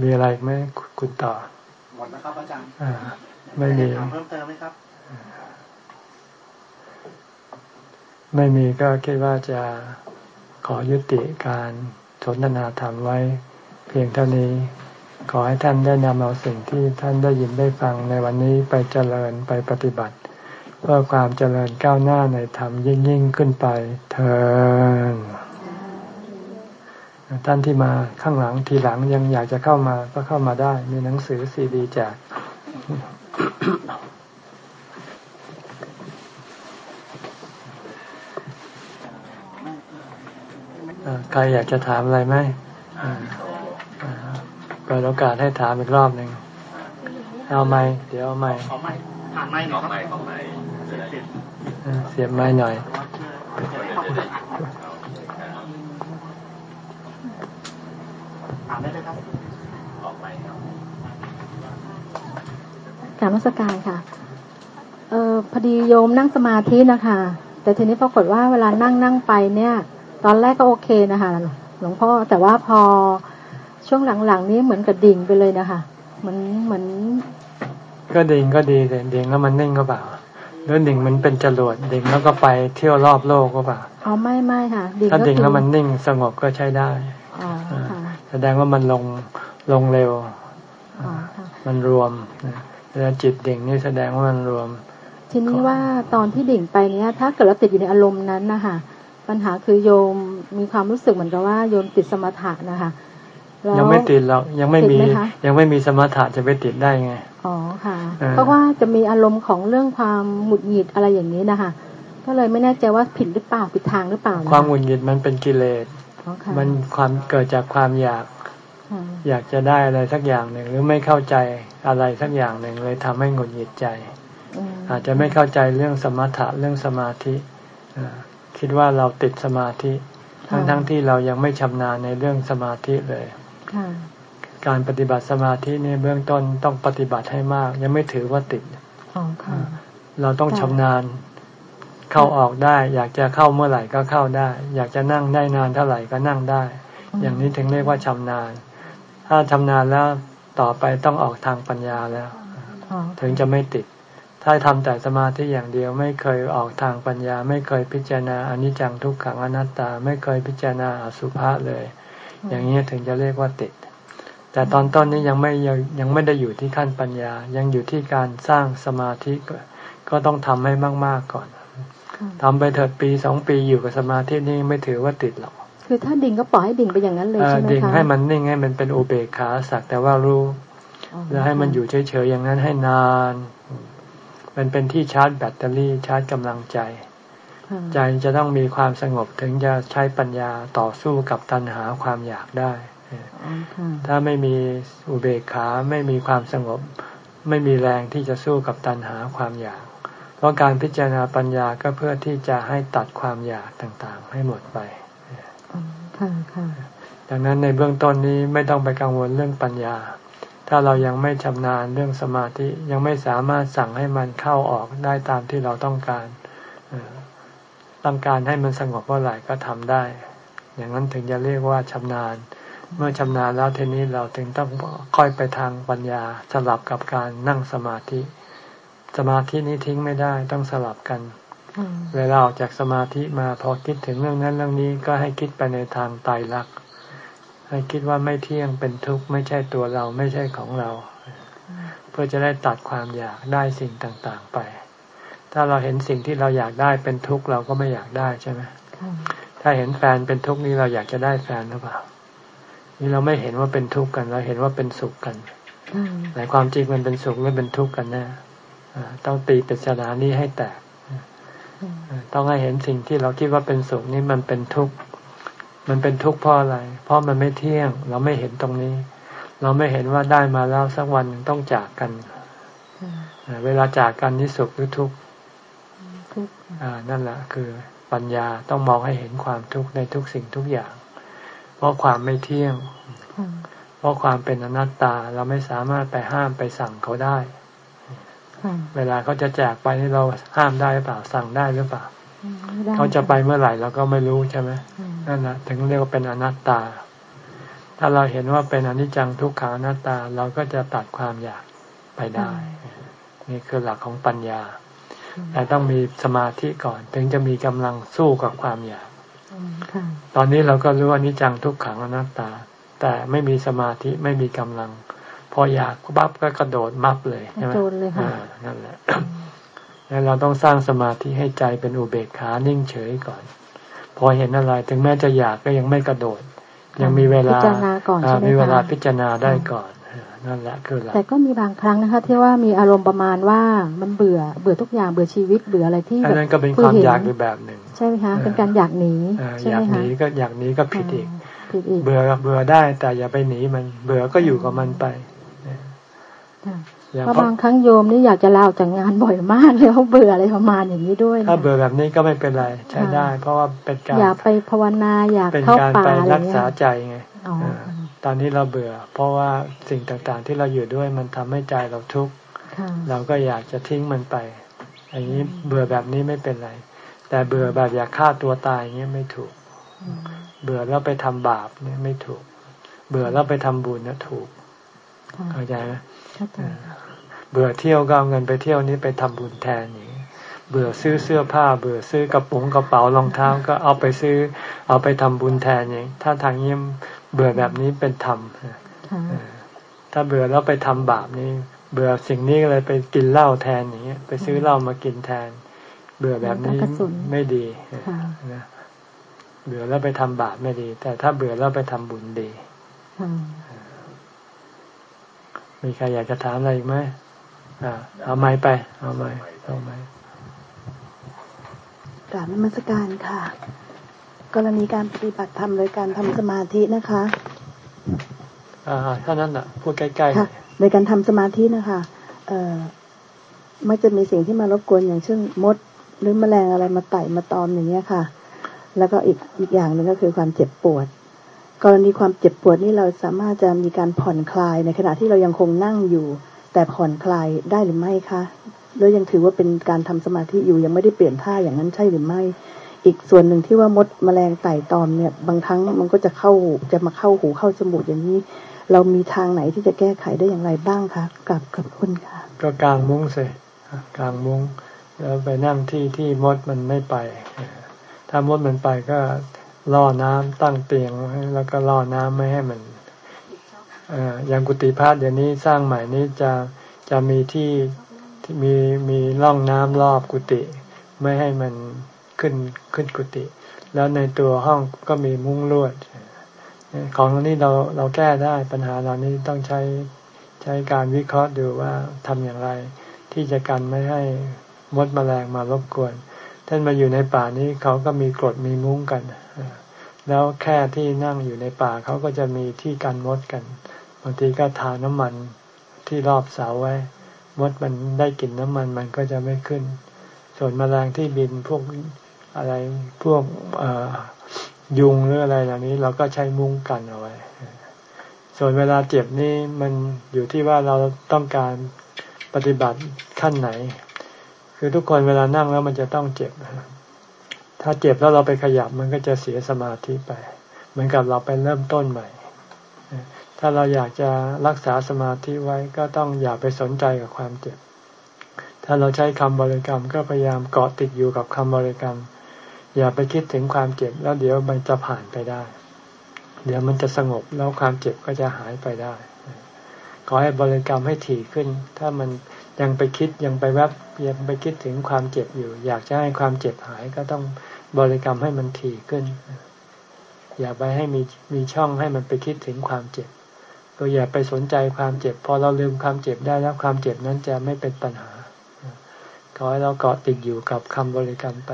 มีอะไรไหมคุณต่อ หมดนะครับอาจารย์ไม่มีถามเพิ่มเติมไหมครับ ไม่มีก็คิดว่าจะ ขอยุติการสนทนาธรรมไว้ เพียงเท่านี้ ขอให้ท่านได้นำเอาสิ่งที่ท่านได้ยินได้ฟังในวันนี้ไปเจริญไปปฏิบัติ เพื่อความเจริญก้าวหน้าในธรรมยิ่งยิ่งขึ้นไปเถิดท่านที่มาข้างหลังทีหลังยังอยากจะเข้ามาก็เข้ามาได้ มีหนังสือซีดีแจก ใครอยากจะถามอะไรไหมเปิดโอกาสให้ถามอีกรอบหนึ่งเอาไหมเดี๋ยวเอาไหมเอาไหมถามไหมเนาะเสียบไม้หน่อยามได้เลยครับกไปกราบมสการค่ะ เออพอดีโยมนั่งสมาธินะคะ แต่ทีนี้ปรากฏว่าเวลานั่งนั่งไปเนี่ย ตอนแรกก็โอเคนะคะหลวงพ่อแต่ว่าพอช่วงหลังๆนี้เหมือนกับดิ่งไปเลยนะคะเหมือนเหมือนก็ดิ่งก็ดีแต่ดิ่งแล้วมันนิ่งก็เปล่าแล้วดิ่งมันเป็นจรวดดิ่งแล้วก็ไปเที่ยวรอบโลกก็เปล่าอ๋อไม่ไม่ค่ะถ้าดิ่งแล้วมันนิ่งสงบก็ใช้ได้อ๋อค่ะแสดงว่ามันลงลงเร็วมันรวมแล้วจิตดิ่งนี่แสดงว่ามันรวม ทีนี้ว่าตอนที่ดิ่งไปเนี้ย ถ้าเกิดเราติดอยู่ในอารมณ์นั้นนะคะ ปัญหาคือโยมมีความรู้สึกเหมือนกับว่าโยมติดสมถะนะคะยังไม่ติดหรอกยังไม่มียังไม่มีสมถะจะไปติดได้ไงอ๋อค่ะ เพราะว่าจะมีอารมณ์ของเรื่องความหงุดหงิดอะไรอย่างนี้นะคะก็เลยไม่แน่ใจว่าผิดหรือเปล่าผิดทางหรือเปล่า ความหงุดหงิดมันเป็นกิเลสมันความเกิดจากความอยาก อยากจะได้อะไรสักอย่างหนึ่งหรือไม่เข้าใจอะไรสักอย่างหนึ่งเลยทำให้หงุดหงิดใจ อาจจะไม่เข้าใจเรื่องสมถะเรื่องสมาธิ คิดว่าเราติดสมาธิ ทั้งทั้งที่เรายังไม่ชำนาญในเรื่องสมาธิเลยการปฏิบัติสมาธินี่เบื้องต้นต้องปฏิบัติให้มาก ยังไม่ถือว่าติดเราต้องชำนาญเข้าออกได้ อยากจะเข้าเมื่อไหร่ก็เข้าได้ อยากจะนั่งได้นานเท่าไหร่ก็นั่งได้ อย่างนี้ถึงเรียกว่าชำนาญ ถ้าชำนาญแล้วต่อไปต้องออกทางปัญญาแล้ว ถึงจะไม่ติด ถ้าทำแต่สมาธิอย่างเดียวไม่เคยออกทางปัญญา ไม่เคยพิจารณาอนิจจังทุกขังอนัตตา ไม่เคยพิจารณาอสุภะเลย อย่างนี้ถึงจะเรียกว่าติด แต่ตอนต้นนี้ยังไม่ยังยังไม่ได้อยู่ที่ขั้นปัญญา ยังอยู่ที่การสร้างสมาธิก็ต้องทำให้มาก ๆก่อนทำไปเถิดปีสองปีอยู่กับสมาธินี่ไม่ถือว่าติดหรอกคือถ้าดิ่งก็ปล่อยให้ดิ่งไปอย่างนั้นเลยใช่ไหมคะดิ่งให้มันนิ่งให้มันเป็นโอเบคาสักแต่ว่ารู้ แล้วให้มันอยู่เฉยๆอย่างนั้นให้นาน มันเป็นที่ชาร์จแบตเตอรี่ชาร์จกำลังใจ ใจจะต้องมีความสงบถึงจะใช้ปัญญาต่อสู้กับตัณหาความอยากได้ ถ้าไม่มีอุเบกขาไม่มีความสงบ ไม่มีแรงที่จะสู้กับตัณหาความอยาก เพราะการพิจารณาปัญญาก็เพื่อที่จะให้ตัดความอยากต่างๆ ให้หมดไปค่ะค่ะดังนั้นในเบื้องต้นนี้ไม่ต้องไปกังวลเรื่องปัญญา ถถ้าเรายังไม่ชำนาญเรื่องสมาธิยังไม่สามารถสั่งให้มันเข้าออกได้ตามที่เราต้องการต้องการให้มันสงบเมื่อไหร่ก็ทำได้ อย่างนั้นถึงจะเรียกว่าชำนาญ เมื่อชำนาญแล้วทีนี้เราถึงต้องค่อยไปทางปัญญาสลับกับการนั่งสมาธิ สมาธินี้ทิ้งไม่ได้ต้องสลับกันเวลาออกจากสมาธิมาพอคิดถึงเรื่องนั้นเรื่องนี้ก็ให้คิดไปในทางไตรลักษณ์ ให้คิดว่าไม่เที่ยงเป็นทุกข์ไม่ใช่ตัวเราไม่ใช่ของเรา เพื่อจะได้ตัดความอยากได้สิ่งต่างๆไป ถ้าเราเห็นสิ่งที่เราอยากได้เป็นทุกข์เราก็ไม่อยากได้ใช่ไหมถ้าเห็นแฟนเป็นทุกข์นี่เราอยากจะได้แฟนหรือเปล่า นี่เราไม่เห็นว่าเป็นทุกข์กัน เราเห็นว่าเป็นสุขกันแต่ความจริงมันเป็นสุขหรือเป็นทุกข์กันแน่ต้องตีปริศนานี้ให้แตกต้องให้เห็นสิ่งที่เราคิดว่าเป็นสุขนี่มันเป็นทุกข์ มันเป็นทุกข์เพราะอะไร เพราะมันไม่เที่ยง เราไม่เห็นตรงนี้ เราไม่เห็นว่าได้มาแล้วสักวันต้องจากกัน เวลาจากกันนี่สุขหรือทุกข์นั่นแหละคือปัญญาต้องมองให้เห็นความทุกข์ในทุกสิ่งทุกอย่าง เพราะความไม่เที่ยง เพราะความเป็นอนัตตาเราไม่สามารถไปห้ามไปสั่งเขาได้ เวลาเขาจะแจกไปนี่เราห้ามได้หรือเปล่าสั่งได้หรือเปล่า เขาจะไปเมื่อไหร่เราก็ไม่รู้ใช่ไหมนั่นแหละถึงเรียกว่าเป็นอนัตตา ถ้าเราเห็นว่าเป็นอนิจจังทุกขังอนัตตาเราก็จะตัดความอยากไปได้ นี่คือหลักของปัญญา แต่ต้องมีสมาธิก่อน ถึงจะมีกำลังสู้กับความอยากตอนนี้เราก็รู้ว่านิจังทุกขังอนัตตา แต่ไม่มีสมาธิไม่มีกำลัง พออยากปั๊บก็กระโดดมับเลยใช่ไหมนั่นแหละ แล้วเราต้องสร้างสมาธิให้ใจเป็นอุเบกขานิ่งเฉยก่อน พอเห็นอะไรถึงแม้จะอยากก็ยังไม่กระโดด ยังมีเวลามีเวลาพิจารณาได้ก่อนนั่นแหละคือแต่ก็มีบางครั้งนะคะ ที่ว่ามีอารมณ์ประมาณว่ามันเบื่อเบื่อทุกอย่างเบื่อชีวิตเบื่ออะไรที่แบบนั้นก็เป็นความอยากในแบบหนึ่ง ใช่ไหมคะเป็นการอยากหนีใช่ไหมคะอยากหนีก็อยากหนีก็ผิดอีกเบื่อเบื่อได้แต่อย่าไปหนีมัน เบื่อก็อยู่กับมันไป เพราะบางครั้งโยมนี่อยากจะลาออกจากงานบ่อยมากเลยเขาเบื่ออะไรประมาณอย่างนี้ด้วย ถ้าเบื่อแบบนี้ก็ไม่เป็นไรใช้ได้ เพราะว่าเป็นการอยากไปภาวนาอยากเข้าป่าอะไรเงี้ยเป็นการไปรักษาใจไงตอนนี้เราเบื่อ เพราะว่าสิ่งต่างๆที่เราอยู่ด้วยมันทำให้ใจเราทุกข์เราก็อยากจะทิ้งมันไปอย่างนี้เบื่อแบบนี้ไม่เป็นไร แต่เบื่อแบบอยากฆ่าตัวตายเงี้ยไม่ถูก เบื่อแล้วไปทำบาปเนี่ยไม่ถูก เบื่อแล้วไปทำบุญเนี่ยถูกเข้าใจไหม เบื่อเที่ยวก็เอาเงินไปเที่ยวนี้ไปทำบุญแทนอย่างนี้เบื่อซื้อเสื้อผ้า เบื่อซื้อกระป๋องกระเป๋ารองเท้าก็เอาไปซื้อ เอาไปทำบุญแทนอย่างถ้าทางนี้เบื่อแบบนี้เป็นธรรมถ้าเบื่อแล้วไปทำบาปนี้เบื่อสิ่งนี้เลยไปกินเหล้าแทนอย่างเงี้ย ไปซื้อเหล้ามากินแทน เบื่อแบบนี้ไม่ดีนะเบื่อแล้วไปทำบาปไม่ดี แต่ถ้าเบื่อแล้วไปทำบุญดี มีใครอยากจะถามอะไรอีกไหมอ่า เอาไม้ไป เอาไม้เอาไม้กราบนมัสการค่ะ กรณีการปฏิบัติธรรมโดยการทำสมาธินะคะอ่าเท่านั้นอะ พูดใกล้ๆค่ะโดยการทำสมาธินะคะ เอ่อมักจะมีสิ่งที่มารบกวนอย่างเช่นมด หรือแมลงอะไรมาไต่มาตอมอย่างเงี้ยค่ะ แล้วก็อีกอีกอย่างหนึ่งก็คือความเจ็บปวด กรณีความเจ็บปวดนี่เราสามารถจะมีการผ่อนคลายในขณะที่เรายังคงนั่งอยู่ แต่ผ่อนคลายได้หรือไม่คะแล้วยังถือว่าเป็นการทำสมาธิอยู่ยังไม่ได้เปลี่ยนท่าอย่างนั้นใช่หรือไม่ อีกส่วนหนึ่งที่ว่ามดมแมลงไต่ตอมเนี่ย บางครั้งมันก็จะเข้าจะมาเข้าหูเข้าจมูกอย่างนี้ เรามีทางไหนที่จะแก้ไขได้อย่างไรบ้างคะกับกับคุณค่ะ ก็กลางมุ้งสิกลางมุ้งแล้วไปนั่งที่ที่มดมันไม่ไป ถ้ามดมันไปก็ ล่อน้ำตั้งเตียงแล้วก็ล่อน้ำไม่ให้มันอย่างกุฏิพาดเดี๋ยวนี้สร้างใหม่นี้จะจะมีที่ที่มีมีร่องน้ำรอบกุฏิไม่ให้มันขึ้นขึ้นกุฏิแล้วในตัวห้องก็มีมุ้งลวด ของนี้เราเราแก้ได้ปัญหาเหล่านี้ต้องใช้ใช้การวิเคราะห์ดูว่าทำอย่างไร ที่จะกันไม่ให้มดมแมลงมารบกวนท่านมาอยู่ในป่านี้เขาก็มีกรดมีมุ้งกัน แล้วแค่ที่นั่งอยู่ในป่าเขาก็จะมีที่กันมดกัน บางทีก็ทาน้ำมันที่รอบเสาไว้ มดมันได้กลิ่นน้ำมันมันก็จะไม่ขึ้น ส่วนมแมลงที่บินพวกอะไรพวกยุงหรืออะไรเหล่านี้ เราก็ใช้มุ้งกันเอาไว้ ส่วนเวลาเจ็บนี่มันอยู่ที่ว่าเราต้องการปฏิบัติขั้นไหน คือทุกคนเวลานั่งแล้วมันจะต้องเจ็บ ถ้าเจ็บแล้วเราไปขยับมันก็จะเสียสมาธิไป เหมือนกับเราไปเริ่มต้นใหม่ ถ้าเราอยากจะรักษาสมาธิไว้ก็ต้องอย่าไปสนใจกับความเจ็บ ถ้าเราใช้คำบริกรรมก็พยายามเกาะติดอยู่กับคำบริกรรม อย่าไปคิดถึงความเจ็บแล้วเดี๋ยวมันจะผ่านไปได้ เดี๋ยวมันจะสงบแล้วความเจ็บก็จะหายไปได้ ขอให้บริกรรมให้ถี่ขึ้น ถ้ามันยังไปคิดยังไปแวบยังไปคิดถึงความเจ็บอยู่ อยากจะให้ความเจ็บหายก็ต้อง บริกรรมให้มันถี่ขึ้น อย่าไปให้มีมีช่องให้มันไปคิดถึงความเจ็บก็อย่าไปสนใจความเจ็บ พอเราลืมความเจ็บได้แล้วความเจ็บนั้นจะไม่เป็นปัญหา ขอให้เราเกาะติดอยู่กับคำบริกรรมไป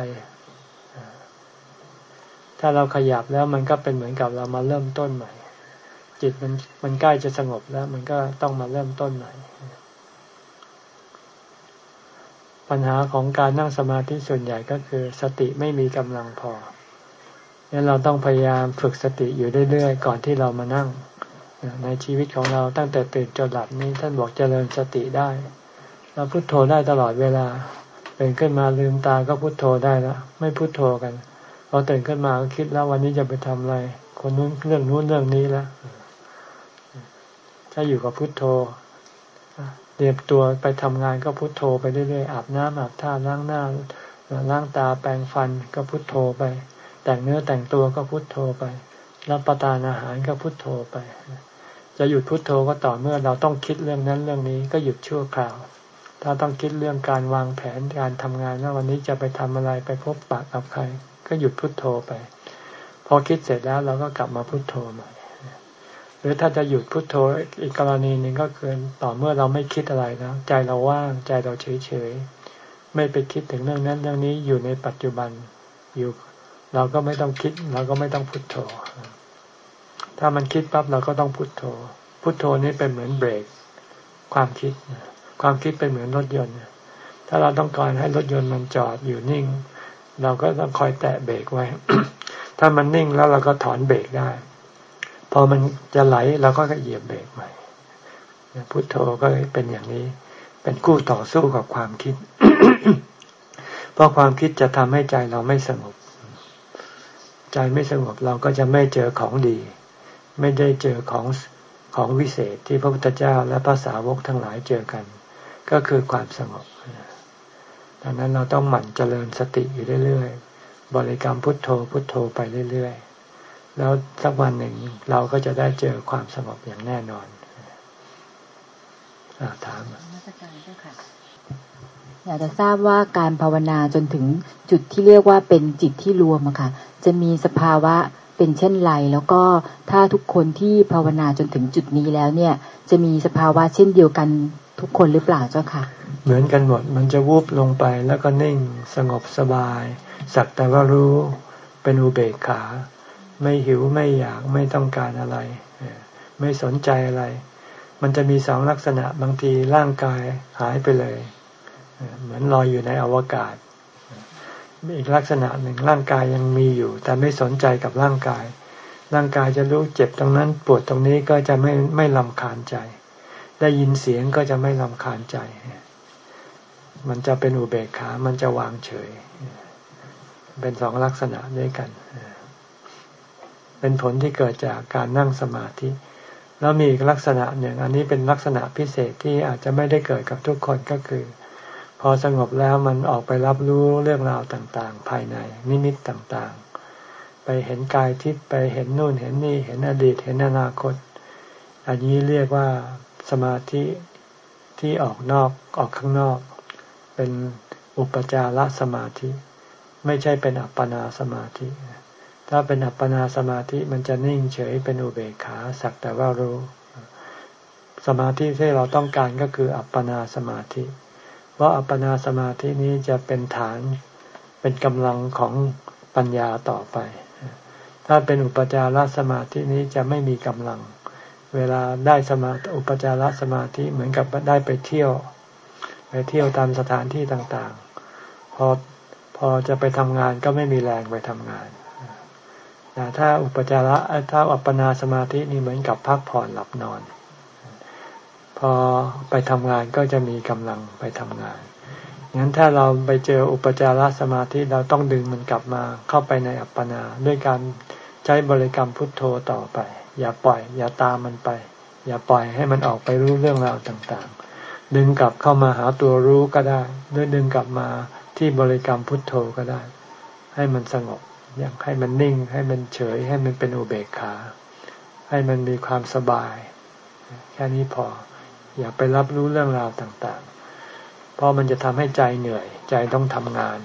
ถ้าเราขยับแล้วมันก็เป็นเหมือนกับเรามาเริ่มต้นใหม่ จิตมันมันใกล้จะสงบแล้ว มันก็ต้องมาเริ่มต้นใหม่ ปัญหาของการนั่งสมาธิส่วนใหญ่ก็คือ สติไม่มีกำลังพองนั้นเราต้องพยายามฝึกสติอยู่เรื่อยๆ ก่อนที่เรามานั่ง ในชีวิตของเราตั้งแต่ตื่นจนหลับนี้ท่านบอกเจริญสติได้ เราพุโทโธได้ตลอดเวลาตื่นขึ้นมาลืมตาก็พุโทโธได้แล้วไม่พุโทโธกันพอตื่นขึ้นมาก็คิดแล้ววันนี้จะไปทำอะไร คนนู้นเรื่องนู้นเรื่องนี้แล้วถ้าอยู่กับพุทโธ เตรียมตัวไปทำงานก็พุทโธไปเรื่อยๆอาบน้ำอาบท่าล้างหน้าล้างตาแปรงฟันก็พุทโธไป แต่งเนื้อแต่งตัวก็พุทโธไป รับประทานอาหารก็พุทโธไป จะหยุดพุทโธก็ต่อเมื่อเราต้องคิดเรื่องนั้นเรื่องนี้ก็หยุดชั่วคราว ถ้าต้องคิดเรื่องการวางแผนการทำงานว่าวันนี้จะไปทำอะไรไปพบปะกับใคร ก็หยุดพุทโธไป พอคิดเสร็จแล้วเราก็กลับมาพุทโธใหม่ รือถ้าจะหยุดพุดโทโธอีกกรณีหนึ่งก็คือต่อเมื่อเราไม่คิดอะไรแล้วใจเราว่างใจเราเฉยเฉยไม่ไปคิดถึงเรื่องนั้นเรื่องนี้อยู่ในปัจจุบันอยู่ เราก็ไม่ต้องคิด เราก็ไม่ต้องพุโทโธ ถ้ามันคิดปั๊บเราก็ต้องพุโทโธ พุโทโธนี้เป็นเหมือนเบรก ความคิดความคิดเป็นเหมือนรถยนต์ถ้าเราต้องการให้รถยนต์มันจอดอยู่นิ่ง เราก็ต้องคอยแตะเบรกไว้ ถ้ามันนิ่งแล้วเราก็ถอนเบรกได้ พอมันจะไหลเราก็เหยียบเบรกใหม่พุทโธก็เป็นอย่างนี้ เป็นกู้ต่อสู้กับความคิด เพราะความคิดจะทำให้ใจเราไม่สงบ ใจไม่สงบเราก็จะไม่เจอของดี ไม่ได้เจอของของวิเศษที่พระพุทธเจ้าและภาษาวกทั้งหลายเจอกัน ก็คือความสงบดังนั้นเราต้องหมั่นเจริญสติอยู่เรื่อยๆ บริกรรมพุทโธพุทโธไปเรื่อยๆ แล้วสักวันหนึ่งเราก็จะได้เจอความสงบอย่างแน่นอนอถามอยากจะทราบว่าการภาวนาจนถึงจุดที่เรียกว่าเป็นจิตที่รวมอะค่ะ จะมีสภาวะเป็นเช่นไร แล้วก็ถ้าทุกคนที่ภาวนาจนถึงจุดนี้แล้วเนี่ย จะมีสภาวะเช่นเดียวกันทุกคนหรือเปล่าเจ้าค่ะ เหมือนกันหมดมันจะวูบลงไปแล้วก็นิ่งสงบสบาย สักแต่ว่ารู้เป็นอุเบกขา ไม่หิวไม่อยากไม่ต้องการอะไร ไม่สนใจอะไร มันจะมีสองลักษณะบางทีร่างกายหายไปเลย เหมือนลอยอยู่ในอวกาศ อีกลักษณะหนึ่งร่างกายยังมีอยู่ แต่ไม่สนใจกับร่างกาย ร่างกายจะรู้เจ็บตรงนั้นปวดตรงนี้ก็จะไม่ไม่ลำคาญใจ ได้ยินเสียงก็จะไม่ลำคาญใจ มันจะเป็นอุเบกขา มันจะวางเฉย เป็นสองลักษณะด้วยกันเเป็นผลที่เกิดจากการนั่งสมาธิ แล้วมีอีกลักษณะหนึ่ง อันนี้เป็นลักษณะพิเศษที่อาจจะไม่ได้เกิดกับทุกคนก็คือ พอสงบแล้วมันออกไปรับรู้เรื่องราวต่างๆ ภายในนิมิตต่างๆ ไปเห็นกายทิพย์ไปเห็นนู่นเห็นนี่เห็นอดีตเห็นอนาคต อันนี้เรียกว่าสมาธิที่ออกนอกออกข้างนอก เป็นอุปจารสมาธิ ไม่ใช่เป็นอัปปนาสมาธิ ถ้าเป็นอัปปนาสมาธิมันจะนิ่งเฉยเป็นอุเบกขาสักแต่ว่ารู้ สมาธิที่เราต้องการก็คืออัปปนาสมาธิ เพราะอัปปนาสมาธินี้จะเป็นฐานเป็นกำลังของปัญญาต่อไป ถ้าเป็นอุปจารสมาธินี้จะไม่มีกำลัง เวลาได้สมาอุปจารสมาธิเหมือนกับได้ไปเที่ยว ไปเที่ยวตามสถานที่ต่างๆ พอพอจะไปทำงานก็ไม่มีแรงไปทำงาน แต่ถ้าอุปจาระถ้าอัปปนาสมาธินี่เหมือนกับพักผ่อนหลับนอน พอไปทำงานก็จะมีกำลังไปทำงานงั้นถ้าเราไปเจออุปจารสมาธิเราต้องดึงมันกลับมาเข้าไปในอัปปนา ด้วยการใช้บริกรรมพุทโธต่อไป อย่าปล่อย อย่าตามมันไป อย่าปล่อยให้มันออกไปรู้เรื่องราวต่างๆ ดึงกลับเข้ามาหาตัวรู้ก็ได้ ด้วยดึงกลับมาที่บริกรรมพุทโธก็ได้ ให้มันสงบ อย่างให้มันนิ่ง ให้มันเฉย ให้มันเป็นอุเบกขา ให้มันมีความสบาย แค่นี้พอ อย่าไปรับรู้เรื่องราวต่างๆ เพราะมันจะทำให้ใจเหนื่อย ใจต้องทำงาน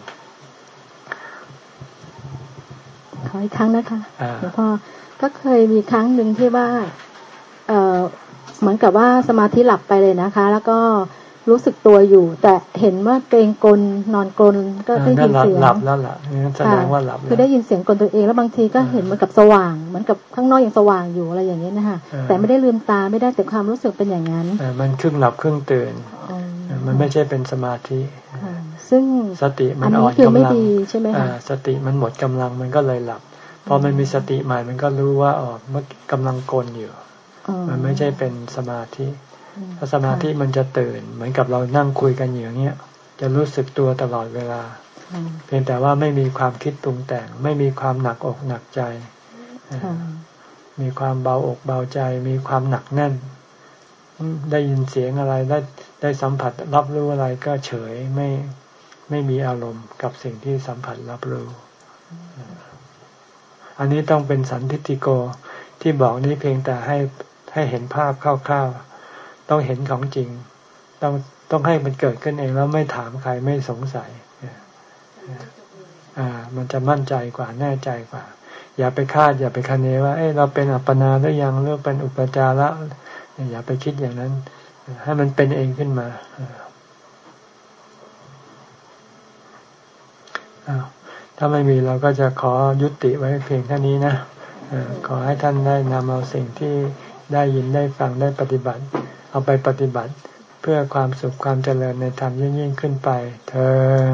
ขออีกครั้งนะคะอ่าหลวงพ่อก็เคยมีครั้งหนึ่งที่ว่า เออเหมือนกับว่าสมาธิหลับไปเลยนะคะ แล้วก็ รู้สึกตัวอยู่ แต่เห็นว่าตัวเองกลนนอนกลนก็ได้ยินเสียงหลับแล้วล่ะงั้นแสดงว่าหลับคือแล้ได้วยินเสียงกลตัวเองแล้วบางทีก็เห็นเหมือนกับสว่างเหมือนกับข้างนอกยังสว่างอยู่อะไรอย่างเงี้ยนะคะเออแต่ไม่ได้ลืมตาไม่ได้แต่ความรู้สึกเป็นอย่างนั้นเออมันครึ่งหลับครึ่งตื่นอืมเออมันไม่ใช่เป็นสมาธิค่ะซึ่งสติมัอันนอ่นี้อนคือกำไม่ลังดีใช่ไหมคะอ่าสติมันหมดกำลังมันก็เลยหลับพอมันมีสติใหม่มันก็รู้ว่าอ๋อมันกำลังกลอยู่อ๋อมันไม่ใช่เป็นสมาธิอืม ถ้าสมาธิมันจะตื่น เหมือนกับเรานั่งคุยกันอยู่อย่างเงี้ย จะรู้สึกตัวตลอดเวลาค่ะเพียงแต่ว่าไม่มีความคิดปรุงแต่ง ไม่มีความหนักอกหนักใจค่ะมีความเบาอกเบาใจ มีความหนักแน่นอืมได้ยินเสียงอะไรได้ได้สัมผัสรับรู้อะไรก็เฉยไม่ไม่มีอารมณ์กับสิ่งที่สัมผัสรับรู้ อันนี้ต้องเป็นสันทิฏฐิโกที่บอกนี้เพียงแต่ให้ให้เห็นภาพคร่าวๆ ต้องเห็นของจริง ต้องต้องให้มันเกิดขึ้นเองแล้วไม่ถามใครไม่สงสัยอ่า มันจะมั่นใจกว่าแน่ใจกว่า อย่าไปคาด อย่าไปคะเนว่า เอ้เราเป็นอัปปนาหรือยังหรือเป็นอุปจาระอย่าไปคิดอย่างนั้น ให้มันเป็นเองขึ้นมาอ้าวถ้าไม่มีเราก็จะขอยุติไว้เพียงเท่านี้นะอ่อขอให้ท่านได้นำเอาสิ่งที่ได้ยินได้ฟังได้ปฏิบัติ เอาไปปฏิบัติเพื่อความสุขความเจริญในธรรมยิ่งยิ่งขึ้นไป เธอ